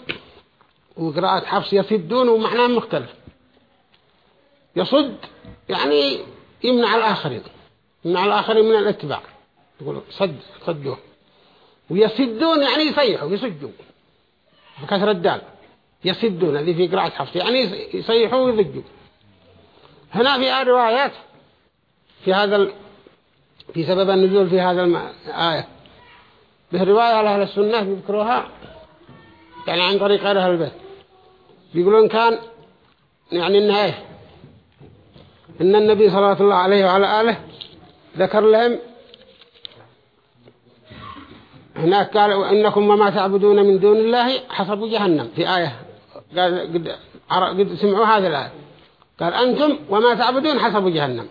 وقراءة حفص يصدون ومعناه مختلف. يصد يعني يمنع الآخرين يمنع الآخرين من الاتباع. يقول صد صدوه. ويصدون يعني يصيحوا يصجوا بكسر الدال. يصدون هذه في قراءة حفص يعني يصيحوا ويضجوا هنا في روايات في هذا ال... في سبب النزول في هذا الآية به رواية على أهل السنة يذكروها يعني عن طريق أهل البيت. بيقولون كان يعني إيه؟ إن النبي صلى الله عليه وعلى آله ذكر لهم هناك قال إنكم وما تعبدون من دون الله حسب جهنم. في آية قال قد, قد سمعوا هذه الآية. قال أنتم وما تعبدون حسب جهنم.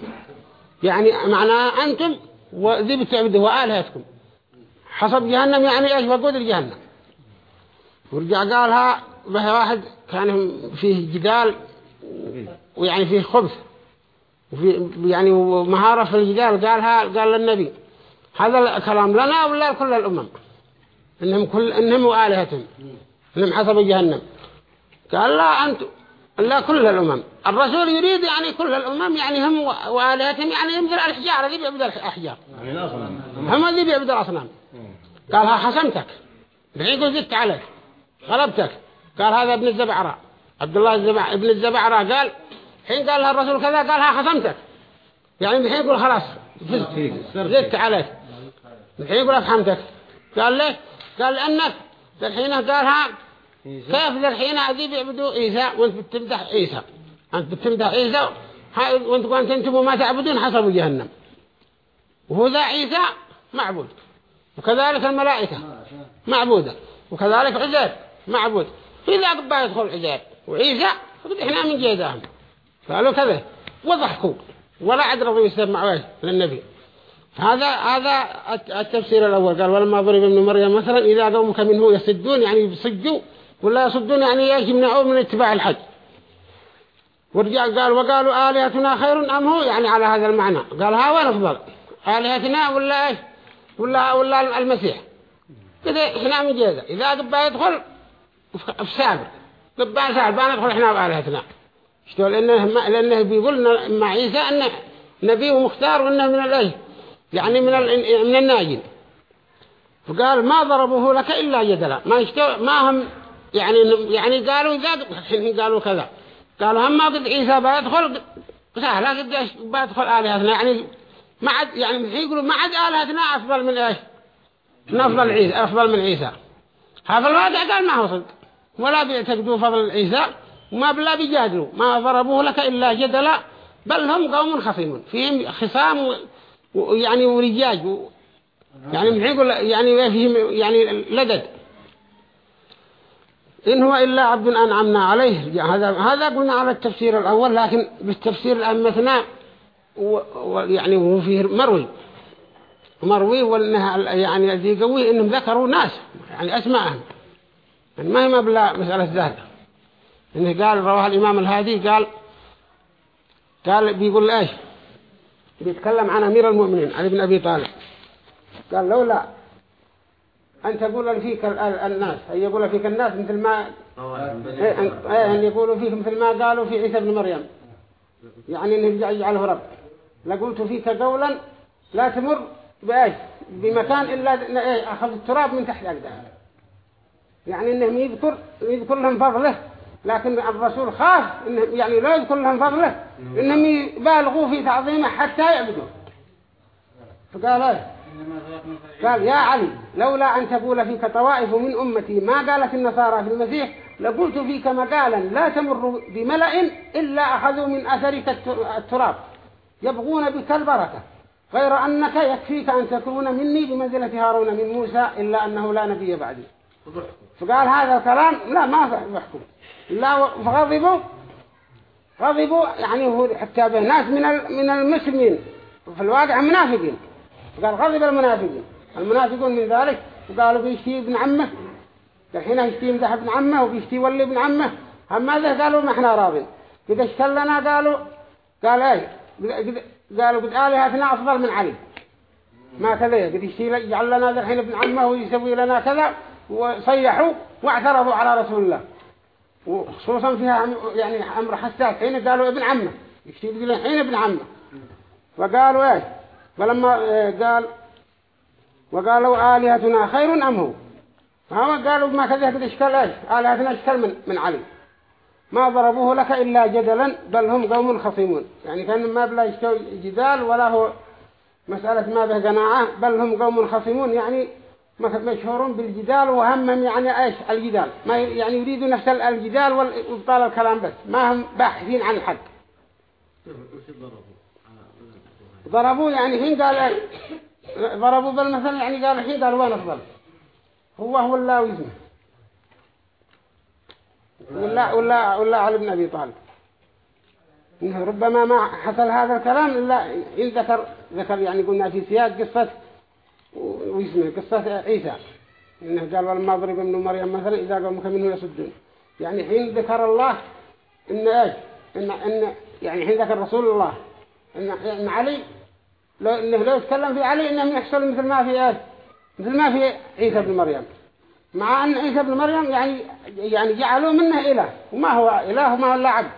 يعني معناه أنتم وذي بتعبدوا وآلهتكم. حسب جهنم يعني إيش؟ وقود الجهنم. ورجع قالها به واحد كان فيه جدال ويعني فيه خبث وفي يعني مهارة في الجدال قالها قال للنبي هذا الكلام لنا ولا لكل الأمم؟ إنهم كل إنهم وآلهتهم إنهم حسب جهنم. قال لا أنت لا كل الأمم. الرسول يريد يعني كل الأمم يعني هم وآلهتهم يعني يمثل الحجار ذي بيعبد الأحجار. هم ذي بيعبد الأصنام. قالها حسمتك. الحين قلت زدت عليك غلبتك. قال هذا ابن الزبعراء. عبد الله الزبع ابن الزبعراء قال حين قال لها الرسول كذا قالها خصمتك. يعني الحين يقول خلاص زدت عليك. الحين يقول أفهمتك. قال ليه؟ قال لأنك الحين قالها كيف الحين هذي بيعبدوا عيسى وأنت بتمدح عيسى أنت بتمدح عيسى وانت قلت أنتم ما تعبدون حسب جهنم. وهو ذا عيسى معبود. وكذلك الملائكة معبودة. وكذلك عزير معبود. في ذا قبا يدخل عزير وعيسى إحنا من جيدهم قالوا كذا وضحكوا. ولا عد رضوا يسمعوا للنبي. هذا هذا التفسير الأول. قال ولما ضرب ابن مريم مثلا إذا قومك منه يصدون يعني يصدوا ولا يصدون يعني يمنعوا من اتباع الحج. ورجع قال وقالوا آلهتنا خير أم هو؟ يعني على هذا المعنى. قال ها وين أفضل؟ آلهتنا ولا إيش؟ ولا ولا المسيح. كذا إحنا من جيزة إذا قبا يدخل في سابر قبا سابر ندخل إحنا بآلهتنا اشتغل لأنه, لأنه بيقول مع عيسى أنه نبي ومختار وأنه من الأيه يعني من من الناجين. فقال ما ضربوه لك إلا جدلا. ما يشتغل ما هم يعني يعني قالوا الحين قالوا كذا. قالوا هم ما قد عيسى بيدخل سهلا قد بيدخل آلهتنا؟ يعني ما عاد يعني يقولوا ما عاد آلهتنا أفضل من إيش؟ من أفضل عيسى أفضل من عيسى. هذا الواقع قال ما هو صدق. ولا بيعتقدوا فضل عيسى وما بلا بيجادلوا. ما ضربوه لك إلا جدلا بل هم قوم خصيمون فيهم خصام ويعني ورجاج يعني يقول يعني فيهم يعني لدد. إن هو إلا عبد أنعمنا عليه. هذا هذا قلنا على التفسير الأول لكن بالتفسير الأمثنى ويعني وهو فيه مروي. مروي وانها يعني الذي قوي إنهم ذكروا ناس يعني أسماءهم. يعني ما هي مبلغ مسألة ذهب انه قال رواه الإمام الهادي قال قال بيقول إيش؟ بيتكلم عن أمير المؤمنين علي بن أبي طالب. قال لولا أن تقول فيك الناس أن يقول فيك الناس مثل ما إيه ان يقولوا فيك مثل ما قالوا في عيسى بن مريم. يعني إنه يجعله رب. لقلت فيك قولا لا تمر بأيش؟ بمكان إلا أخذ التراب من تحت أقدام يعني إنهم يذكر يذكر لهم فضله لكن الرسول خاف إنه يعني لا يذكر لهم فضله إنهم يبالغوا في تعظيمه حتى يعبدوا. فقال إيه؟ قال يا علي لولا أن تقول فيك طوائف من أمتي ما قالت النصارى في المسيح لقلت فيك مقالا لا تمر بملأ إلا أخذوا من أثرك التر- التراب. يبغون بك البركة غير أنك يكفيك أن تكون مني بمنزلة هارون من موسى إلا أنه لا نبي بعدي. فقال هذا الكلام لا ما يحكم لا فغضبوا غضبوا يعني هو حتى به ناس من من المسلمين في الواقع منافقين. فقال غضب المنافقين. المنافقون من ذلك وقالوا بيشتي ابن عمه. الحين يشتي يمدح ابن عمه وبيشتي يولي ابن عمه. هم ماذا قالوا؟ ما إحنا راضين. قد اشتلنا قالوا قال إيه؟ قالوا قد آلهتنا أفضل من علي. ما كذا قد يشتي يجعل لنا الحين ابن عمه ويسوي لنا كذا. وصيحوا واعترضوا على رسول الله. وخصوصا فيها يعني أمر حساس. حين قالوا ابن عمه. يشتي يقول الحين ابن عمه. فقالوا إيش؟ فلما آه، قال وقالوا آلهتنا خير أم هو؟ فهم قالوا ما كذا قد إشكال إيش؟ آلهتنا إشكال من, من علي. ما ضربوه لك إلا جدلا بل هم قوم خصيمون يعني كان ما بلا جدال ولا هو مسألة ما به قناعة بل هم قوم خصيمون يعني مشهورون بالجدال وهمهم يعني إيش؟ الجدال. ما يعني يريدوا نفس الجدال وإبطال الكلام بس. ما هم باحثين عن الحق. ضربوا يعني حين قال؟ ضربوا بالمثل يعني قال الحين قال وين أفضل؟ هو هو الله واسمه ولا ولا ولا علي بن أبي طالب. ربما ما حصل هذا الكلام إلا إن ذكر ذكر يعني قلنا في سياق قصة واسمه قصة عيسى. إنه قال ولما ضرب ابن مريم مثلا إذا قومك منه يصدون يعني حين ذكر الله إن إيش؟ إن إن يعني حين ذكر رسول الله. إن, إن علي لو إنه لو يتكلم في علي إنه يحصل مثل ما في إيش؟ مثل ما في عيسى بن مريم. مع أن عيسى بن مريم يعني يعني جعلوا منه إله. وما هو إله وما هو إلا عبد.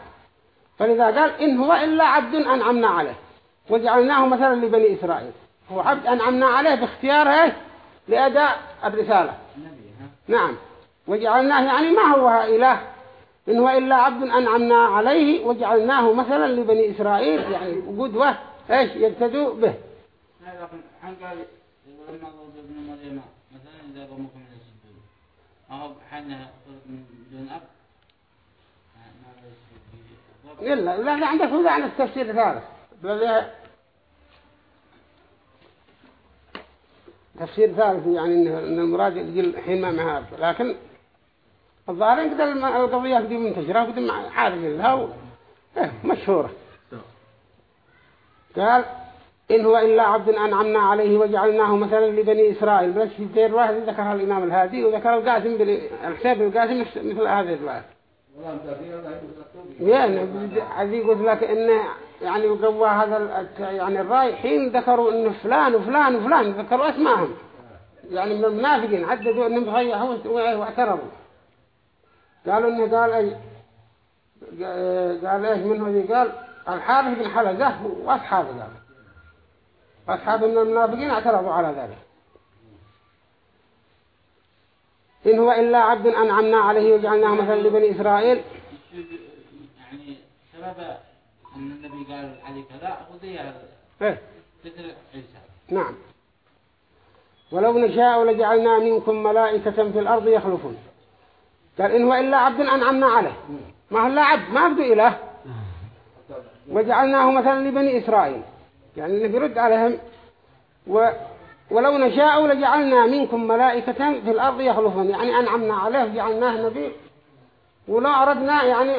فلذا قال إن هو إلا عبد أنعمنا عليه. وجعلناه مثلا لبني إسرائيل. هو عبد أنعمنا عليه باختياره لأداء الرسالة. نعم. وجعلناه يعني ما هو إله. إن هو إلا عبد أنعمنا عليه وجعلناه مثلا لبني إسرائيل يعني قدوة إيش؟ يقتدوا به. عن قال مريم مثلا إذا يسجدون أهو حنا لا لا عندك هذا عن التفسير الثالث بل تفسير ثالث يعني إن المراد يقول حين ما معها. لكن الظاهر الم- القضية دي منتشرة وقد عارف لها. إيه مشهورة قال إن هو إلا عبد أنعمنا عليه وجعلناه مثلا لبني إسرائيل بس في دير واحد ذكرها الإمام الهادي وذكر القاسم بن القاسم مثل هذه الرواية يعني عزيز قلت لك إنه يعني وقوى هذا يعني الرأي حين ذكروا إنه فلان وفلان وفلان ذكروا اسمائهم يعني من المنافقين عددوا إنهم ضيعوا واعترضوا. قالوا إنه قال أي قال إيش منه ذي؟ قال الحارث بن حلزة وأصحابه قال. أصحاب من المنافقين اعترضوا على ذلك. إن هو إلا عبد أنعمنا عليه وجعلناه مثلا لبني إسرائيل. يعني سبب أن النبي قال علي كذا وضيع إيه. عيسى. نعم. ولو نشاء لجعلنا منكم ملائكة في الأرض يخلفون. قال إن هو إلا عبد أنعمنا عليه. ما هو إلا عبد؟ ما بدو إله. <laughs> وجعلناه مثلا لبني إسرائيل. يعني اللي بيرد عليهم و ولو نشاء لجعلنا منكم ملائكة في الأرض يخلفون. يعني أنعمنا عليه وجعلناه نبي. ولو أردنا يعني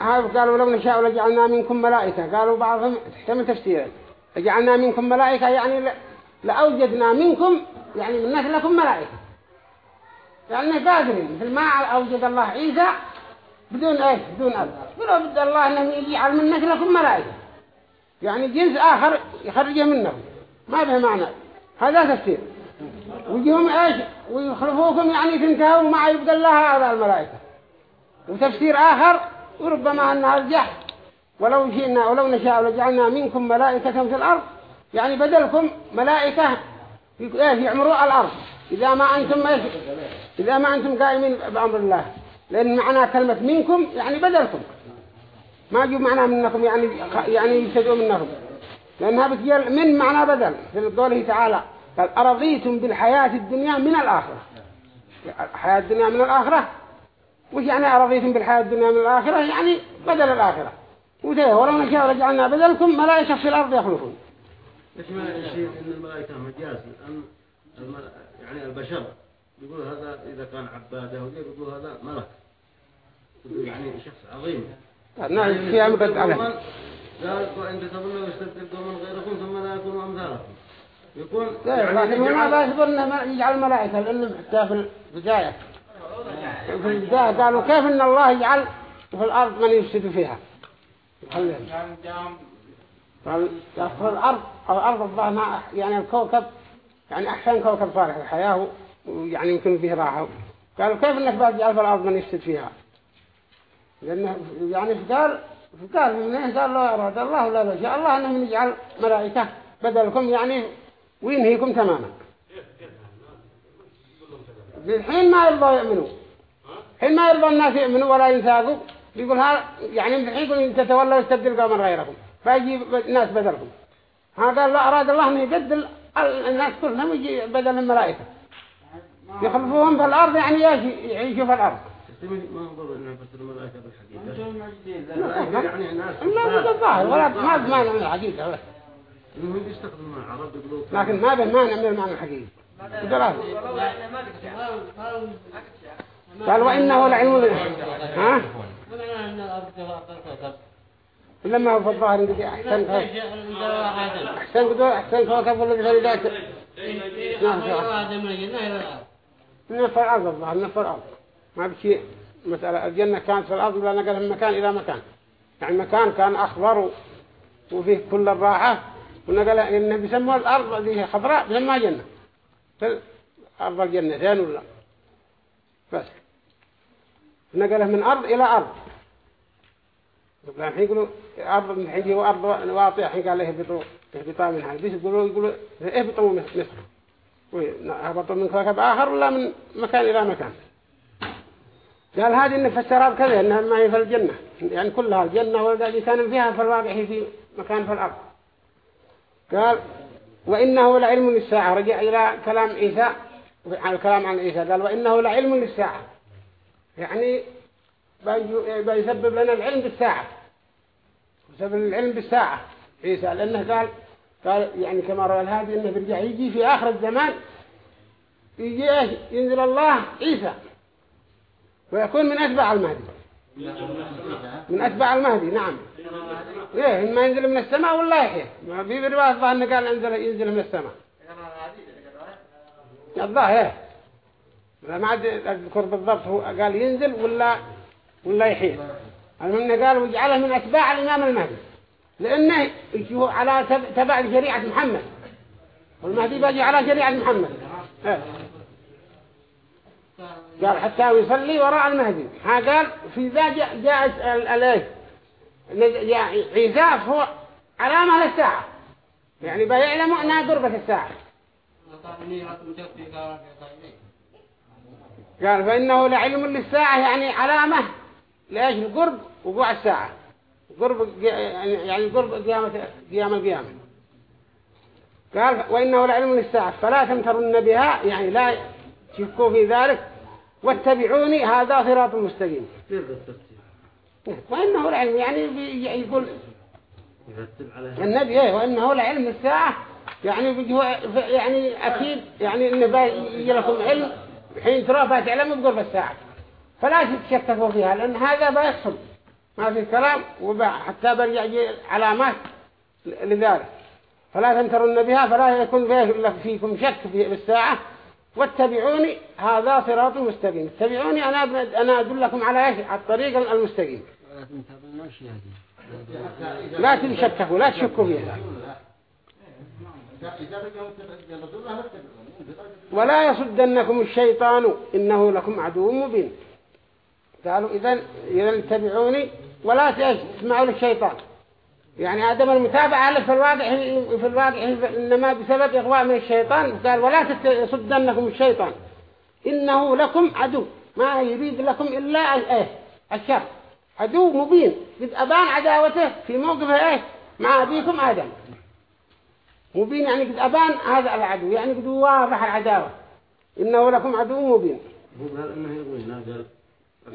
هذا قالوا لو نشاء لجعلنا منكم ملائكة. قالوا بعضهم تحتمل تفسيرين لجعلنا منكم ملائكة يعني لأوجدنا منكم يعني من نسلكم ملائكة. يعني قادرين. مثل ما أوجد الله عيسى بدون إيش؟ بدون أب. ولو بد الله أنه يجعل من نسلكم ملائكة. يعني جنس آخر يخرجه منهم. ما به معنى. هذا تفسير. ويجيهم إيش؟ ويخلفوكم يعني تنتهوا وما يبقى الله هذا الملائكة. وتفسير آخر وربما أن أرجح. ولو شئنا ولو نشاء لجعلنا منكم ملائكة في الأرض. يعني بدلكم ملائكة يعمروا الأرض. إذا ما أنتم إذا ما أنتم قائمين بأمر الله. لأن معنى كلمة منكم يعني بدلكم. ما يجب معنى منكم يعني يعني يفسدوا منكم. لأنها بتجي من معنى بدل في قوله تعالى قال أرضيتم بالحياة الدنيا من الآخرة. الحياة الدنيا من الآخرة؟ وش يعني أرضيتم بالحياة الدنيا من الآخرة؟ يعني بدل الآخرة. وده ولو نشاء رجعنا بدلكم ملائكة في الأرض يخلفون. ليش ما يصير إن الملائكة مجاز. يعني البشر يقول هذا إذا كان عبادة يقول هذا ملك. يعني شخص عظيم. نعم في أمر عليه. قال وان تتولوا يستبدل قوما غيركم ثم لا يكونوا أمثالكم. يكون لا هنا يجعل- لا ما يجعل الملائكة لأنهم حتى في البداية. في البداية قالوا كيف أن الله يجعل في الأرض من يفسد فيها؟ في الأرض الأرض الظاهر ما- يعني الكوكب يعني أحسن كوكب صالح الحياة ويعني يمكن فيه راحة. قالوا كيف إنك بتجعل في الأرض من يفسد فيها؟ لأنه يعني قال؟ قال من قال لا أراد الله ولا لا شاء الله أنه يجعل ملائكة بدلكم يعني وينهيكم تماما. الحين ما يرضى يؤمنوا. حين ما يرضى الناس يؤمنوا ولا ينساقوا يقول ها يعني الحين يقول إن تتولوا يستبدل قوما غيركم فيجي الناس بدلكم. ها قال لا أراد الله أن يبدل الناس كلهم يجي بدل الملائكة. يخلفوهم في الأرض يعني يعيش- يعيشوا في الأرض. ما مجدين الملائكه يعني ناس لا الظاهر ولا ما بمانع من الحقيقة العرب يقولوا لكن ما به مانع من المعنى الحقيقي ثلاثة قال وإنه لعلم ها لما هو في الظاهر أحسن أحسن قدوة أحسن كوكب الذي فريدات نفر الأرض الظاهر نفر الأرض ما بشيء مسألة الجنة كانت في الأرض ولا نقلها من مكان إلى مكان. يعني مكان كان أخضر وفيه كل الراحة ونقل إنه بيسموها الأرض ذي خضراء بيسموها جنة. أرض الجنتين ولا؟ بس. نقله من أرض إلى أرض. الحين يقولوا أرض من حين هو أرض واطية حين قال له اهبطوا اهبطوا منها بيس يقولوا يقولوا اهبطوا من مصر. هبطوا من كوكب آخر ولا من مكان إلى مكان. قال هذه إن فسرها بكذا إنها ما هي في الجنة. يعني كلها الجنة والذي كان فيها في الواقع في مكان في الأرض. قال وإنه لعلم للساعة. رجع إلى كلام عيسى الكلام عن عيسى. قال وإنه لعلم للساعة. يعني بيسبب لنا العلم بالساعة. بسبب العلم بالساعة. عيسى لأنه قال قال يعني كما روى الهادي أنه بيرجع يجي في آخر الزمان يجي إيش؟ ينزل الله عيسى. ويكون من أتباع المهدي. من أتباع المهدي نعم. إيه إما ينزل من السماء ولا يحيى. ما في برواية الظاهر أنه قال ينزل ينزل من السماء. الظاهر إيه. ما عاد أذكر بالضبط هو قال ينزل ولا ولا يحيى. المهم قال ويجعله من أتباع الإمام المهدي. لأنه على تب- تبع شريعة محمد. والمهدي باجي على شريعة محمد. إيه. قال حتى يصلي وراء المهدي. ها قال في ذا جاء, جاء ال- الايه عيسى هو علامة للساعة يعني بيعلموا أنها قربة الساعة. قال فإنه لعلم للساعة يعني علامة لإيش؟ القرب وقوع الساعة. قرب يعني يعني قرب قيامة قيام القيامة. قال وإنه لعلم للساعة. فلا تمترن بها يعني لا تشكوا في ذلك واتبعوني هذا صراط مستقيم. وإنه العلم يعني يقول النبي إيه وإنه لعلم الساعة يعني بيجوا يعني أكيد يعني إنه بيجي لكم علم حين ترى تعلموا بقرب الساعة. فلا تتشككوا فيها لأن هذا بيحصل ما في كلام وبع حتى برجع يجي علامات لذلك. فلا تنكرن بها فلا يكون فيكم شك في بالساعة. واتبعوني هذا صراط مستقيم. اتبعوني أنا أنا أدلكم على إيش؟ على الطريق المستقيم. لا تشككوا لا تشكوا فيها. ولا يصدنكم الشيطان إنه لكم عدو مبين. قالوا إذا إذا اتبعوني ولا تسمعوا للشيطان. يعني عدم المتابعة في الواقع في الواقع إنما بسبب إغواء من الشيطان. قال ولا يصدنكم الشيطان إنه لكم عدو ما يريد لكم إلا إيه؟ الشر. عدو مبين قد أبان عداوته في موقفه إيه؟ مع أبيكم آدم. مبين يعني قد أبان هذا العدو يعني قد واضح العداوة. إنه لكم عدو مبين. هو قال إنه يغوينا قال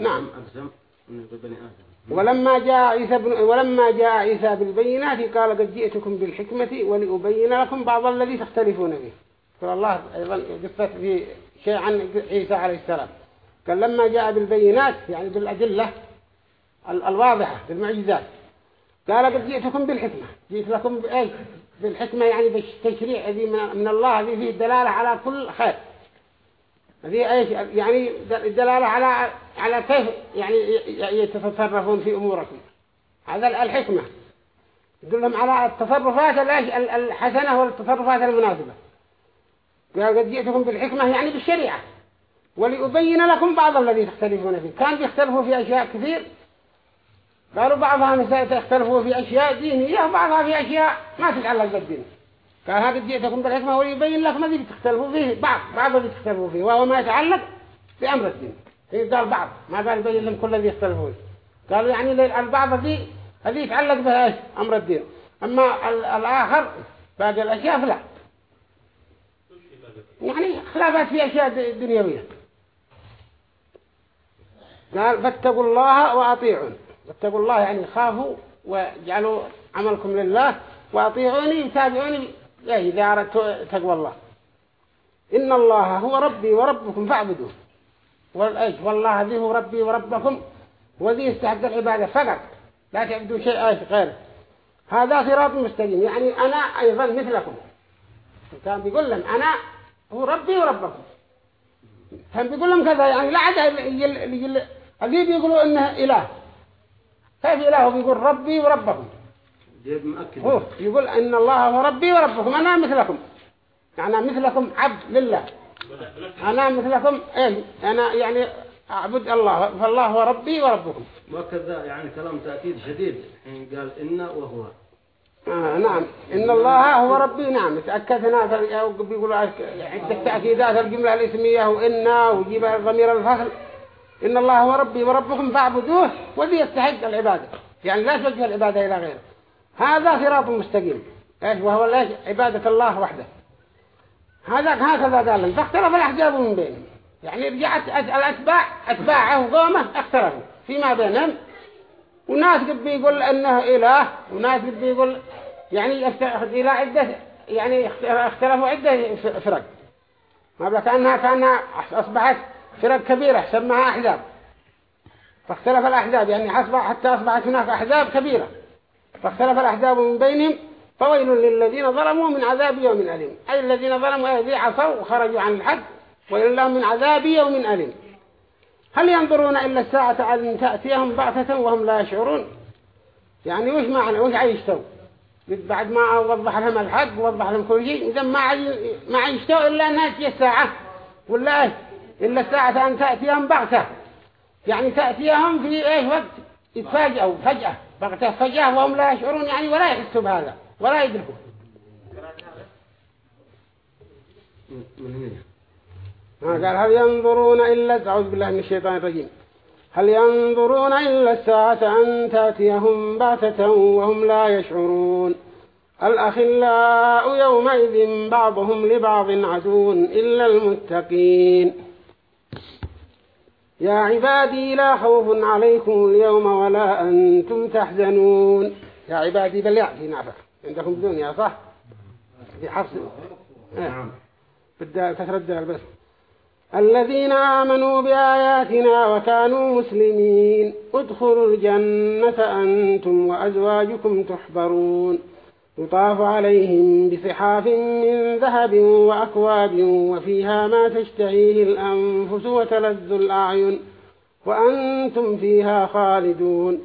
نعم. أقسم من بني آدم. ولما جاء عيسى بن ولما جاء عيسى بالبينات قال قد جئتكم بالحكمة ولأبين لكم بعض الذي تختلفون فيه قال الله أيضا قصت في شيء عن عيسى عليه السلام. قال لما جاء بالبينات يعني بالأدلة ال- الواضحة بالمعجزات قال قد جئتكم بالحكمة. جئت لكم بأي؟ بالحكمة يعني بالتشريع من, الله فيه دلالة على كل خير. هذه إيش؟ يعني الدلالة على على كيف يعني يتصرفون في أموركم. هذا الحكمة. يدلهم على التصرفات الحسنة والتصرفات المناسبة. قال قد جئتكم بالحكمة يعني بالشريعة. ولأبين لكم بعض الذي تختلفون فيه. كان بيختلفوا في أشياء كثير. قالوا بعضها مثلا تختلفوا في أشياء دينية وبعضها في أشياء ما تتعلق بالدين. قال هذا جئتكم بالحكمة وليبين لكم الذي تختلفوا فيه. بعض بعض الذي تختلفوا فيه. وهو ما يتعلق بأمر الدين. هي قال بعض ما قال يبين لهم كل الذي يختلفوا فيه. قالوا يعني البعض ذي هذه يتعلق بها أمر الدين. أما الآخر باقي الأشياء فلا. يعني خلافات في أشياء دنيوية. قال فاتقوا الله وأطيعون. فاتقوا الله يعني خافوا واجعلوا عملكم لله وأطيعوني وتابعوني إذا أردت تقوى الله. إن الله هو ربي وربكم فاعبدوه. والله ذي هو ربي وربكم. وذي يستحق العبادة فقط. لا تعبدوا شيء غيره هذا صراط مستقيم. يعني أنا أيضا مثلكم. كان بيقول لهم أنا هو ربي وربكم. كان بيقول لهم كذا. يعني لا عاد اللي بيقولوا إنه إله. كيف إله؟ بيقول ربي وربكم. هو يقول إن الله هو ربي وربكم أنا مثلكم. أنا مثلكم عبد لله. أنا مثلكم إيه أنا يعني أعبد الله فالله هو ربي وربكم. وكذا يعني كلام تأكيد شديد حين قال إن وهو. آه نعم. إن الله هو ربي نعم. تأكدنا بيقولوا عدة تأكيدات الجملة الاسمية وإنا وجيب ضمير الفصل. إن الله هو ربي وربكم فاعبدوه وذي يستحق العبادة. يعني لا توجه العبادة إلى غيره. هذا صراط مستقيم. إيش؟ وهو ليش عبادة الله وحده. هذا هكذا قال. لهم فاختلف الأحزاب من بينهم. يعني رجعت الأتباع أتباعه وقومه اختلفوا. فيما بينهم. وناس قد بيقول أنه إله وناس قد بيقول يعني إلى عدة يعني اختلفوا عدة فرق. ما كأنها كأنها أصبحت فرق كبيرة سماها أحزاب. فاختلف الأحزاب يعني حتى أصبحت هناك أحزاب كبيرة. فاختلف الأحزاب من بينهم فويل للذين ظلموا من عذاب يوم أليم. أي الذين ظلموا الذي عصوا وخرجوا عن الحد ويل لهم من عذاب يوم أليم. هل ينظرون إلا الساعة أن تأتيهم بعثة وهم لا يشعرون؟ يعني وش معنى وش عيشتوا بعد ما وضح لهم الحق ووضح لهم كل شيء إذا ما عي... ما عيشتوا إلا أنها تجي الساعة. ولا إيه؟ إلا الساعة أن تأتيهم بعثة يعني تأتيهم في إيه وقت يتفاجئوا فجأة. بغتة فجأة وهم لا يشعرون يعني ولا يحسوا بهذا ولا يدركوا ما قال هل ينظرون إلا أعوذ بالله من الشيطان الرجيم. هل ينظرون إلا الساعة أن تأتيهم بغتة وهم لا يشعرون؟ الأخلاء يومئذ بعضهم لبعض عدو إلا المتقين. يا عبادي لا خوف عليكم اليوم ولا أنتم تحزنون. يا عبادي بل يأتي نافع عندكم دنيا صح؟ في حفظ نعم. بدأ تتردى بس. الذين آمنوا بآياتنا وكانوا مسلمين. ادخلوا الجنة أنتم وأزواجكم تحبرون. يطاف عليهم بصحاف من ذهب وأكواب وفيها ما تشتهيه الأنفس وتلذ الأعين وأنتم فيها خالدون.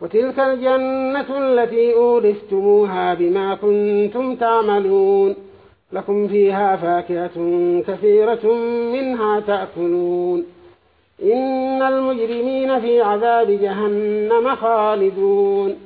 وتلك الجنة التي أورثتموها بما كنتم تعملون. لكم فيها فاكهة كثيرة منها تأكلون. إن المجرمين في عذاب جهنم خالدون.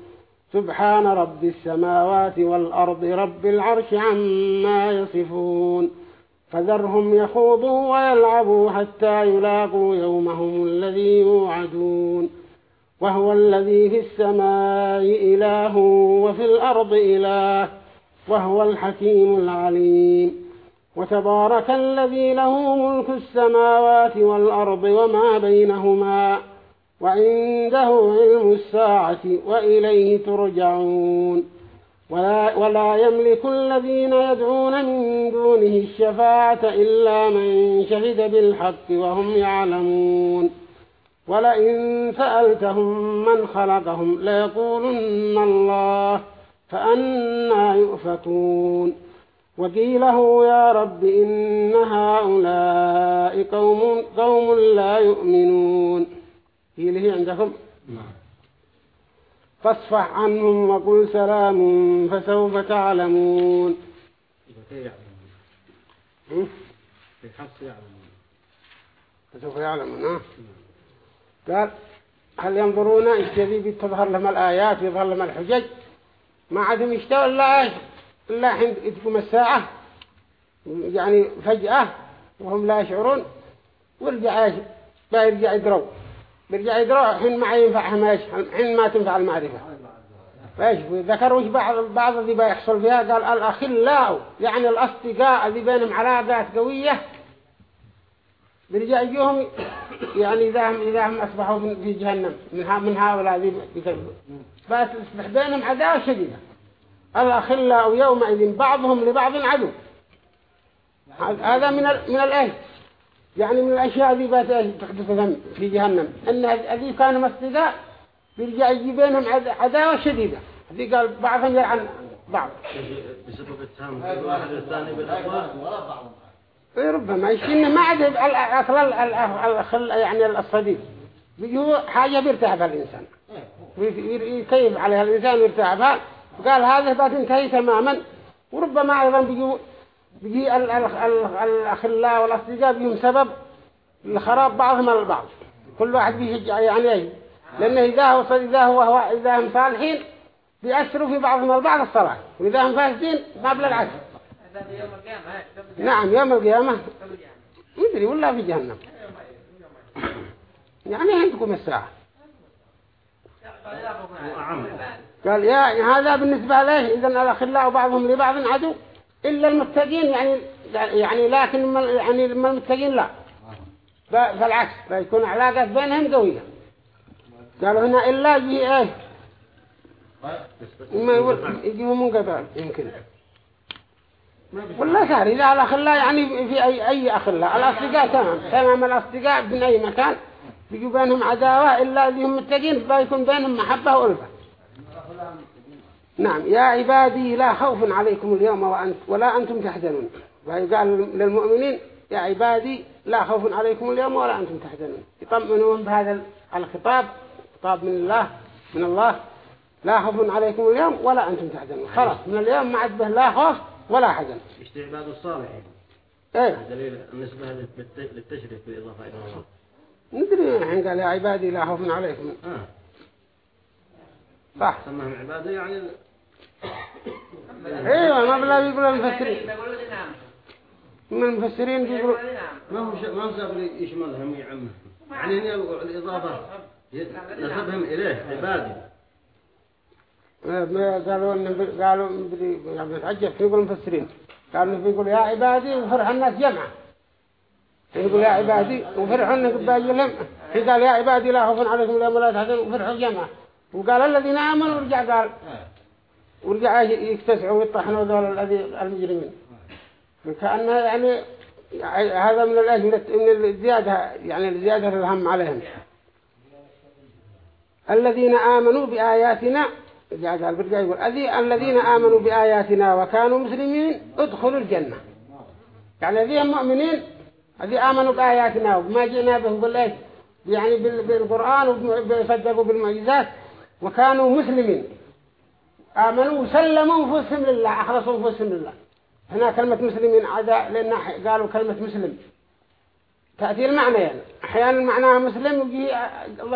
سبحان رب السماوات والأرض رب العرش عما يصفون. فذرهم يخوضوا ويلعبوا حتى يلاقوا يومهم الذي يوعدون. وهو الذي في السماء إله وفي الأرض إله وهو الحكيم العليم. وتبارك الذي له ملك السماوات والأرض وما بينهما. وعنده علم الساعة وإليه ترجعون. ولا, ولا يملك الذين يدعون من دونه الشفاعة إلا من شهد بالحق وهم يعلمون. ولئن سألتهم من خلقهم ليقولن الله فأنا يؤفكون. وقيله يا رب إن هؤلاء قوم, قوم لا يؤمنون. قيله عندكم؟ فاصفح عنهم وقل سلام فسوف تعلمون. فسوف يعلمون آه. قال هل ينظرون الشذي تظهر لهم الآيات يظهر لهم الحجج؟ ما عدهم يشتغل إلا إيش؟ إلا حين تقوم الساعة يعني فجأة وهم لا يشعرون ويرجع إيش؟ بيرجع يدروا بيرجع يدروا حين ما ينفعهم إيش حين ما تنفع المعرفة. فإيش ذكروا بعض بعض اللي بيحصل فيها؟ قال الأخلاء يعني الأصدقاء اللي بينهم علاقات قوية. بيرجع يجوهم يعني إذا هم إذا هم أصبحوا في جهنم من من هؤلاء ذي بيكذبوا بس يصبح بينهم عداوة شديدة. الأخلاء يومئذ بعضهم لبعض عدو. هذا من من الإيه يعني من الأشياء ذي بات تحدث في جهنم. أن هذي كانوا أصدقاء بيرجع يجي بينهم عداوة شديدة. هذي قال بعضهم يلعن بعض. بسبب التهم كل واحد الثاني إيه ربما يشتني ما عاد أصل الخل يعني الصديق. بيجوا حاجة بيرتاح الإنسان. يكيف عليها الإنسان ويرتاح بها وقال هذا بات انتهي تماما. وربما أيضا بيجوا بيجي ال- ال- ال- الأخلاء والأصدقاء بيهم سبب لخراب بعضهم البعض. كل واحد بيشجع يعني لأنه إذا هو إذا هو هو إذا هم صالحين بيأثروا في بعضهم البعض الصلاة. وإذا هم فاسدين العكس القيامة هاي قبل نعم يوم القيامة. يدري ولا في جهنم. يعني عندكم الساعة. قال يا هذا بالنسبة له إذا الأخلاء بعضهم لبعض عدو. إلا المتقين يعني يعني لكن يعني المتقين لا. فالعكس فيكون علاقات بينهم قوية. قالوا هنا إلا يجي إيه. ما يقول يجيبوا منقطع يمكن. ولا صار إذا الأخلاء يعني في أي أي أخلاء الأصدقاء تمام. تمام الأصدقاء من أي مكان بيجوا بينهم عداوة إلا اللي هم متقين فيكون بينهم محبة وألفة. نعم. يا عبادي لا خوف عليكم اليوم وأنت ولا أنتم تحزنون. ويقال للمؤمنين يا عبادي لا خوف عليكم اليوم ولا أنتم تحزنون. يطمئنون بهذا الخطاب خطاب من الله من الله. لا خوف عليكم اليوم ولا أنتم تحزنون. خلاص من اليوم ما عاد به لا خوف ولا حزن. استعباد الصالحين إيه. دليل النسبة للت- للتشريف بالإضافة إلى الله ندري الحين قال يا عبادي لا خوف عليكم. آه. صح. سماهم عبادة يعني أيوه ما بلا يقول المفسرين. نعم. من المفسرين بيقولوا لي نعم. ما هو ش- ما هو سبب يشملهم ويعمهم يعني هنا الإضافة. نسبهم إليه عبادي ما قالوا إن قالوا مدري يعني تعجب في يقول المفسرين؟ قالوا بيقول يا عبادي وفرح الناس جمعة يقول يا عبادي وفرحوا إنك باجي لهم في قال يا عبادي لا خوف عليكم ولا ولا تحزنوا وفرحوا جمعة وقال الذين آمنوا ورجع قال ورجع يكتسعوا ويطحنوا ذول المجرمين. كأنها يعني هذا من الأجل من الزيادة يعني الزيادة الهم عليهم. الذين آمنوا بآياتنا جاء قال برجع يقول أذي الذين آمنوا بآياتنا وكانوا مسلمين ادخلوا الجنة. يعني الذين مؤمنين الذين آمنوا بآياتنا وما جئنا به بالله يعني بالقرآن وصدقوا بالمعجزات. وكانوا مسلمين. آمنوا وسلموا انفسهم لله أخلصوا انفسهم لله هنا كلمة مسلمين عدا لأن قالوا كلمة مسلم. تأتي المعنى يعني. أحيانا معناها مسلم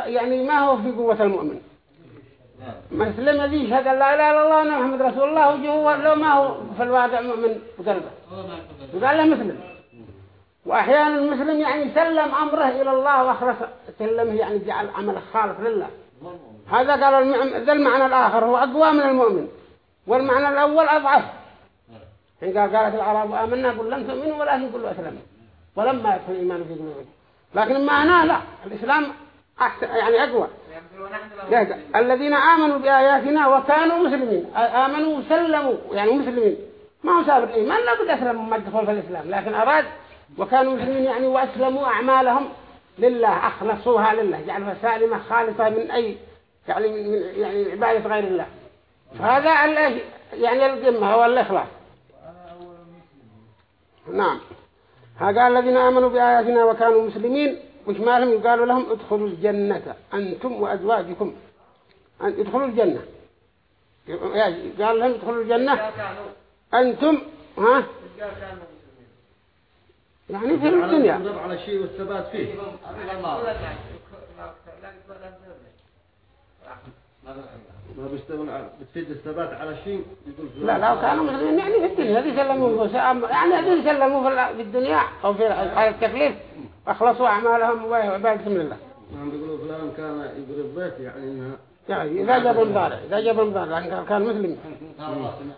يعني ما هو في قوة المؤمن. مسلم الذي يشهد لا إله إلا الله محمد رسول الله وجهه لو ما هو في الواقع مؤمن بقلبه. وقال له مسلم. وأحيانا المسلم يعني سلم أمره إلى الله وأخرس سلمه يعني جعل عمل خالص لله. هذا قال ذا المعنى الآخر هو أقوى من المؤمن. والمعنى الأول أضعف. قال قالت العرب آمنا قل لم تؤمنوا ولكن قلوا أسلموا. ولما يدخل الإيمان في قلوبهم. لكن معناه لا. الإسلام أحسن يعني أقوى. الذين آمنوا بآياتنا وكانوا مسلمين. آمنوا وسلموا. يعني مسلمين. ما هو سابق الإيمان؟ لا بد أسلموا. ما دخلوا في الإسلام. لكن أراد وكانوا مسلمين يعني وأسلموا أعمالهم. لله أخلصوها لله جعلها سالمة خالصة من أي يعني من يعني عبادة غير الله. فهذا يعني القمة هو الإخلاص. نعم. هذا الذين آمنوا بآياتنا وكانوا مسلمين وش مالهم؟ يقالوا لهم ادخلوا الجنة أنتم وأزواجكم. أن ادخلوا الجنة. قال لهم ادخلوا الجنة. أنتم ها؟ يعني في الدنيا. على شيء والثبات فيه. ما بيستوون بتفيد الثبات على شيء؟ يقول لا لا كانوا مسلمين يعني في الدنيا. هذه سلموا يعني هذه سلموا في الدنيا أو في على التكليف أخلصوا أعمالهم وعبادتهم لله نعم بيقولوا فلان كان يقول الضيف يعني إنها يعني إذا جاب المضارع إذا جاب المضارع لأن كان مسلم.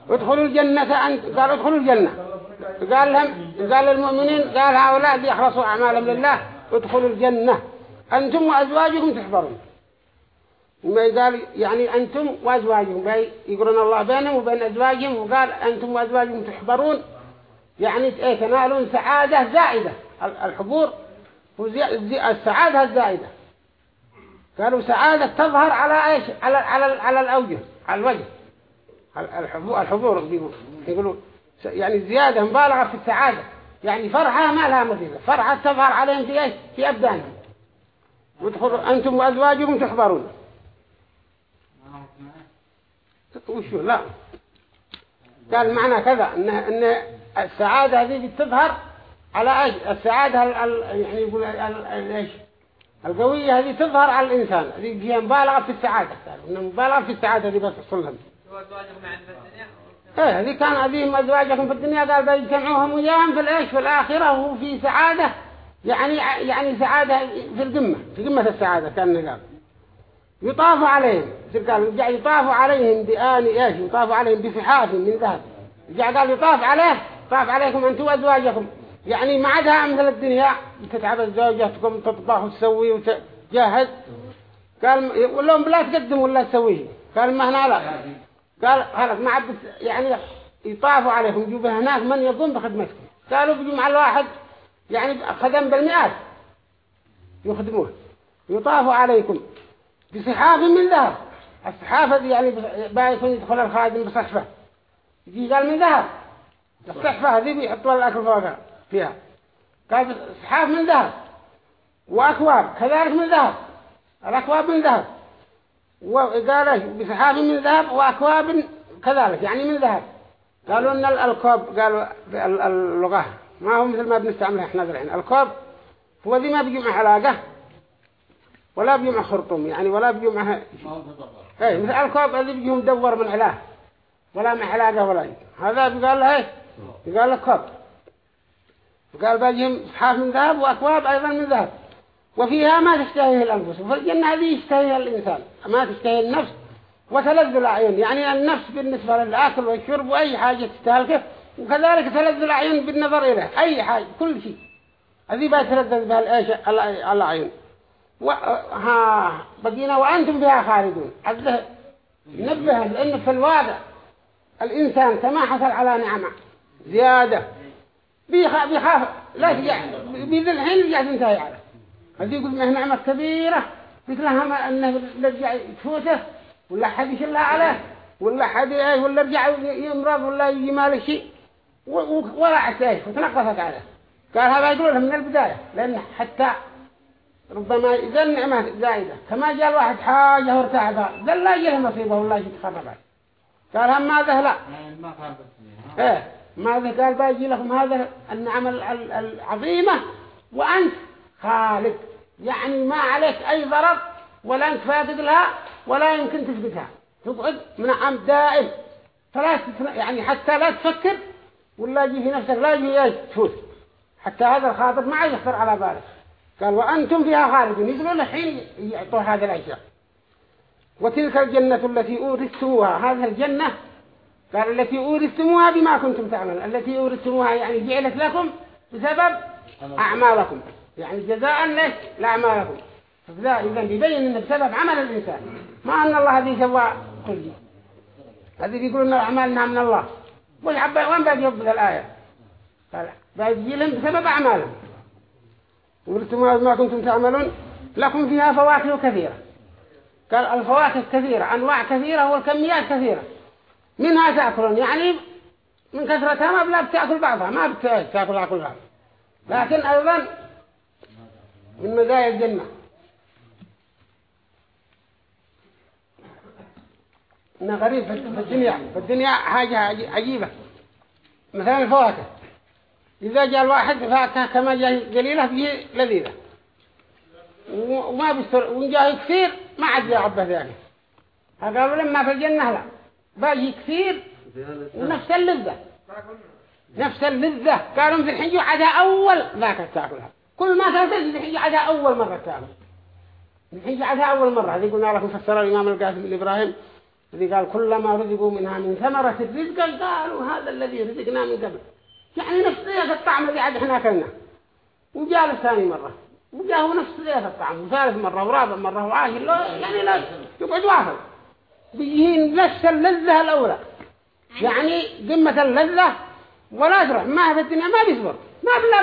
ادخلوا الجنة أنت قال ادخلوا الجنة. قال لهم قال للمؤمنين قال هؤلاء يخلصوا أعمالهم لله ادخلوا الجنة. أنتم وأزواجكم تحضرون وما قال يعني أنتم وأزواجهم يقولون الله بينهم وبين أزواجهم وقال أنتم وأزواجهم تحبرون يعني تنالون سعادة زائدة. الحبور السعادة الزائدة. قالوا سعادة تظهر على إيش؟ على على على الأوجه على الوجه. الحضور يقولوا يعني زيادة مبالغة في السعادة. يعني فرحة ما لها مثيلة فرحة تظهر عليهم في إيش؟ في أبدانهم. وادخلوا أنتم وأزواجكم تحضرون. وشو لا. قال معنى كذا ان إن السعادة هذه تظهر على إيش؟ السعادة ال يعني يقول إيش؟ القوية هذه تظهر على الإنسان. هذه فيها مبالغة في السعادة. قالوا مبالغة في السعادة هذه بس لهم. إيه هذه كان هذه ازواجكم في الدنيا. قال بيجتمعوهم وياهم في الايش في الاخره وفي سعادة. يعني يعني سعادة في القمة. في قمة السعادة كان قال. يطاف عليهم. قال يطاف عليهم بآن إيش؟ يطاف عليهم بفحاف من ذهب. جاء قال يطاف عليه. طاف عليكم أنتم وأزواجكم. يعني ما عادها مثل الدنيا تتعب زوجتكم تطبخ وتسوي وتجهز قال ولهم بلا تقدم ولا تسويه قال ما هنا لا. قال خلاص ما عبد يعني يطافوا عليكم يجوا هناك من يقوم بخدمتكم. قالوا بيجوا مع الواحد يعني خدم بالمئات. يخدموه يطافوا عليكم. بصحاف من ذهب. الصحافة دي يعني بايكون يدخل الخادم بصحفة. يجي قال من ذهب. الصحفة هذه بيحطوا الأكل فوقها فيها. قال صحاف من ذهب وأكواب كذلك من ذهب الأكواب من ذهب. وقال بصحاف من ذهب وأكواب كذلك يعني من ذهب. قالوا أن الكوب قالوا اللغة ما هو مثل ما بنستعملها إحنا الحين. الكوب هو ذي ما بيجي مع علاقة ولا بيجي مع خرطوم يعني ولا بيجي مع إيه مثل الكوب اللي بيجي مدور من علاه ولا مع علاقة ولا هذا بيقال له إيه؟ بيقال له كوب. وقال بيجيهم صحاف من ذهب وأكواب أيضا من ذهب. وفيها ما تشتهيه الأنفس. وفي الجنة هذه يشتهيها الإنسان. ما تشتهي النفس. وتلذ الأعين. يعني النفس بالنسبة للأكل والشرب وأي حاجة تستهلكه وكذلك تلذ الأعين بالنظر إليه. أي حاجة كل شيء. هذه بيتلذذ بها الإيش؟ الأعين. وها بقينا وأنتم بها خالدون. نبه لأن في الواقع الإنسان كما حصل على نعمة زيادة. بيخاف بيخاف. لا تجع بيذل الحين يرجع تنتهي على هذه يقول إنها نعمة كبيرة. مثلها ما أنه رجع تفوته ولا حد يشلها عليه ولا حد إيه ولا يرجع يمرض ولا يجي ماله شيء. ولا حتى إيش وتنقصت عليه. قال هذا يقول لهم من البداية. لأن حتى ربما إذا النعمة زائدة كما جاء الواحد حاجة وارتاح قال لا يجي له مصيبة ولا يجي تخرب عليه. قال هم ماذا لا ما خربت. إيه. ماذا قال باجي لكم هذا النعمة ال- ال- العظيمة؟ وأنت خالق. يعني ما عليك أي ضرر ولا أنت فاقد لها ولا يمكن تثبتها. تقعد منعم دائم. فلا يعني حتى لا تفكر ولا يجي نفسك لا يجي تفوت. حتى هذا الخاطر ما يخطر على بالك. قال وأنتم فيها خالدون. يقولون الحين يعطوا هذه الأشياء. وتلك الجنة التي أورثتموها. هذه الجنة قال التي أورثتموها بما كنتم تعملون. التي أورثتموها يعني جعلت لكم بسبب أعمالكم. يعني جزاء ليش؟ لأعمالكم. فذا إذا يبين أنه بسبب عمل الإنسان. ما أن الله هذه سوى كل هذه بيقول أن أعمالنا من الله. وين باقي يقبل الآية؟ قال لهم بسبب أعمالهم. أورثتموها بما كنتم تعملون. لكم فيها فواكه كثيرة. قال الفواكه كثيرة أنواع كثيرة والكميات كثيرة. منها تأكلون يعني من كثرتها ما بلا بتأكل بعضها ما بتأكلها كلها لكن أيضا من مزايا الجنة. إنه غريب في الدنيا في الدنيا حاجة عجي- عجيبة. مثلا الفواكه. إذا جاء الواحد فاكهة كما جاء قليلة بيه لذيذة. وما بيستر وإن جاء كثير ما عاد يعبه ذلك. قالوا لما في الجنة لا. باقي كثير ونفس اللذة. نفس اللذة. قالوا في الحين عادها أول ذاك تأكلها. كل ما تأكل في الحين عادها أول مرة تأكل. الحين عادها أول مرة. هذه قلنا لكم فسر الإمام القاسم بن إبراهيم. الذي قال كلما رزقوا منها من ثمرة الرزق قالوا هذا الذي رزقنا من قبل. يعني نفس ذيك الطعم اللي عاد إحنا أكلناه. وجاء ثاني مرة. وجاء نفس ذيك الطعم. وثالث مرة ورابع مرة وعاشر. يعني لا يقعد واحد. بيجين نفس اللذة الأولى. يعني قمة اللذة ولا تروح ما في الدنيا ما بيصبر. ما بلا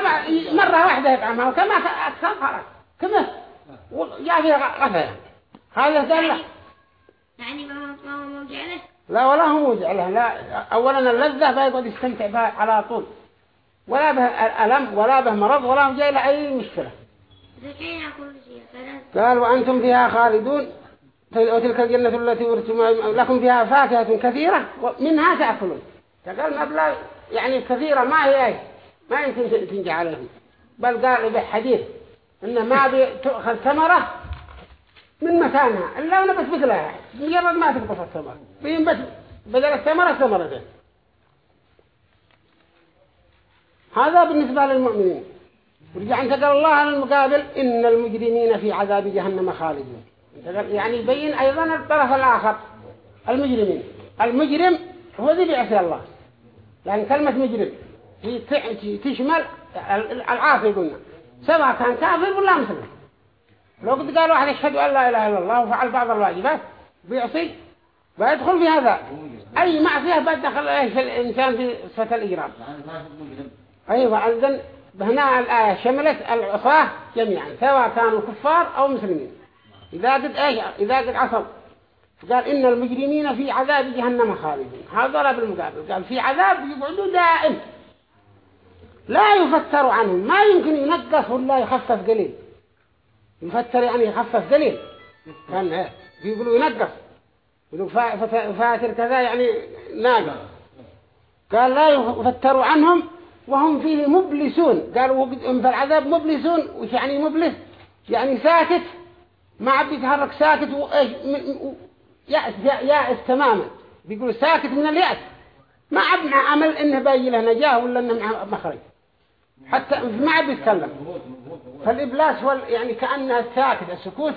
مرة واحدة يطعمها وكما أكثر خلاص كما جاء فيها غفية هذا قال له يعني ما هو موجع له؟ لا ولا هو موجع له. لا أولا اللذة بيقعد يستمتع بها على طول. ولا به ألم ولا به مرض ولا جاي له أي مشكلة قال وأنتم فيها خالدون. وتلك الجنة التي ورثتموها لكم فيها فاكهة كثيرة ومنها تأكلون. فقال مبلغ يعني كثيرة ما هي ما يمكن تنجي عليهم. بل قال به حديث إنه ما بتأخذ ثمرة من مكانها إلا أنا بس مثلها مجرد ما تقطف الثمرة. بين بس بدل الثمرة ثمرتين هذا بالنسبة للمؤمنين. ورجع انت قال الله على المقابل إن المجرمين في عذاب جهنم خالدون. يعني يبين أيضا الطرف الآخر. المجرمين. المجرم هو ذي بيعصي الله. يعني كلمة مجرم هي تشمل العاصي قلنا. سواء كان كافر ولا مسلم. لو قد قال واحد يشهد أن لا إله إلا الله وفعل بعض الواجبات بيعصي بيدخل في هذا. أي معصية بيدخل إيش في الإنسان في صفة الإجرام. أيوة إذن هنا الآية شملت العصاة جميعا سواء كانوا كفار أو مسلمين. إذا قد إيش؟ إذا قد عصوا قال إن المجرمين في عذاب جهنم خالدون. هذا ضرب المقابل. قال في عذاب يقعدوا دائم. لا يفتر عنهم. ما يمكن ينقص ولا يخفف قليل. يفتر يعني يخفف قليل. كان إيه؟ بيقولوا ينقص. يقولوا فاتر كذا يعني ناقص. قال لا يفتر عنهم وهم فيه مبلسون. قالوا في العذاب مبلسون. وش يعني مبلس؟ يعني ساكت. ما عاد يتحرك ساكت وإيش يأس يأس تماما. بيقولوا ساكت من اليأس. ما عاد مع أمل إنه باقي له نجاة ولا إنه مع مخرج حتى ما عاد يتكلم. فالإبلاس هو يعني كأنها الساكت السكوت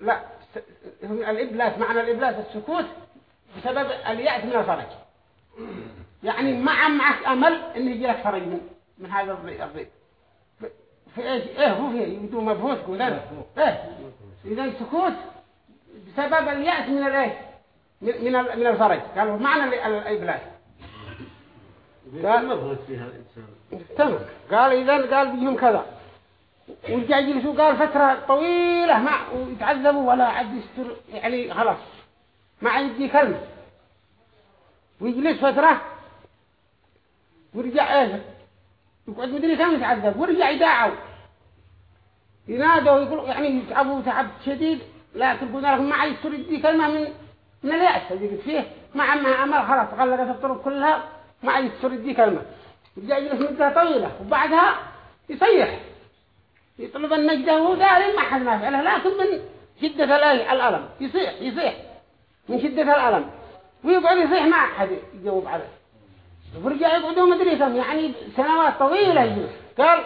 لا الإبلاس معنى الإبلاس السكوت بسبب اليأس من الفرج. يعني مع معك أمل إن يجي لك فرج من من هذا الضيق في إيش؟ إيه هو فيه يبدو مبهوت كذا إيه إذا السكوت بسبب اليأس من الإيه من من ال- من الفرج. قالوا معنى ال- ال- الإبلاس قال مبهوت فيها الإنسان. تمام. قال إذا قال بيهم كذا. ورجع يجلسوا قال فترة طويلة مع ويتعذبوا ولا عد يستر يعني خلاص ما يدي كلمة. ويجلس فترة ويرجع إيه؟ يقعد مدري كم يتعذب ويرجع يداعوا ينادوا ويقولوا يعني يتعبوا تعب شديد لكن قلنا لهم ما عايز تردي كلمة من من اليأس. اللي فيه ما عمها أمل خلاص غلقت الطرق كلها ما عايز تردي كلمة. يرجع يجلس مدة طويلة وبعدها يصيح. يطلب النجدة وهو داري ما حد ما فعله. لكن من شدة الألم يصيح يصيح. من شدة الألم. ويقعد يصيح ما أحد يجاوب عليه. ورجع يقعدوا مدري كم يعني سنوات طويلة يجلس قال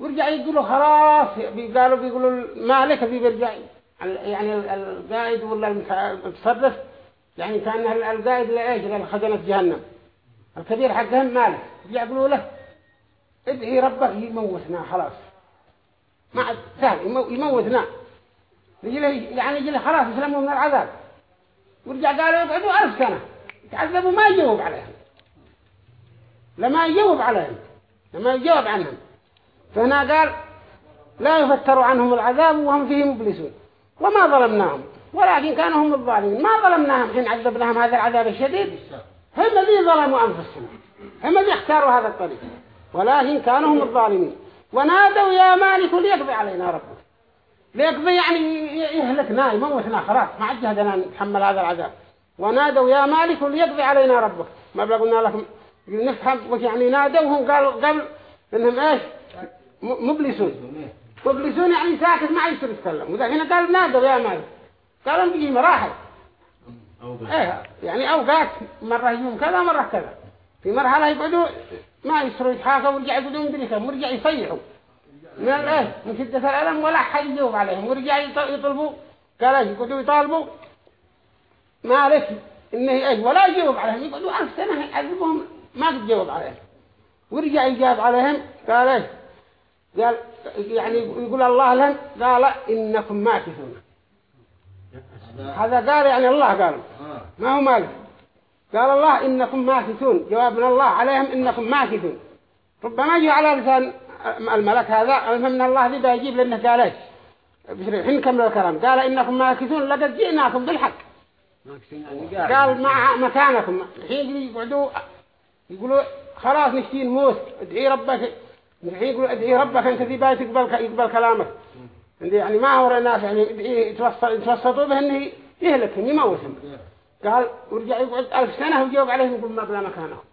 ورجع يقولوا خلاص قالوا بيقولوا المالك في بيرجع. يعني القائد ولا المتصرف يعني كان القائد لإيش لخزنة جهنم. الكبير حقهم مالك. يقولوا له ادعي ربك يموتنا خلاص. ما عاد سهل يموتنا. يعني يجي خلاص يسلموا من العذاب. ورجع قالوا يقعدوا ألف سنة. يتعذبوا ما يجاوب عليهم. لما يجاوب عليهم لما يجاوب عنهم. فهنا قال لا يفتر عنهم العذاب وهم فيه مبلسون. وما ظلمناهم ولكن كانوا هم الظالمين. ما ظلمناهم حين عذبناهم هذا العذاب الشديد. هم الذين ظلموا أنفسهم هم الذين اختاروا هذا الطريق. ولكن كانوا هم الظالمين. ونادوا يا مالك ليقضي علينا ربك. ليقضي يعني يهلكنا يموتنا خلاص. ما عاد جهدنا نتحمل هذا العذاب. ونادوا يا مالك ليقضي علينا ربك. ما بلا قلنا لكم نفهم وش يعني نادوهم قالوا قبل إنهم إيش؟ مبلسون. مبلسون يعني ساكت ما يصير يتكلم. وذا هنا قال نادوا يا مالك قالوا بيجي مراحل. إيه يعني أوقات مرة يوم كذا مرة كذا. في مرحلة يقعدوا ما يصيروا يتحاكوا ورجع يقعدوا مدري كم ورجع يصيحوا من الايه من شدة الألم ولا حد يجاوب عليهم. ورجع يطلبوا. قال إيش يقعدوا يطالبوا. ما لك إنه إيش ولا يجاوب عليهم. يقعدوا ألف سنة يعذبهم. ما تجاوب عليهم. ورجع يجاب عليهم قال إيش؟ قال يعني يقول الله لهم قال إنكم ماكثون. هذا قال يعني الله قال. ما هو مالك؟ قال الله إنكم ماكثون. جواب من الله عليهم إنكم ماكثون. ربما يجي على لسان الملك هذا من الله ذي بيجيب لأنه قال إيش؟ حين كمل الكلام. قال إنكم ماكثون لقد جئناكم بالحق. قال مع مكانكم. حين يقعدوا يقولوا خلاص نشتي نموت ادعي ربك. الحين يقولوا ادعي ربك أنت ذي باي تقبل يقبل كلامك. يعني ما هو الناس يعني يتوسطوا به إنه يهلكهم يموتهم قال ورجع يقعد ألف سنة ويجاوب عليهم يقول ما بلا مكانكم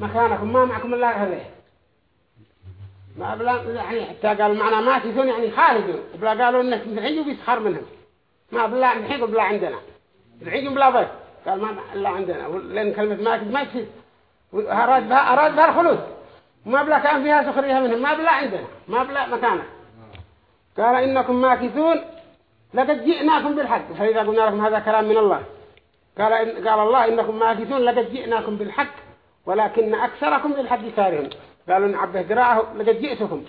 مكانكم ما معكم الله هذا ما بلا يعني حتى قال معنا ما تثون يعني خارجون بلا قالوا إنك الحين بيسخر منهم. ما بلا الحين بلا عندنا. الحين بلا ضيف قال ما الله عندنا. لأن كلمة ما ما تفيد أراد بها أراد بها الخلود. ما بلا كان فيها سخرية منهم ما بلا عندنا. بلا مكانه. قال إنكم ماكثون لقد جئناكم بالحق. فإذا قلنا لكم هذا كلام من الله. قال إن قال الله إنكم ماكثون لقد جئناكم بالحق ولكن أكثركم للحق كارهون. قالوا نعبه قراءه لقد جئتكم.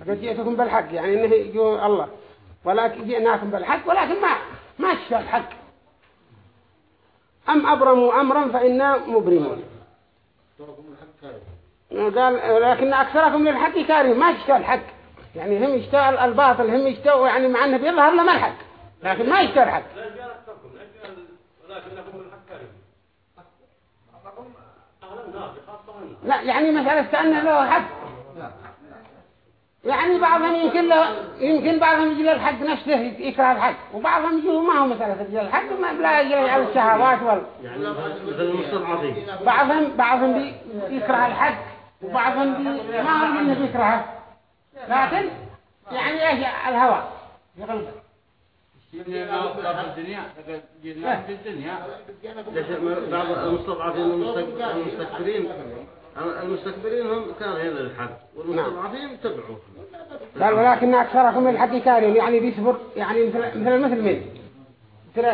لقد جئتكم بالحق. يعني إنه يجوا الله. ولكن جئناكم بالحق. ولكن ما ما تشفى الحق. أم أبرموا أمرا فإنا مبرمون. قال لكن أكثركم للحق كارهون ما تشتى الحق. يعني هم يشتى الباطل هم يشتى يعني مع أنه بيظهر لما الحق. لكن ما يشتى الحق. لا يعني مسألة كأنه له حق. يعني بعضهم يمكن له يمكن بعضهم يجي الحق نفسه يكره الحق وبعضهم يجي ما هو مسألة يجي الحق ما بلا يجي على الشهوات وال يعني مثل المستضعفين بعضهم بعضهم يكره الحق وبعضهم ما هو منه بيكرهه. لكن يعني إيش؟ الهوى. في الدنيا بعض المستضعفين والمستكبرين المستكبرين هم كارهين للحق والمستضعفين تبعوه. قال ولكن أكثركم الحق كارهين يعني بيصبر يعني مثل مثل المثل مين؟ مثل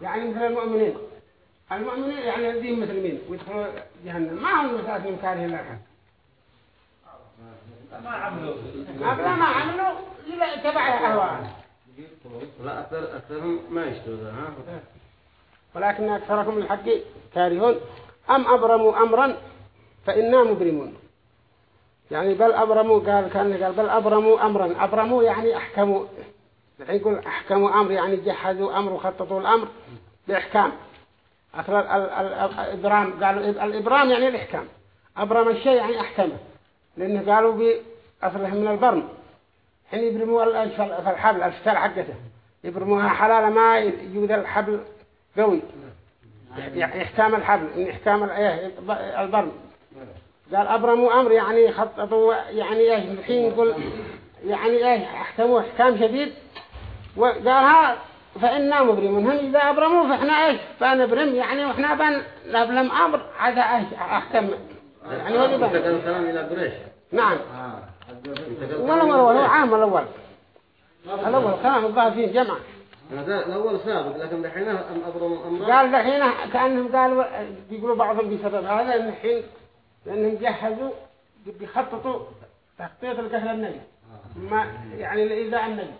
يعني مثل المؤمنين. المؤمنين يعني يديهم مثل مين؟ ويدخلوا جهنم. ما هم مساكين كارهين للحق ما عملوا. ما ما عملوا إلا تبع أهواءهم. لا أكثر أكثرهم ما يشتوا ذا ها. ولكن أكثركم الحق كارهون. أم أبرموا أمرا؟ فإنا مبرمون يعني بل أبرموا قال كان قال بل أبرموا أمرا. أبرموا يعني أحكموا. الحين يقول أحكموا أمر يعني جهزوا أمر وخططوا الأمر بإحكام. أصل ال- ال- ال- الإبرام قالوا الإبرام يعني الإحكام. أبرم الشيء يعني أحكمه. لأنه قالوا بأصله من البرم. حين يبرموا الحبل الفتال حقته. يبرموها حلالة ما يجود الحبل قوي. يح- يحكام الحبل من إحكام إيه البرم. قال أبرموا أمر يعني خططوا يعني إيش الحين يقول يعني إيش أحكموا إحكام شديد وقال ها فإنا مبرمون. هم إذا أبرموا فإحنا إيش؟ فنبرم يعني وإحنا بن نبلم أمر عدا إيش؟ أحكم. يعني هو يبان قال الكلام إلى قريش. نعم. انت قال والأول هو عام الأول. الأول كلام الظاهر فيه جمع. هذا الأول سابق لكن دحين ام ابرم أمر قال دحين كأنهم قالوا بيقولوا بعضهم بسبب هذا إن الحين لأنهم جهزوا بيخططوا تخطيط القتل النبي. ما يعني لإيذاء النبي.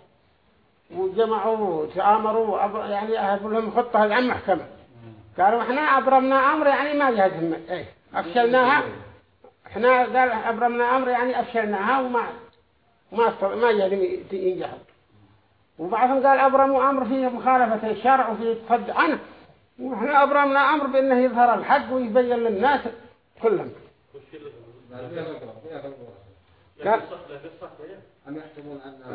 وجمعوا وتآمروا يعني أهدوا لهم خطة عن محكمة قالوا إحنا أبرمنا أمر يعني ما جهزهم إيه أفشلناها. إحنا قال أبرمنا أمر يعني أفشلناها وما ما استطاع- ما جهزهم ينجحوا. وبعضهم قال أبرموا أمر فيه مخالفة الشرع وفيه تصد عنه. وإحنا أبرمنا أمر بأنه يظهر الحق ويبين للناس كلهم.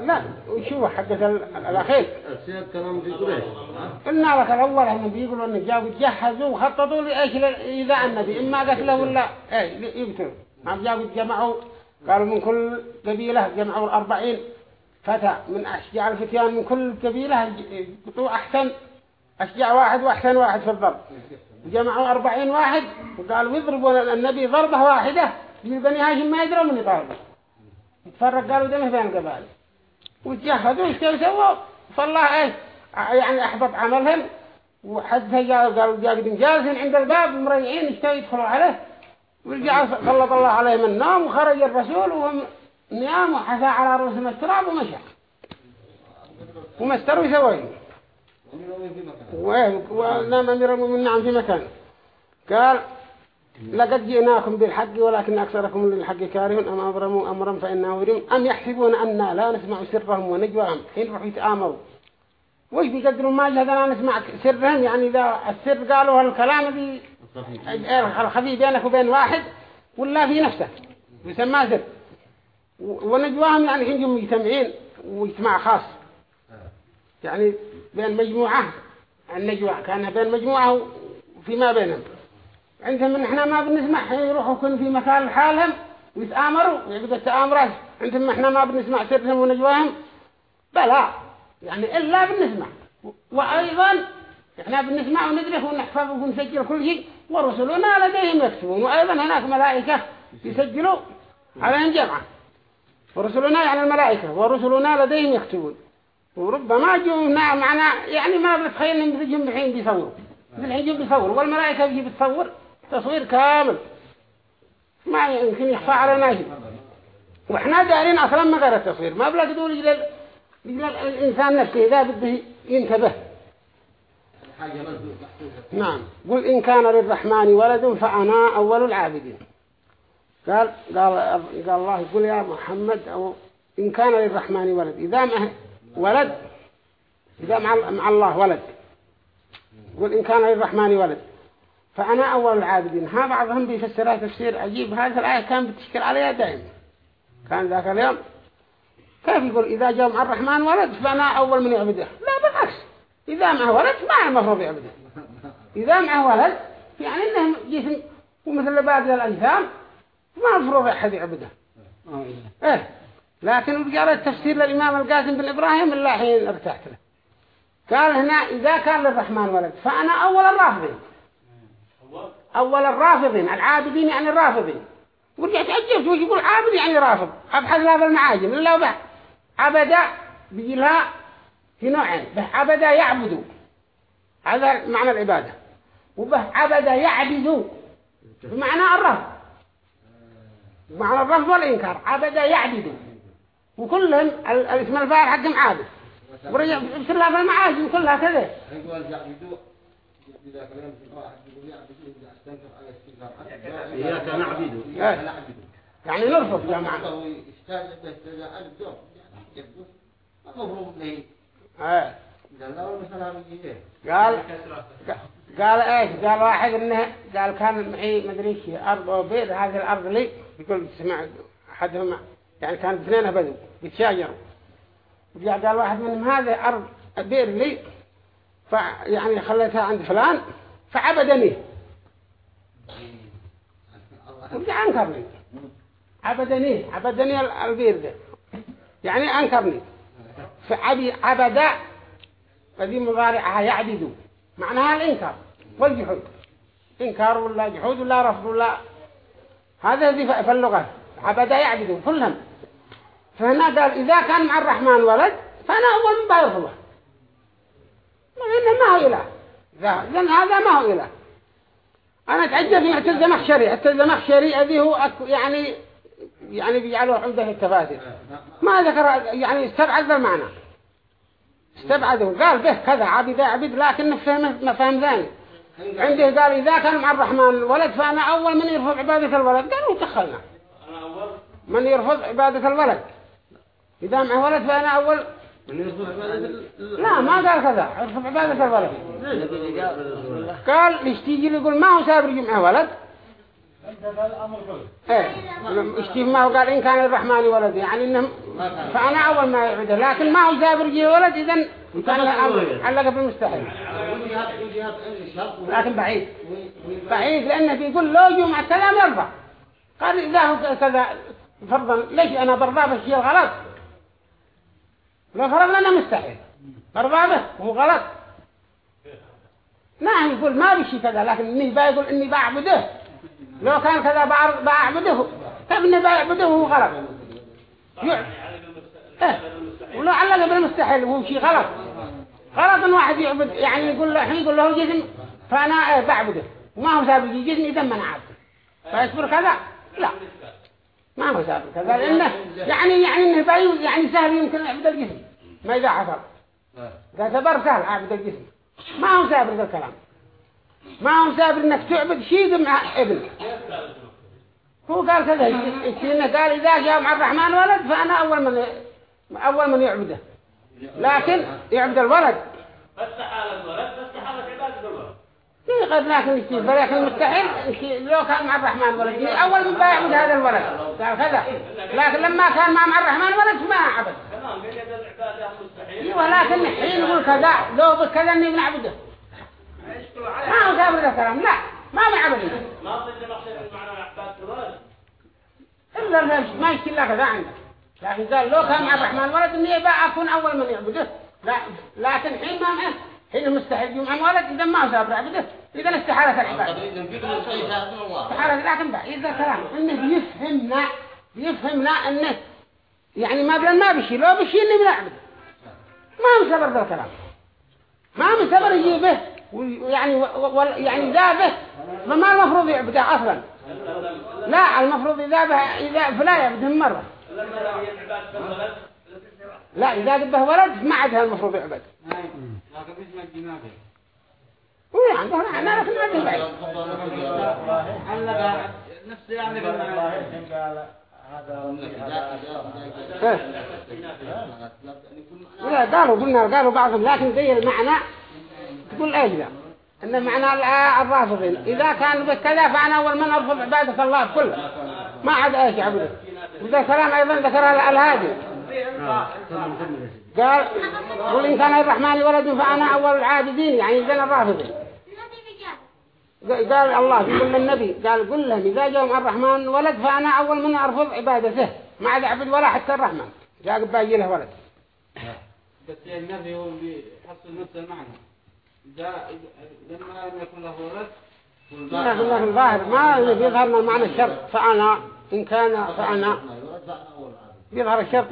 لا وشوف حقة ال- الأخير. السياق كلام في قريش. ها؟ قلنا لك الأول هم بيقولوا إن جاوا يتجهزوا وخططوا لإيش؟ إذا النبي. إما قتله ولا إيه يقتلوا. هم جاوا يتجمعوا قالوا من كل قبيلة جمعوا الأربعين فتى. من أشجع الفتيان من كل قبيلة يقطوا أحسن. أشجع واحد وأحسن واحد في الضرب. جمعوا أربعين واحد وقالوا يضربون النبي ضربة واحدة. بني هاشم ما يدروا من يطالبوا يتفرق قالوا دمه بين وتجهزوا إيش سووا فالله إيش يعني احبط عملهم وحدها جاء قالوا جاء جالسين عند الباب مريعين اشتوا يدخلوا عليه ورجع سلط الله عليهم النوم وخرج الرسول وهم نيام وحثى على رؤوسهم التراب ومشى وما استروا وإيه ونام أمير المؤمنين نعم في مكان قال لقد جئناكم بالحق ولكن أكثركم للحق كارهون. أم أبرموا أمرا فإنه ورم أم يحسبون أننا لا نسمع سرهم ونجواهم. حين روحوا يتآمروا وش بيقدروا ما جهدنا نسمع سرهم؟ يعني إذا السر قالوا هالكلام دي الخفي بينك وبين واحد ولا في نفسه. يسمى سر. ونجواهم يعني حين يجوا مجتمعين واجتماع خاص. يعني بين مجموعة. النجوى كان بين مجموعة وفيما بينهم. عندهم ان إحنا ما بنسمع يروحوا كل في مكان لحالهم ويتآمروا ويقعدوا التآمرات عندهم إحنا ما بنسمع سرهم ونجواهم بلا يعني إلا بنسمع. وأيضا إحنا بنسمع وندرك ونحفظ ونسجل كل شيء ورسلنا لديهم يكتبون. وأيضا هناك ملائكة يسجلوا عليهم جمعة ورسلنا يعني الملائكة ورسلنا لديهم يكتبون. وربما جونا معنا يعني ما بنتخيل إن بيجوا الحين بيصوروا. الحين بيصوروا والملائكة بيجي بتصور. تصوير كامل. ما يمكن يخفى علينا شيء وإحنا دارين أصلا ما غير التصوير. ما بلا تقول يجل يجل الإنسان نفسه إذا بده ينتبه. نعم. قل إن كان للرحمن ولد فأنا أول العابدين. قال قال قال الله يقول يا محمد أو إن كان للرحمن ولد. إذا معه ولد. إذا مع الله ولد. قل إن كان للرحمن ولد. فأنا أول العابدين. ها بعضهم بيفسرها تفسير عجيب. هذه الآية كان بتشكل عليها دائما. كان ذاك اليوم. كيف يقول إذا جاء مع الرحمن ولد فأنا أول من يعبده؟ لا بالعكس. إذا معه ولد ما المفروض يعبده. إذا معه ولد يعني إنه جسم ومثل باقي الأجسام ما المفروض أحد يعبده. إيه. لكن رجال التفسير للإمام القاسم بن إبراهيم الله حين ارتحت له. قال هنا إذا كان للرحمن ولد فأنا أول الرافضين. أول الرافضين العابدين يعني الرافضين. ورجعت عجبت وش يقول عابد يعني رافض. أبحث لها بالمعاجم إلا وبعد عبد بيجي لها في نوعين به عبد يعبد. هذا معنى العبادة. وبه عبد يعبد. بمعنى الرفض. بمعنى الرفض والإنكار. عبد يعبد. وكلهم ال- الاسم الفاعل حقهم عابد. ورجع بيصير لها في المعاجم كلها كذا. يعبدوا إذا كلام في واحد يقول يعبدوا إذا استنكر على استنكار إياك نعبد. إياك نعبد. يعني نرفض يا معنى الدور المفروض آه. قال قال إيش؟ قال واحد انه قال كان معي مدري إيش أرض أو بير هذه الأرض لي. يقول سمع احدهم يعني كان اثنين بدو. بيتشاجروا قال واحد منهم هذه ارض بير لي. فيعني خليتها عند فلان فعبدني ورجع انكرني عبدني عبدني البير ده. يعني انكرني فعبد عبد فذي مضارعها يعبد. معناها الإنكار والجحود. إنكار ولا جحود ولا رفض ولا هذا ذي في اللغة. عبدا يعبدون كلهم. فهنا قال إذا كان مع الرحمن ولد فأنا أول من بيرفضه لأنه ما هو إله. لأن هذا ما هو إله. أنا أتعجب في حتى الزمخشري حتى الزمخشري هذه هو أك يعني يعني بيجعلوا عنده التفاسير ما ذكر يعني استبعد المعنى استبعده. قال به كذا عبد عبد لكن فهم ما فهم ثاني. عنده قال إذا كان مع الرحمن الولد فأنا أول من يرفض عبادة الولد. قالوا دخلنا؟ من يرفض عبادة الولد؟ إذا مع ولد فأنا أول لا ما قال كذا. يرفض عبادة الولد. قال ليش تيجي يقول ما هو سابر مع ولد؟ إيه. اشتيه ما هو قال إن كان الرحمن ولد. يعني إنهم فأنا أول ما يعبده. لكن ما هو سابر جي ولد إذن كان علق بالمستحيل. لكن بعيد. بعيد لأنه بيقول لو جو مع الكلام يرفع قال إذا هو كذا فرضا ليش أنا برضى بالشيء الغلط لو فرضنا أنه مستحيل. برضى به وهو غلط. نعم يقول ما بشي كذا لكن إني بيقول إني بعبده. لو كان كذا بعبده. كيف إني بعبده وهو غلط. إيه. ولو علق بالمستحيل وهو شيء غلط. غلط إن واحد يعبد يعني يقول له يقول له جسم فأنا إيه بعبده. وما هو سابق جسم اذا ما أنا عبده فيصبر كذا؟ لا. ما هو سابق. كذا لأنه يعني يعني إنه باي يعني سهل يمكن يعبد الجسم ما إذا حصل. اذا سبر سهل عبد الجسم ما هو سابق ذا الكلام. ما هو سابق إنك تعبد شيء مع ابن. هو قال كذا. إنه قال إذا جاء مع الرحمن ولد فأنا أول من أول من يعبده. لكن يعبد الولد. فاستحال الولد فاستحالت عبادة الولد. في قد لكن يشتي فلكن مستحيل لو كان مع الرحمن ولد. أول من يعبد هذا الولد. قال كذا. لكن لما كان مع الرحمن ولد ما عبد. مستحيل ولكن حين يقول كذا لو بكذا إني بنعبده ما هو سابر الكلام لا ما بنعبده ما ضد مقصد معنى عبادة الولد إلا ما يشتي الله كذا عندك. لكن قال لو كان مع الرحمن ولد إني بقى أكون أول من يعبده. لا لكن حين ما معه حين مستحيل يوم عن ولد إذا ما سابر عبده إذا استحالة العبادة استحالة لكن بقى إذا كلام إنه بيفهمنا بيفهمنا إنه يعني ما بلن ما بشي لو بشي اني بنعبده ما هو سابر ذا الكلام. ما هو سابر يجيبه ويعني. يعني ذا به فما المفروض يعبده أصلا. لا المفروض إذا إذا فلا يعبدهم مرة. لا إذا قبه ولد ما عادها المفروض يعبد. لكن اسمه الجنابه وي عندها أنا لكن ما علق نفس يعني لا قالوا قلنا قالوا بعضهم لكن زي المعنى تقول إيش ذا؟ إن معنى الرافضين. إذا كانوا بكذا فانا أول من أرفض عبادة الله كله ما عاد إيش عبده وذا كلام أيضا ذكر الهادي. قال قل إن كان الرحمن ولد فأنا أول العابدين يعني ذن الرافضين قال الله يقول للنبي قال قل لهم إذا مع الرحمن ولد فأنا أول من أرفض عبادته. ما عاد أعبد ولا حتى الرحمن. جاء باقي له ولد. بس النبي هو اللي يحصل نفس المعنى. إذا لما لم يكن له ولد لكن الله الظاهر ما بيظهر من معنى الشرط. فأنا إن كان فأنا. بيظهر الشرط.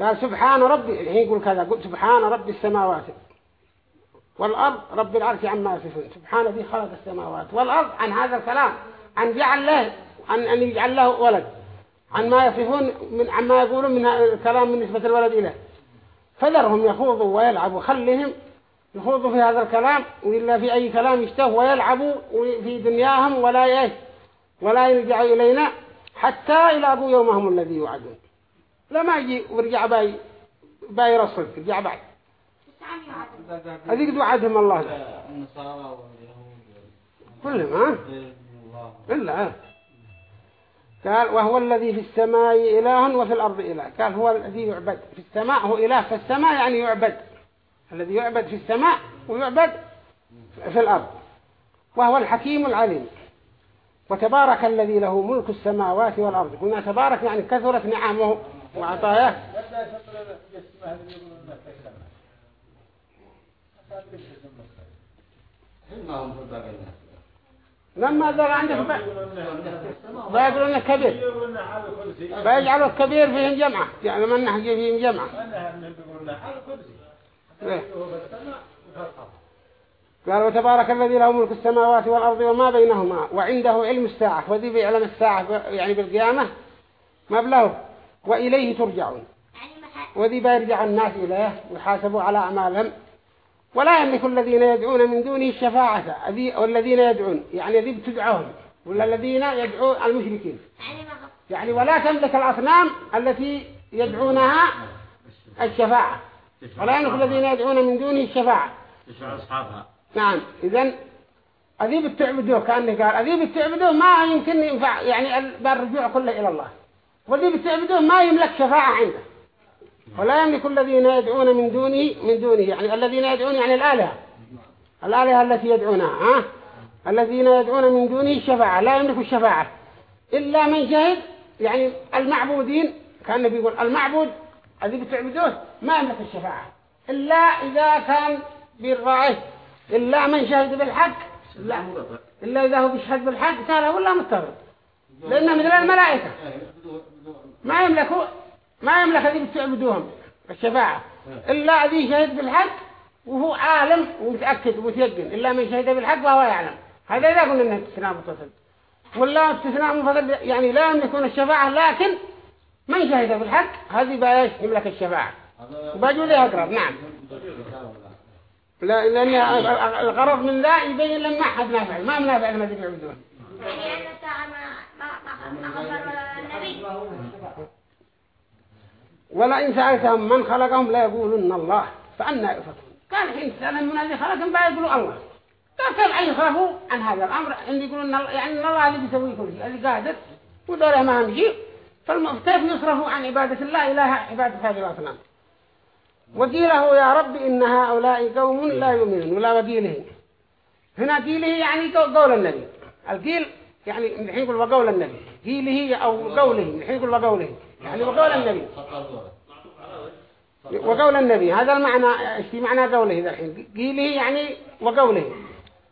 قال سبحان ربي الحين يقول كذا قل سبحان رب السماوات. والأرض رب العرش عما يصفون. سبحان الذي خلق السماوات والأرض عن هذا الكلام. عن جعل له عن أن يجعل له ولد. عن ما يصفون من عما يقولون من الكلام من نسبة الولد إليه. فذرهم يخوضوا ويلعبوا. خلهم يخوضوا في هذا الكلام وإلا في أي كلام يشتهوا ويلعبوا في دنياهم ولا يش ولا يرجعوا إلينا حتى يلاقوا يومهم الذي يوعدون. لما يجي ورجع باي باي رسول رجع بعد. هذيك وعدهم الله. النصارى كلهم ها؟ إلا قال وهو الذي في السماء إله وفي الأرض إله. قال هو الذي يعبد في السماء هو إله في السماء يعني يعبد. الذي يعبد في السماء ويعبد في الأرض. وهو الحكيم العليم. وتبارك الذي له ملك السماوات والأرض. قلنا تبارك يعني كثرت نعمه. ما الناس لما ذا عندك بيقولون إنه كبير. بيجعلوا الكبير فيهم جمعة. يعني من نحكي فيهم جمعة. إيه. قال وتبارك الذي له ملك السماوات والأرض وما بينهما وعنده علم الساعة وذي بيعلم الساعة يعني بالقيامة ما بله وإليه ترجعون. وذي بيرجع الناس إليه ويحاسبوا على أعمالهم. ولا يملك الذين يدعون من دونه الشفاعة. والذين يدعون. يعني ذي بتدعوهم. ولا الذين يدعون المشركين. يعني ولا تملك الأصنام التي يدعونها الشفاعة. ولا يملك الذين يدعون من دونه الشفاعة. أصحابها نعم. إذن أذيب بتعبدوه. كأنه قال أذيب بتعبدوه. ما يمكن ينفع يعني ال- الرجوع كله إلى الله. وذيب بتعبدوه ما يملك شفاعة عنده. ولا يملك الذين يدعون من دونه من دونه. يعني الذين يدعون يعني الآلهة. الآلهة التي يدعونها ها؟ الذين يدعون من دونه الشفاعة لا يملك الشفاعة. إلا من شهد يعني المعبودين. كان بيقول المعبود الذي بتعبدوه ما يملك الشفاعة. إلا إذا كان بالرأي. إلا من شهد بالحق. لا. إلا إذا هو بيشهد بالحق ترى ولا مضطرد لأنه مثل الملائكة. ما يملكوا ما يملك الذي بتعبدوهم الشفاعة. إلا الذي شهد بالحق وهو عالم ومتأكد ومتيقن. إلا من شهد بالحق وهو يعلم. هذا إذا قلنا إنه استثناء متصل. ولا استثناء منفصل يعني لا يملكون الشفاعة لكن من شهد بالحق هذه بايش يملك الشفاعة. وباجوا لي أقرب. نعم. لا لأن الغرض من ذا يبين لما أحد نافع ما منافع لما ذي يعبدون يعني أن الساعة ما ولئن سألتهم من خلقهم لا يقولون الله فأنا يؤفكون كان حين تسألهم من الذي خلقهم بقى يقولوا الله. قال كيف يصرفوا عن هذا الأمر؟ إن يقولون يعني الله اللي بيسوي كل شيء اللي قادر ودوله ما هم شيء فكيف يصرفوا عن عبادة الله إله عبادة هذه الأصنام؟ وقيله يا رب إن هؤلاء قوم لا يؤمنون ولا وقيله هنا قيله يعني قو- قول النبي. القيل يعني من يقول وقول النبي. قيله أو قوله من يقول وقوله. يعني وقول النبي. وقول النبي. هذا المعنى في معنى قوله ذا الحين. قيله يعني وقوله.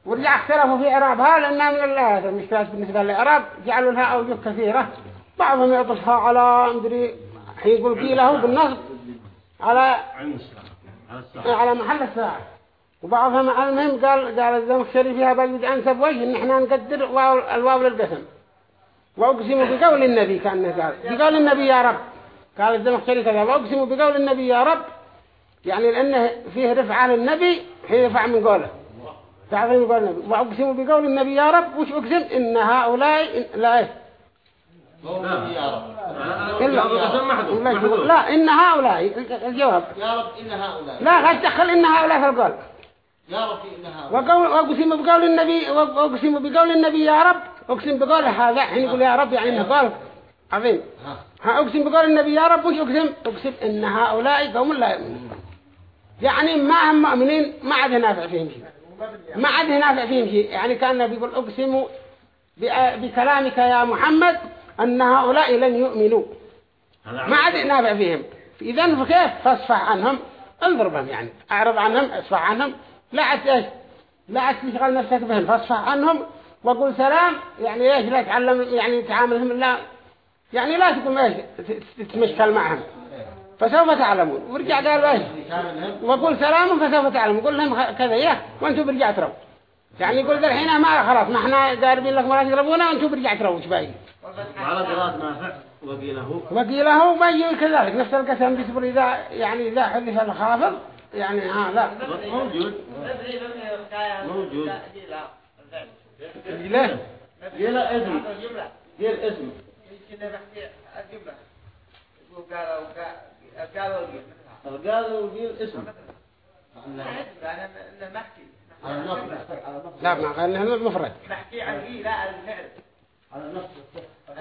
ورجع اختلفوا في إعرابها لأنها من الآيات المشكلات بالنسبة للإعراب. جعلوا لها أوجه كثيرة. بعضهم يعطفها على مدري حين يقول قيله بالنصب على على محل الساعة. وبعضهم ألمهم قال قال الزمخشري فيها بجد أنسب وجه إن إحنا نقدر واو الواو للقسم وأقسم بقول النبي كأنه قال بقول النبي يا رب. قال الزمخشري كذا وأقسم بقول النبي يا رب. يعني لأنه فيه رفعة للنبي حين يرفع من قوله. تعظيم قول النبي وأقسم بقول النبي يا رب. وش أقسم؟ إن هؤلاء إن لا إيه. نعم. لا إن هؤلاء. الجواب. يا رب إن هؤلاء. لا لا تدخل إن هؤلاء في القول. وقول بقول النبي وأقسم بقول النبي يا رب. أقسم بقول هذا. حين يقول يا رب يعني قول عظيم. ها. أقسم بقول النبي يا رب. وش أقسم؟ أقسم إن هؤلاء قوم لا يؤمنون. يعني ما هم مؤمنين ما عاد نافع فيهم شيء. ما عاد نافع فيهم شيء. يعني كان بيقول أقسم بأ- بكلامك يا محمد أن هؤلاء لن يؤمنوا. ما عاد نافع فيهم. إذا فكيف فاصفح عنهم؟ انظر بهم يعني. أعرض عنهم اصفح عنهم. لا عاد إيش؟ لا عاد تشغل نفسك بهم. فاصفح عنهم وقل سلام يعني إيش؟ لا تعلم يعني تعاملهم لا يعني لا تقوم إيش؟ ت- تتمشكل معهم. فسوف تعلمون. ورجع قال إيش؟ وقل سلام فسوف تعلمون. قل لهم كذا يا وأنتم برجع تروا يعني يقول ذا الحين ما خلاص ما إحنا قاربين لكم ولا تقربونا وأنتم برجع تروا إيش باقي وعلى قراءة نافع وقيله وقيله ما يجي كذلك نفس القسم بيصبر إذا يعني إذا حذف الخافض. يعني ها لا. موجود. موجود. لا، دي لا،. ليه اسم. الجملة قيل اسم. يمكن نحكي الجملة يقول قالوا قيل اسم. لا ما قال إنه مفرد. محكي عن لا الفعل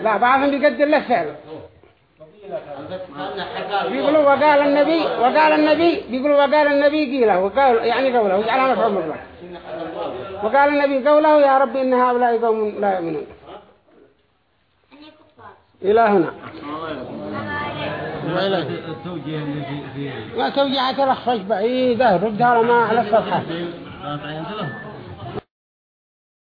لا بعضهم بيقدر له فعل. بيقولوا وقال النبي وقال النبي بيقولوا وقال النبي قيله وقال يعني قوله وجعلها مفعول مطلق وقال النبي قوله يا رب إن هؤلاء قوم لا يؤمنون إلى هنا ما توجعت الأخفش بعيدة ردها لما على الصفحة ما